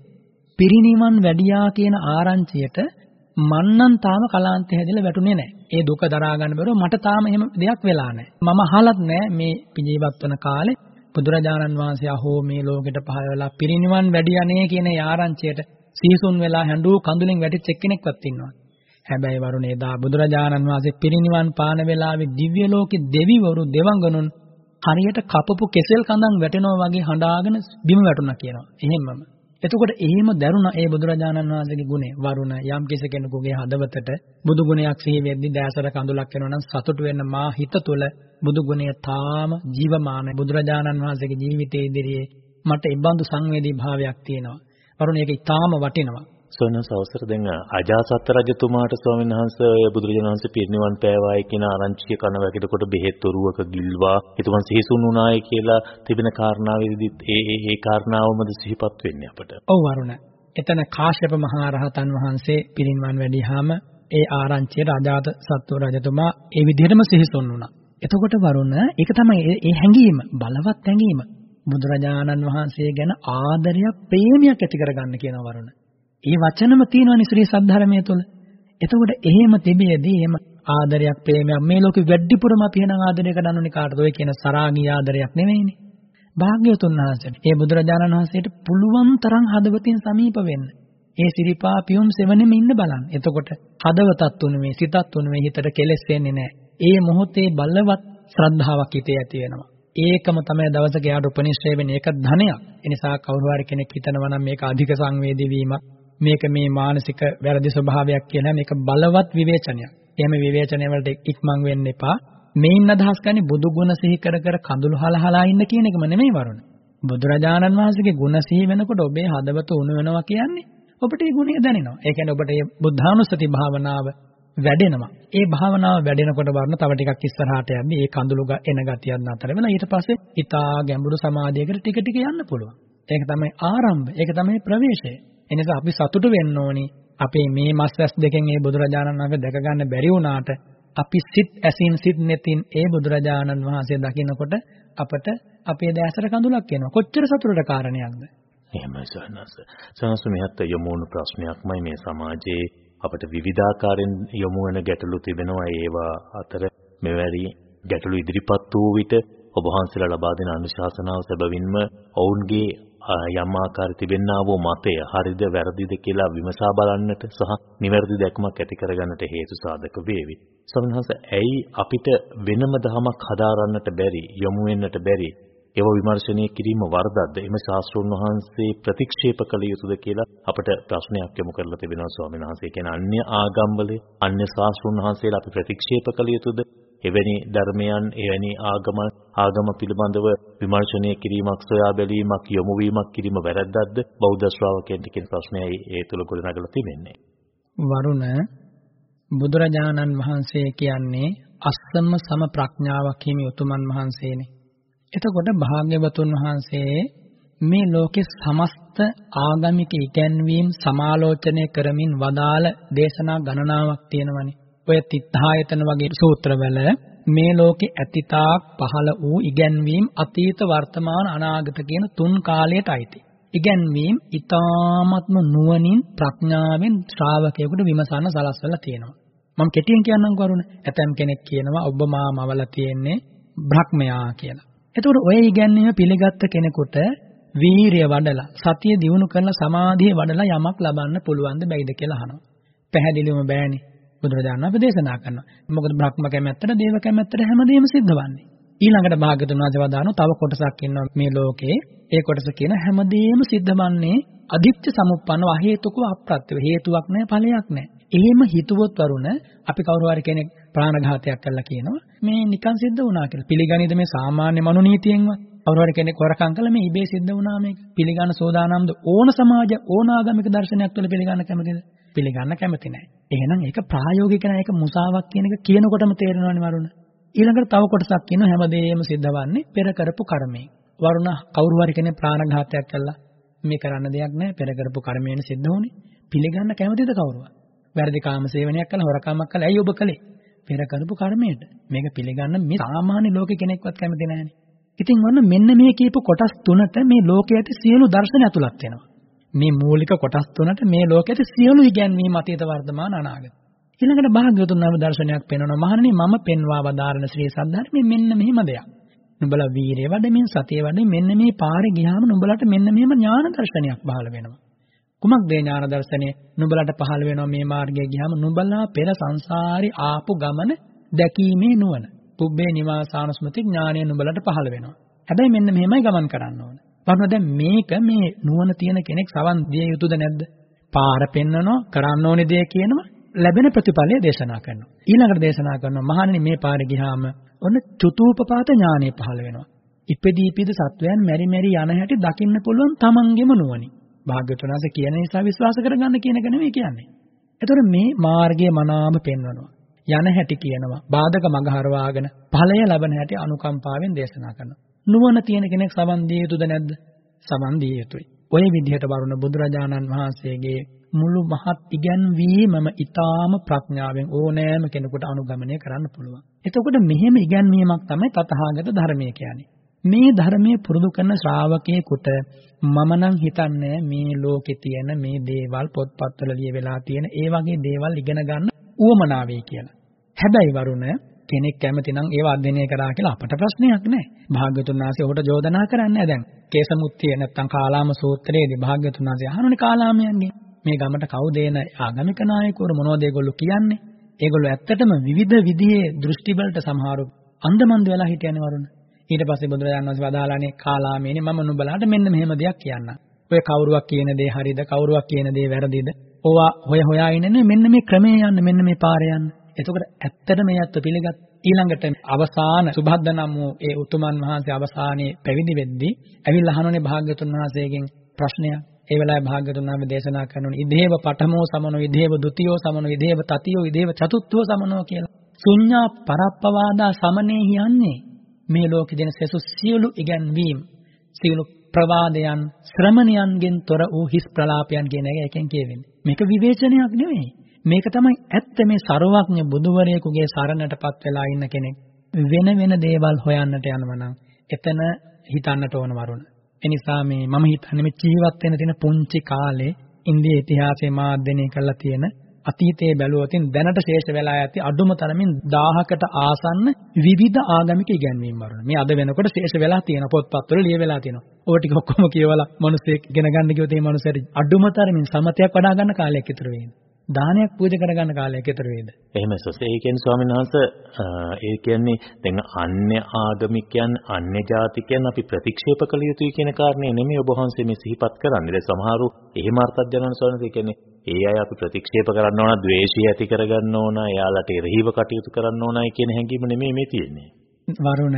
පිරිනිවන් වැඩියා කියන ආරංචියට මන්නම් තාම කලාන්තේ හැදෙලා වැටුනේ නැහැ. ඒ දුක දරා ගන්න බැරුව මට තාම එහෙම දෙයක් වෙලා නැහැ. මම අහලත් නැහැ මේ ජීවත් වන කාලේ බුදුරජාණන් වහන්සේ අහෝ මේ ලෝකෙට පහළ වෙලා පිරිනිවන් වැඩියනේ කියන ආරංචියට සීසුන් වෙලා හැඬු කඳුලින් වැටිච්ච එක්කෙනෙක්වත් ඉන්නවා. හැබැයි වරුණේ දා බුදුරජාණන් වහන්සේ පිරිනිවන් පාන වෙලාවේ දිව්‍ය ලෝකේ දෙවිවරු දෙවඟනුන් හරියට කපපු කෙසෙල් කඳන් වැටෙනවා වගේ හඬාගෙන බිම වැටුණා කියනවා. එහෙමම. එතකොට එහෙම දරුණ ඒ බුදුරජාණන් වහන්සේගේ ගුණය වරුණ යම් කෙනෙකුගේ හදවතට බුදු ගුණයක් සිහි වෙද්දී දැසර කඳුලක් වෙනවා නම් සතුටු වෙන්න මා හිත තුළ බුදු ගුණය තාම ජීවමානයි බුදුරජාණන් වහන්සේගේ ජීවිතයේ ඉදිරියේ මට ඉබඳු සංවේදී භාවයක් තියෙනවා. වරුණ ඒක ඊටාම වටිනවා. සොනස අවසර දැන් අජාසත් රජතුමාට ස්වාමීන් වහන්සේ බුදුරජාණන් වහන්සේ පිරිනිවන් පෑවායි කියන ආරංචිය කන වැකිනකොට බෙහෙත් ඔරුවක ගිල්වා ඊතුමන් සිහිසුන් වුණායි කියලා තිබෙන කාරණාවෙදිත් ඒ ඒ ඒ කාරණාවමද සිහිපත් වෙන්නේ අපට. ඔව් වරුණ. එතන කාශ්‍යප මහා රහතන් වහන්සේ පිරිනිවන් වැඩිහාම ඒ ආරංචියට අජාත සත්ව රජතුමා ඒ විදිහටම සිහිසුන් වුණා. එතකොට වරුණ ඒක තමයි ඒ හැඟීම බලවත් හැඟීම. බුදුරජාණන් වහන්සේ ගැන ආදරයක් ප්‍රේමයක් ඇති කරගන්න කියන වරුණ. ඒ වචනම තියෙනවනේ ශ්‍රී සද්ධර්මයේ තුල. එතකොට එහෙම තිබියදී එහෙම ආදරයක් ප්‍රේමයක් මේ ලෝකෙ වැඩිපුරම අපි වෙන ආදරයක දන්නුනේ කාටද? ඔය කියන සරාගී ආදරයක් නෙවෙයිනේ. භාග්‍යවතුන් වහන්සේට. ඒ බුදුරජාණන් වහන්සේට පුළුවන් තරම් හදවතින් සමීප වෙන්න. ඒ සිරිපා පියුම් සෙවණෙම ඉන්න බලන්න. එතකොට හදවතත් උනේ සිතත් උනේ හිතට කෙලෙස් වෙන්නේ නැහැ. ඒ මොහොතේ බලවත් ශ්‍රද්ධාවක් හිතේ ඇති වෙනවා. ඒකම තමයි දවසක යාට උපනිශ්‍රේ වෙන්නේ. ඒක ධනයක්. ඒ නිසා කවුරු හරි කෙනෙක් හිතනවා නම් මේක අධික සංවේදී වීමක් මේක මේ මානසික වැරදි ස්වභාවයක් කියලා මේක බලවත් විවේචනයක්. එහෙම විවේචනය වලට ඉක්මන් වෙන්න එපා. මේන් අදහස් ගන්නේ බුදු ගුණ සිහි කර කර කඳුළු හලහලා ඉන්න කියන එකම නෙමෙයි වරුණ. බුදුරජාණන් වහන්සේගේ ගුණ සිහි වෙනකොට ඔබේ හදවත උණු වෙනවා කියන්නේ ඔබට ඒ ගුණය දැනෙනවා. ඒ කියන්නේ ඔබට මේ බුද්ධානුස්සති භාවනාව වැඩෙනවා. ඒ භාවනාව වැඩෙනකොට වරණ තව ටිකක් ඉස්සරහට යද්දි ඒ කඳුළු එන ගතියක් නතර වෙලා ඊට පස්සේ ඊටා ගැඹුරු සමාධියකට ටික ටික යන්න පුළුවන්. ඒක තමයි ආරම්භය. ඒක තමයි ප්‍රවේශය. එනිසා අපි සතුටු වෙන්න ඕනි. අපේ මේ මස් ඇස් දෙකෙන් මේ බුදුරජාණන් වහන්සේ දැක ගන්න බැරි වුණාට අපි සිත් ඇසින් සිත් නෙතින් ඒ බුදුරජාණන් වහන්සේ දකිනකොට අපට අපේ දැසට කඳුලක් එනවා. කොච්චර සතුටට කාරණයක්ද? එහෙමයි සහනස. සහනස මෙහත් යොමු වුණු ප්‍රශ්නයක්මයි මේ සමාජයේ අපට විවිධාකාරයෙන් යොමු වෙන ගැටලු තිබෙනවා. ඒවා අතර මෙවැනි ගැටලු ඉදිරිපත් වූ විට ඔබ වහන්සේලා ලබා දෙන අනුශාසනාව සැබවින්ම ඔවුන්ගේ යම් ආකාරය තිබෙන්නා වූ මතය හරිද වැරදිද කියලා විමසා බලන්නට සහ නිවැරදි දැක්මක් ඇති කරගන්නට හේතු සාධක වේවි. සමහරවිට ඇයි අපිට වෙනම දහමක් හදාරන්නට බැරි යොමු වෙන්නට බැරි ඒව විමර්ශනය කිරීම වරදක්ද එම ශාස්ත්‍රඥ වහන්සේ ප්‍රතික්ෂේප කළ යුතුද කියලා අපට ප්‍රශ්නයක් යොමු කරලා තිබෙනවා ස්වාමීන් වහන්සේ. කියන්නේ අන්‍ය ආගම්වල අන්‍ය ශාස්ත්‍රඥ වහන්සේලා අපි ප්‍රතික්ෂේප කළ යුතුද? එවැනි ධර්මයන් එවැනි ආගම ආගම පිළිබඳව විමර්ශනය කිරීමක් සොයා බැලීමක් යොමු වීමක් කිරීම වැරද්දක්ද? බෞද්ධ ශ්‍රාවකයන්ට කියන ප්‍රශ්නයයි ඒ තුල ගොඩනගලා තිබෙන්නේ. වරුණ බුදුරජාණන් වහන්සේ කියන්නේ අස්සම සම ප්‍රඥාවක් හිමි උතුමන් වහන්සේනේ. එතකොට භාග්‍යවතුන් වහන්සේ මේ ලෝකේ සමස්ත ආගමික ඉගැන්වීම් සමාලෝචනය කරමින් වදාළ දේශනා ගණනාවක් තියෙනවනේ. ඔය තිත්හායතන වගේ සූත්‍රවල මේ ලෝකේ ඇතිතාක් පහළ වූ ඉගැන්වීම් අතීත වර්තමාන අනාගත කියන තුන් කාලයට අයිති. ඉගැන්වීම් ඊ타ත්ම නුවණින් ප්‍රඥාවෙන් ශ්‍රාවකයෙකුට විමසන්න සලස්වලා තියෙනවා. මම කෙටියෙන් කියන්නම් කරුණ. ඇතම් කෙනෙක් කියනවා ඔබ මාමවල තියෙන්නේ බ්‍රහ්මයා කියලා. එතකොට ඔය ඉගැන්වීම පිළිගත්ත කෙනෙකුට වීරිය වඩලා සතිය දිනු කරලා සමාධිය වඩලා යමක් ලබන්න පුළුවන්ද බැයිද කියලා අහනවා. පැහැදිලිවම බෑනේ. බුදුරජාණන් වහන්සේ දේශනා කරනවා. මොකද බ්‍රහ්ම කැමැත්තට දේව කැමැත්තට හැමදේම සිද්ධ වන්නේ. ඊළඟට භාග්‍යතුන් වහන්සේ වදාano තව කොටසක් ඉන්නවා මේ ලෝකේ. ඒ කොටස කියන හැමදේම සිද්ධ වන්නේ අදිත්‍ය සමුප්පන්නව හේතුකව අප්‍රත්‍යව හේතුවක් නැහැ ඵලයක් නැහැ. එහෙම හිතුවොත් වරුණ අපි කවුරු හරි කෙනෙක් ප්‍රාණඝාතයක් කළා කියනවා මේ නිකන් සිද්ධ වුණා කියලා. පිළිගනිද මේ සාමාන්‍ය මනුනීතියෙන්වත්? කවුරු හරි කෙනෙක් හොරකම් කළා මේ ඉබේ සිද්ධ වුණා මේක. පිළිගන්න සෝදානම්ද ඕන සමාජ ඕන ආගමික දර්ශනයක් තුළ පිළිගන්න කැමතිද? පිළිගන්න කැමති නැහැ. එහෙනම් ඒක ප්‍රායෝගික නෑ ඒක මුසාවක් කියන එක කියනකොටම තේරෙනවනේ වරුණ. ඊළඟට තව කොටසක් කියනවා හැමදේම සිද්ධවන්නේ පෙර කරපු කර්මයෙන්. වරුණ කවුරු හරි කෙනෙක් ප්‍රාණඝාතයක් කළා මේ කරන්න දෙයක් නැහැ පෙර කරපු කර්මයෙන් සිද්ධ වුනේ. පිළිගන්න කැමතිද කවුරුවත්? වැරදි කාම සේවනයක් කළා හොරකමක් කළා ඇයි ඔබ කළේ? පෙර කරපු කර්මයට. මේක පිළිගන්න මේ සාමාන්‍ය ලෝකේ කෙනෙක්වත් කැමති නැහැනේ. ඉතින් ඔන්න මෙන්න මේ කියපු කොටස් තුනට මේ ලෝකයේ ඇති සියලු දර්ශන ඇතුළත් වෙනවා. මේ මූලික කොටස් තුනට මේ ලෝකයේ සියලු ඉගැන්වීම් අතීත වර්තමාන අනාගත. ඊළඟට භාග්‍යවතුන් වහන්සේ දර්ශනයක් පෙන්වනවා. මහණනි මම පෙන්වා වදාරන ශ්‍රී සද්ධර්මයේ මෙන්න මෙහිම දෙයක්. නුඹලා වීරිය වඩමින් සතිය වඩමින් මෙන්න මේ පාරේ ගියාම නුඹලට මෙන්න මෙහෙම ඥාන දර්ශනයක් පහළ වෙනවා. කුමක්ද ඥාන දර්ශනය? නුඹලට පහළ වෙනවා මේ මාර්ගයේ ගියාම නුඹලා පෙර සංසාරේ ආපු ගමන දැකීමේ නුවණ. පුබ්බේ නිවාසානුස්මති ඥානය නුඹලට පහළ වෙනවා. හැබැයි මෙන්න මෙහෙමයි ගමන් කරන්න ඕන. බලන්න දැන් මේක මේ නුවණ තියෙන කෙනෙක් සවන් දිය යුතුද නැද්ද? පාර පෙන්නනවා, කරන්න ඕනේ දේ කියනවා, ලැබෙන ප්‍රතිඵලය දේශනා කරනවා. ඊළඟට දේශනා කරනවා මහණනි මේ පාරේ ගියාම ඔන්න චතුූපපාත ඥානෙ පහළ වෙනවා. ඉපදී ඉපිද සත්වයන් මෙරි මෙරි යන හැටි දකින්න පුළුවන් තමන්ගෙම නුවණින්. භාග්‍යවතුන් වහන්සේ කියන නිසා විශ්වාස කරගන්න කියන එක නෙමෙයි කියන්නේ. එතකොට මේ මාර්ගයේ මනාම පෙන්වනවා. යන හැටි කියනවා. බාධක මඟ හරවාගෙන ඵලය ලබන හැටි අනුකම්පාවෙන් දේශනා කරනවා. නුවණ තියෙන කෙනෙක් සමන් දිය යුතුද නැද්ද? සමන් දිය යුතුයි. ඔය විදිහට වරුණ බුදුරජාණන් වහන්සේගේ මුළු මහත් ඉගැන්වීමම ඊටාම ප්‍රඥාවෙන් ඕනෑම කෙනෙකුට අනුගමනය කරන්න පුළුවන්. එතකොට මෙහෙම ඉගැන්වීමක් තමයි තථාගත ධර්මය කියන්නේ. මේ ධර්මයේ පුරුදු කරන ශ්‍රාවකයෙකුට මම නම් හිතන්නේ මේ ලෝකේ තියෙන මේ දේවල් පොත්පත්වල ලියවිලා තියෙන ඒ වගේ දේවල් ඉගෙන ගන්න උවමනා වෙයි කියලා. හැබැයි වරුණ කෙනෙක් කැමති නම් ඒව අධ්‍යයනය කරා කියලා අපට ප්‍රශ්නයක් නැහැ. භාග්‍යතුන් වහන්සේ ඔහුට චෝදනා කරන්නේ දැන්. කේසමුත්තිය නැත්තම් කාලාම සූත්‍රයේදී භාග්‍යතුන් වහන්සේ අහනෝනේ කාලාමයන්ගේ මේ ගමට කවුද එන ආගමික නායකවරු මොනවද ඒගොල්ලෝ කියන්නේ? ඒගොල්ලෝ ඇත්තටම විවිධ විදිහේ දෘෂ්ටි වලට සමහරු අන්දමන්ද වෙලා හිටියනේ වරුණ. ඊට පස්සේ බුදුරජාණන් වහන්සේ වදාලානේ කාලාමේනේ මම නුඹලාට මෙන්න මෙහෙම දෙයක් කියන්නම්. ඔය කවුරුවක් කියන දේ හරිද කවුරුවක් කියන දේ වැරදිද? ඕවා හොය හොයා ඉන්නේ මෙන්න මේ ක්‍රමේ යන්න මෙන්න මේ පාරේ යන්න. එතකොට ඇත්තට මේ අත්ව පිළිගත් ඊළඟට අවසාන සුභද්ද නම් වූ ඒ උතුමන් වහන්සේ අවසානයේ පැවිදි වෙද්දී ඇවිල්ලා අහනෝනේ භාග්‍යතුන් වහන්සේගෙන් ප්‍රශ්නයක්. ඒ වෙලාවේ භාග්‍යතුන් වහන්සේ දේශනා කරනවා ඉදේව පඨමෝ සමනෝ ඉදේව ဒ ුතියෝ සමනෝ ඉදේව තතියෝ ඉදේව චතුත්ථෝ සමනෝ කියලා. ශුඤ්ඤා පරප්පවාදා සමනේ යන්නේ මේ ලෝකෙ දෙන සසු සියලු ඉගැන්වීම් සියලු ප්‍රවාදයන් ශ්‍රමණයන්ගෙන් තොර වූ හිස් ප්‍රලාපයන් කියන එක එකෙන් කියවෙන්නේ. මේක විවේචනයක් නෙවෙයි. මේක තමයි ඇත්ත මේ ਸਰවඥ බුදුවරයෙකුගේ සරණටපත් වෙලා ඉන්න කෙනෙක් වෙන වෙන දේවල් හොයන්නට යනවා නම් එතන හිතන්නට ඕන වරුණ. එනිසා මේ මම හිතන්නේ මේ ජීවත් වෙන තියෙන පුංචි කාලේ ඉන්දිය ඉතිහාසයේ මාධ්‍යණය කරලා තියෙන අතීතයේ බැලුවොතින් දැනට ශේෂ වෙලා ඇති අඩුම තරමින් 1000කට ආසන්න විවිධ ආගමික ඉගැන්වීම් වරුණ. මේ අද වෙනකොට ශේෂ වෙලා තියෙන පොත්පත්වල ලියවිලා තියෙනවා. ඕක ටික ඔක්කොම කියවලා මිනිස්සෙක් ඉගෙන ගන්න කිව්වොත් මේ මිනිස්සුන්ට අඩුම තරමින් සමතයක් වඩා ගන්න කාලයක් ඉතුරු වෙන්නේ. දානයක් පූජා කරගන්න කාලයක් විතර වේද? එහෙම සොස. ඒ කියන්නේ ස්වාමීන් වහන්සේ ඒ කියන්නේ දැන් අන්‍ය ආගමිකයන් අන්‍ය ජාතිකයන් අපි ප්‍රතික්ෂේප කළ යුතුයි කියන කාරණේ නෙමෙයි ඔබ වහන්සේ මේ සිහිපත් කරන්නේ. දැන් සමහරු එහෙම අර්ථයක් දැනන ස්වාමීන් ඒ කියන්නේ ඒ අය අපි ප්‍රතික්ෂේප කරන්න ඕන, ද්වේෂය ඇති කරගන්න ඕන, එයාලට එරෙහිව කටයුතු කරන්න ඕනයි කියන හැඟීම නෙමෙයි මේ තියෙන්නේ. වරුණ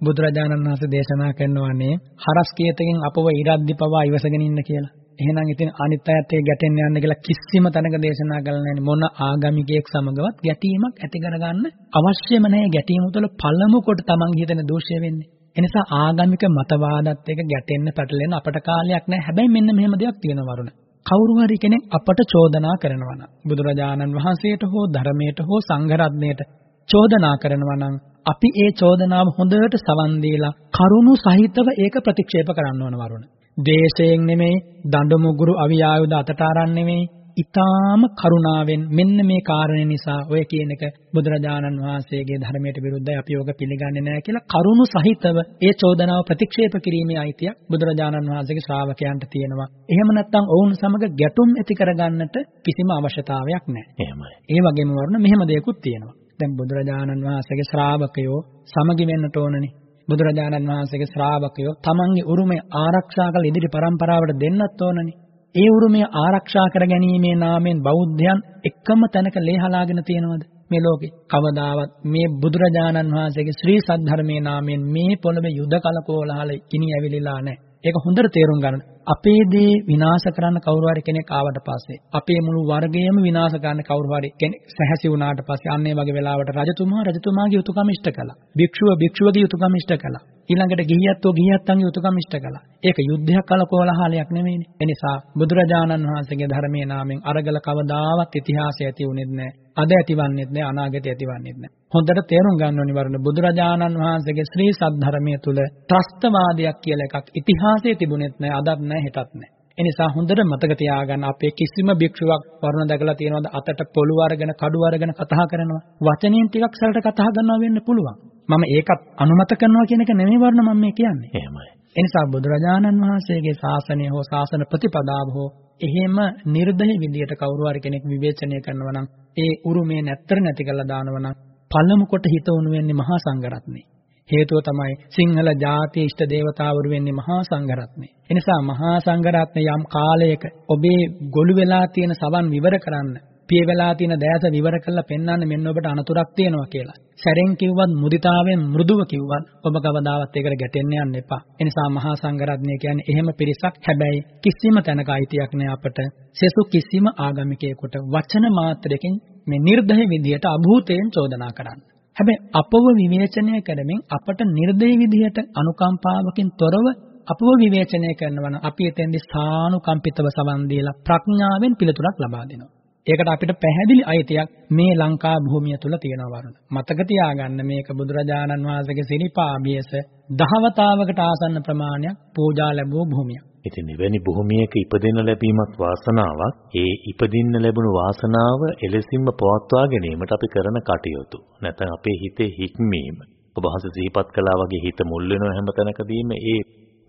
බුදුරජාණන් වහන්සේ දේශනා කරනවානේ හරස් කීතකින් අපව ඉරද්දි පවා ඉවසගෙන ඉන්න කියලා. එහෙනම් ඉතින් අනිත් අයත් ඒ ගැටෙන්න යන්න කියලා කිසිම තැනක දේශනා කළා නැහැ මොන ආගමිකයෙක් සමගවත් ගැටීමක් ඇති කරගන්න අවශ්‍යම නැහැ ගැටීම තුළ පළමු කොට තමන් හිතන දෝෂය වෙන්නේ. එනිසා ආගමික මතවාදත් එක්ක ගැටෙන්න පැටලෙන්න අපට කාලයක් නැහැ. හැබැයි මෙන්න මෙහෙම දෙයක් තියෙනවා වරුණ. කවුරු හරි කෙනෙක් අපට චෝදනා කරනවා නම් බුදුරජාණන් වහන්සේට හෝ ධර්මයට හෝ සංඝ රත්නයට චෝදනා කරනවා නම් අපි ඒ චෝදනාව හොඳට සවන් දීලා කරුණු සහිතව ඒක ප්‍රතික්ෂේප කරන්න ඕන වරුණ. දේශයෙන් නෙමෙයි, දඬු මුගුරු අවියායුධ අතට අරන් නෙමෙයි, ඊටාම කරුණාවෙන් මෙන්න මේ කාරණේ නිසා ඔය කියන එක බුදුරජාණන් වහන්සේගේ ධර්මයට විරුද්ධයි අපි යෝග පිළිගන්නේ නැහැ කියලා කරුණු සහිතව ඒ චෝදනාව ප්‍රතික්ෂේප කිරීමේ අයිතිය බුදුරජාණන් වහන්සේගේ ශ්‍රාවකයන්ට තියෙනවා. එහෙම නැත්නම් ඔවුන් සමග ගැටුම් ඇති කරගන්නට කිසිම අවශ්‍යතාවයක් නැහැ. එහෙමයි. ඒ වගේම වරුණ මෙහෙම දෙයක්ත් තියෙනවා. දැන් බුදුරජාණන් වහන්සේගේ ශ්‍රාවකයෝ සමගි වෙන්නට ඕනනේ. බුදුරජාණන් වහන්සේගේ ශ්‍රාවකයෝ තමන්ගේ උරුමය ආරක්ෂා කළ ඉදිරි પરම්පරාවට දෙන්නත් ඕනනේ. ඒ උරුමය ආරක්ෂා කර ගැනීමේ නාමයෙන් බෞද්ධයන් එකම තැනක ලේහලාගෙන තියෙනවද මේ ලෝකේ කවදාවත් මේ බුදුරජාණන් වහන්සේගේ ශ්‍රී සද්ධර්මයේ නාමයෙන් මේ පොළවේ යුද කලකෝලහල ඉනි ඇවිලිලා නැහැ ඒක හොඳට තේරුම් ගන්න. අපේ දේ විනාශ කරන්න කවුරු හරි කෙනෙක් ආවට පස්සේ අපේ මුළු වර්ගයම විනාශ කරන්න කවුරු හරි කෙනෙක් සැහැසි වුණාට පස්සේ අන්න ඒ වගේ වෙලාවට රජතුමා රජතුමාගේ යුතුයකම ඉෂ්ට කළා. භික්ෂුව භික්ෂුවගේ යුතුයකම ඉෂ්ට කළා. ඊළඟට ගිහියත්ෝ ගිහියත්න්ගේ යුතුයකම ඉෂ්ට කළා. ඒක යුද්ධයක් කලකෝලහලයක් නෙමෙයිනේ. ඒ නිසා බුදුරජාණන් වහන්සේගේ ධර්මයේ නාමයෙන් අරගල කවදාවත් ඉතිහාසය ඇති වුණෙත් නැහැ. අද ඇතිවන්නේත් නැහැ අනාගතය ඇතිවන්නේත් නැහැ. හොඳට තේරුම් ගන්න ඕනි වරුණ බුදුරජාණන් වහන්සේගේ ශ්‍රී සද්ධර්මයේ තුල ත්‍රස්තවාදයක් කියලා එකක් ඉතිහාසයේ තිබුණෙත් නැහැ අදත් නැහැ හෙටත් නැහැ. ඒ නිසා හොඳට මතක තියාගන්න අපේ කිසිම භික්ෂුවක් වරුණ දැකලා තියෙනවද අතට පොළු අරගෙන කඩු අරගෙන කතා කරනවා. වචනෙන් ටිකක් සරලට කතා කරනවා වෙන්න පුළුවන්. මම ඒකත් අනුමත කරනවා කියන එක නෙමෙයි වරුණ මම මේ කියන්නේ. එහෙමයි. ඒ නිසා බුදුරජාණන් වහන්සේගේ ශාසනය හෝ ශාසන ප්‍රතිපදාව හෝ එහෙම නිර්දය විදියට කවුරු හරි කෙනෙක් විවේචනය කරනවා නම් ඒ උරුමේ නැත්තර නැති කරලා දානවා නම් පළමු කොට හිත උණු වෙන්නේ මහා සංඝරත්නේ. හේතුව තමයි සිංහල ජාතිය ඉෂ්ට දේවතාවරු වෙන්නේ මහා සංඝරත්නය. එනිසා මහා සංඝරත්නය යම් කාලයක ඔබේ ගොළු වෙලා තියෙන සවන් විවර කරන්න පිය වෙලා තියෙන දෑස විවර කරලා පෙන්වන්න මෙන්න ඔබට අනතුරක් තියෙනවා කියලා. සැරෙන් කිව්වත් මුදිතාවෙන් මෘදුව කිව්වත් ඔබ කවදාවත් ඒකට ගැටෙන්න යන්න එපා. ඒ නිසා මහා සංඝරත්නය කියන්නේ එහෙම පිරිසක් හැබැයි කිසිම තැනක අයිතියක් නෑ අපට. සෙසු කිසිම ආගමිකයෙකුට වචන මාත්‍රයකින් මේ නිර්දය විදියට අභූතයෙන් චෝදනා කරන්න. හැබැයි අපව විවේචනය කරමින් අපට නිර්දය විදියට අනුකම්පාවකින් තොරව අපව විවේචනය කරනවා නම් අපි එතෙන්දී සානුකම්පිතව සවන් දීලා ප්‍රඥාවෙන් පිළිතුරක් ලබා දෙනවා. ඒකට අපිට පැහැදිලි අයිතියක් මේ ලංකා භූමිය තුල තියෙනවා වරුණ. මතක තියාගන්න මේක බුදුරජාණන් වහන්සේගේ සිරිපාභියස දහවතාවකට ආසන්න ප්‍රමාණයක් පූජා ලැබුව භූමියක්. ඉතින් එවැනි භූමියක ඉපදෙන්න ලැබීමත් වාසනාවක්. ඒ ඉපදින්න ලැබුණු වාසනාව එලෙසින්ම පවත්වා ගැනීමට අපි කරන කටයුතු. නැත්නම් අපේ හිතේ හික්මීම. ඔබ හස සිහිපත් කළා වගේ හිත මුල් වෙන හැම තැනකදීම ඒ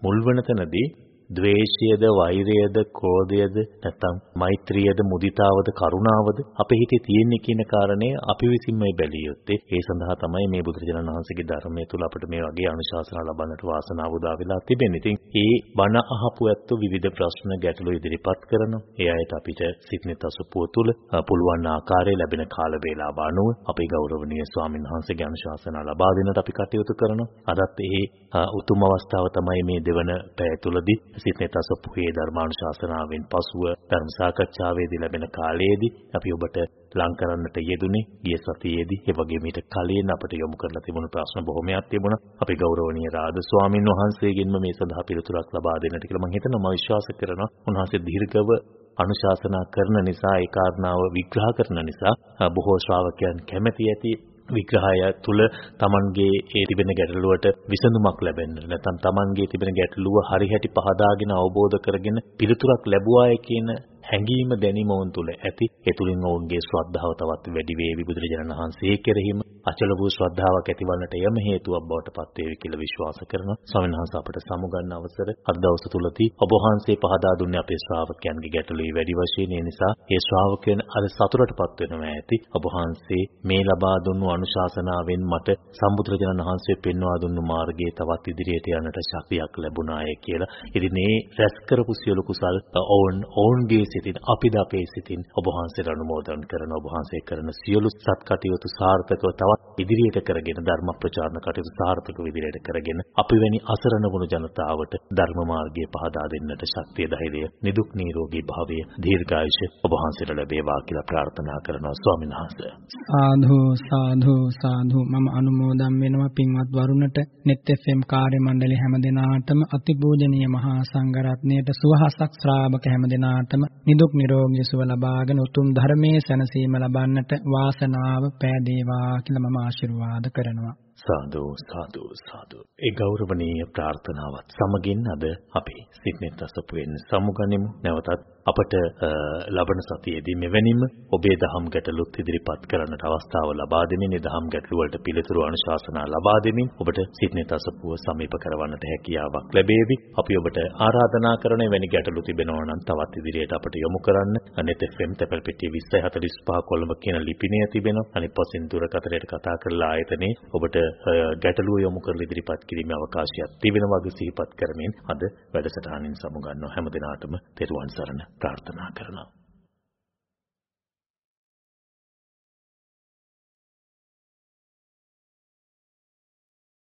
මුල් වෙන තැනදී ද්වේෂයද වෛරයද ක්‍රෝධයද නැත්නම් මෛත්‍රියද මුදිතාවද කරුණාවද අපේ හිතේ තියෙන්නේ කියන කාරණය අපි විසින්මයි බැලිය යුත්තේ ඒ සඳහා තමයි මේ බුදුරජාණන් වහන්සේගේ ධර්මයේ තුල අපිට මේ වගේ අනුශාසනා ලබන්නට වාසනාව උදා වෙලා තිබෙන්නේ. ඉතින් ඒ බණ අහපු ඇත්තෝ විවිධ ප්‍රශ්න ගැටලු ඉදිරිපත් කරනවා. ඒ අයට අපිට සිත්නෙත් අසුපුව තුල පුළුවන් ආකාරයේ ලැබෙන කාල වේලාව අනුව අපේ ගෞරවනීය ස්වාමීන් වහන්සේගේ අනුශාසනා ලබා දෙන්නට අපි කටයුතු කරනවා. අදත් ඒ උතුම් අවස්ථාව තමයි මේ දෙවන පැය තුලදී සිතේත අසපුවේ ධර්මානුශාසනාවෙන් පසුව ධර්ම සාකච්ඡාවේදී ලැබෙන කාලයේදී අපි ඔබට ලං කරන්නට යෙදුනේ ගිය සතියේදී ඒ වගේම ඊට කලින් අපට යොමු කරලා තිබුණු ප්‍රශ්න බොහොමයක් තිබුණා. අපි ගෞරවනීය රාද ස්වාමින් වහන්සේගෙන්ම මේ සඳහා පිළිතුරක් ලබා දෙන්නට කියලා මම හිතනවා මම විශ්වාස කරනවා. උන්වහන්සේ දීර්ඝව අනුශාසනා කරන නිසා ඒ කාරණාව විග්‍රහ කරන නිසා බොහෝ ශ්‍රාවකයන් කැමැති ඇති විග්‍රහය තුල Tamanගේ ඒ තිබෙන ගැටලුවට විසඳුමක් ලැබෙන්න නැත්නම් Tamanගේ තිබෙන ගැටලුව හරි හැටි පහදාගෙන අවබෝධ කරගෙන පිළිතුරක් ලැබුවාය කියන හැඟීම දැනීම වුන් තුල ඇති ඒ තුලින් ඔවුන්ගේ ශ්‍රද්ධාව තවත් වැඩි වේවි බුදුරජාණන් වහන්සේ කෙරෙහිම අචල වූ ශ්‍රද්ධාවක් ඇතිවන්නට යම හේතුවක් බවට පත් වේවි කියලා විශ්වාස කරනවා. ස්වාමීන් වහන්සේ අපට සමුගන්න අවසර. අද දවස තුලදී ඔබ වහන්සේ පහදා දුන්නේ අපේ ශ්‍රාවකයන්ගේ ගැටලුයි වැඩි වශයෙන්. ඒ නිසා ඒ ශ්‍රාවකයන් අද සතුටටපත් වෙනවා ඇති. ඔබ වහන්සේ මේ ලබා දුන්නු අනුශාසනාවෙන් මට සම්බුදුරජාණන් වහන්සේ පෙන්වා දුන්නු මාර්ගයේ තවත් ඉදිරියට යන්නට ශක්තියක් ලැබුණාය කියලා. ඉතින් මේ රැස් කරපු සියලු කුසල් ඔවුන් ඔවුන්ගේ සිතින් අපිද අපේ සිතින් ඔබ වහන්සේට අනුමෝදන් කරන ඔබ වහන්සේ කරන සියලු සත් කටයුතු සාර්ථකව තවත් ඉදිරියට කරගෙන ධර්ම ප්‍රචාරණ කටයුතු සාර්ථකව ඉදිරියට කරගෙන අපි වැනි අසරණ වුණු ජනතාවට ධර්ම මාර්ගය පහදා දෙන්නට ශක්තිය ධෛර්යය නිදුක් නිරෝගී භාවය දීර්ඝායුෂ ඔබ වහන්සේට ලැබේවා කියලා ප්‍රාර්ථනා කරනවා ස්වාමීන් වහන්සේ. සාධු සාධු සාධු. මම අනුමෝදන් වෙනවා පින්වත් වරුණට. net fm කාර්ය මණ්ඩලය හැම දිනාටම අතිපූජනීය මහා සංඝරත්නයට සුවහසක් ශ්‍රාවක හැම දිනාටම නිදුක් නිරෝගී සුව ලබාගෙන උතුම් ධර්මයේ සැනසීම ලබන්නට වාසනාව පෑදේවා කියලා මම ආශිර්වාද කරනවා. සාදු සාදු සාදු. ඒ ගෞරවනීය ප්‍රාර්ථනාවත් සමගින් අද අපි සිත්නෙත් අසපුවෙන් සමුගනිමු. නැවතත් අපට ලබන සතියේදී මෙවැනිම ඔබේ දහම් ගැටලුත් ඉදිරිපත් කරන්නට අවස්ථාව ලබා දෙමින් ඒ දහම් ගැටළු වලට පිළිතුරු අනුශාසනා ලබා දෙමින් ඔබට සිත්නෙත් අසපුව සමීප කරවන්නට හැකියාවක් ලැබේවි. අපි ඔබට ආරාධනා කරන එවැනි ගැටලු තිබෙනවා නම් තවත් ඉදිරියට අපට යොමු කරන්න. Net fm තැපැල්පෙට්ටිය 2045 කොළඹ කියන ලිපිනය තිබෙනවා. අනිත් පස්සෙන් දුරකථනයට කතා කරලා ආයතනයේ ඔබට ගැටලුව යොමු කරලා ඉදිරිපත් කිරීමේ අවකාශයක් තිබෙනවා වගේ සිහිපත් කරමින් අද වැඩසටහනින් සමුගන්නවා. හැම දිනාටම තෙරුවන් සරණ ප්‍රාර්ථනා කරනවා.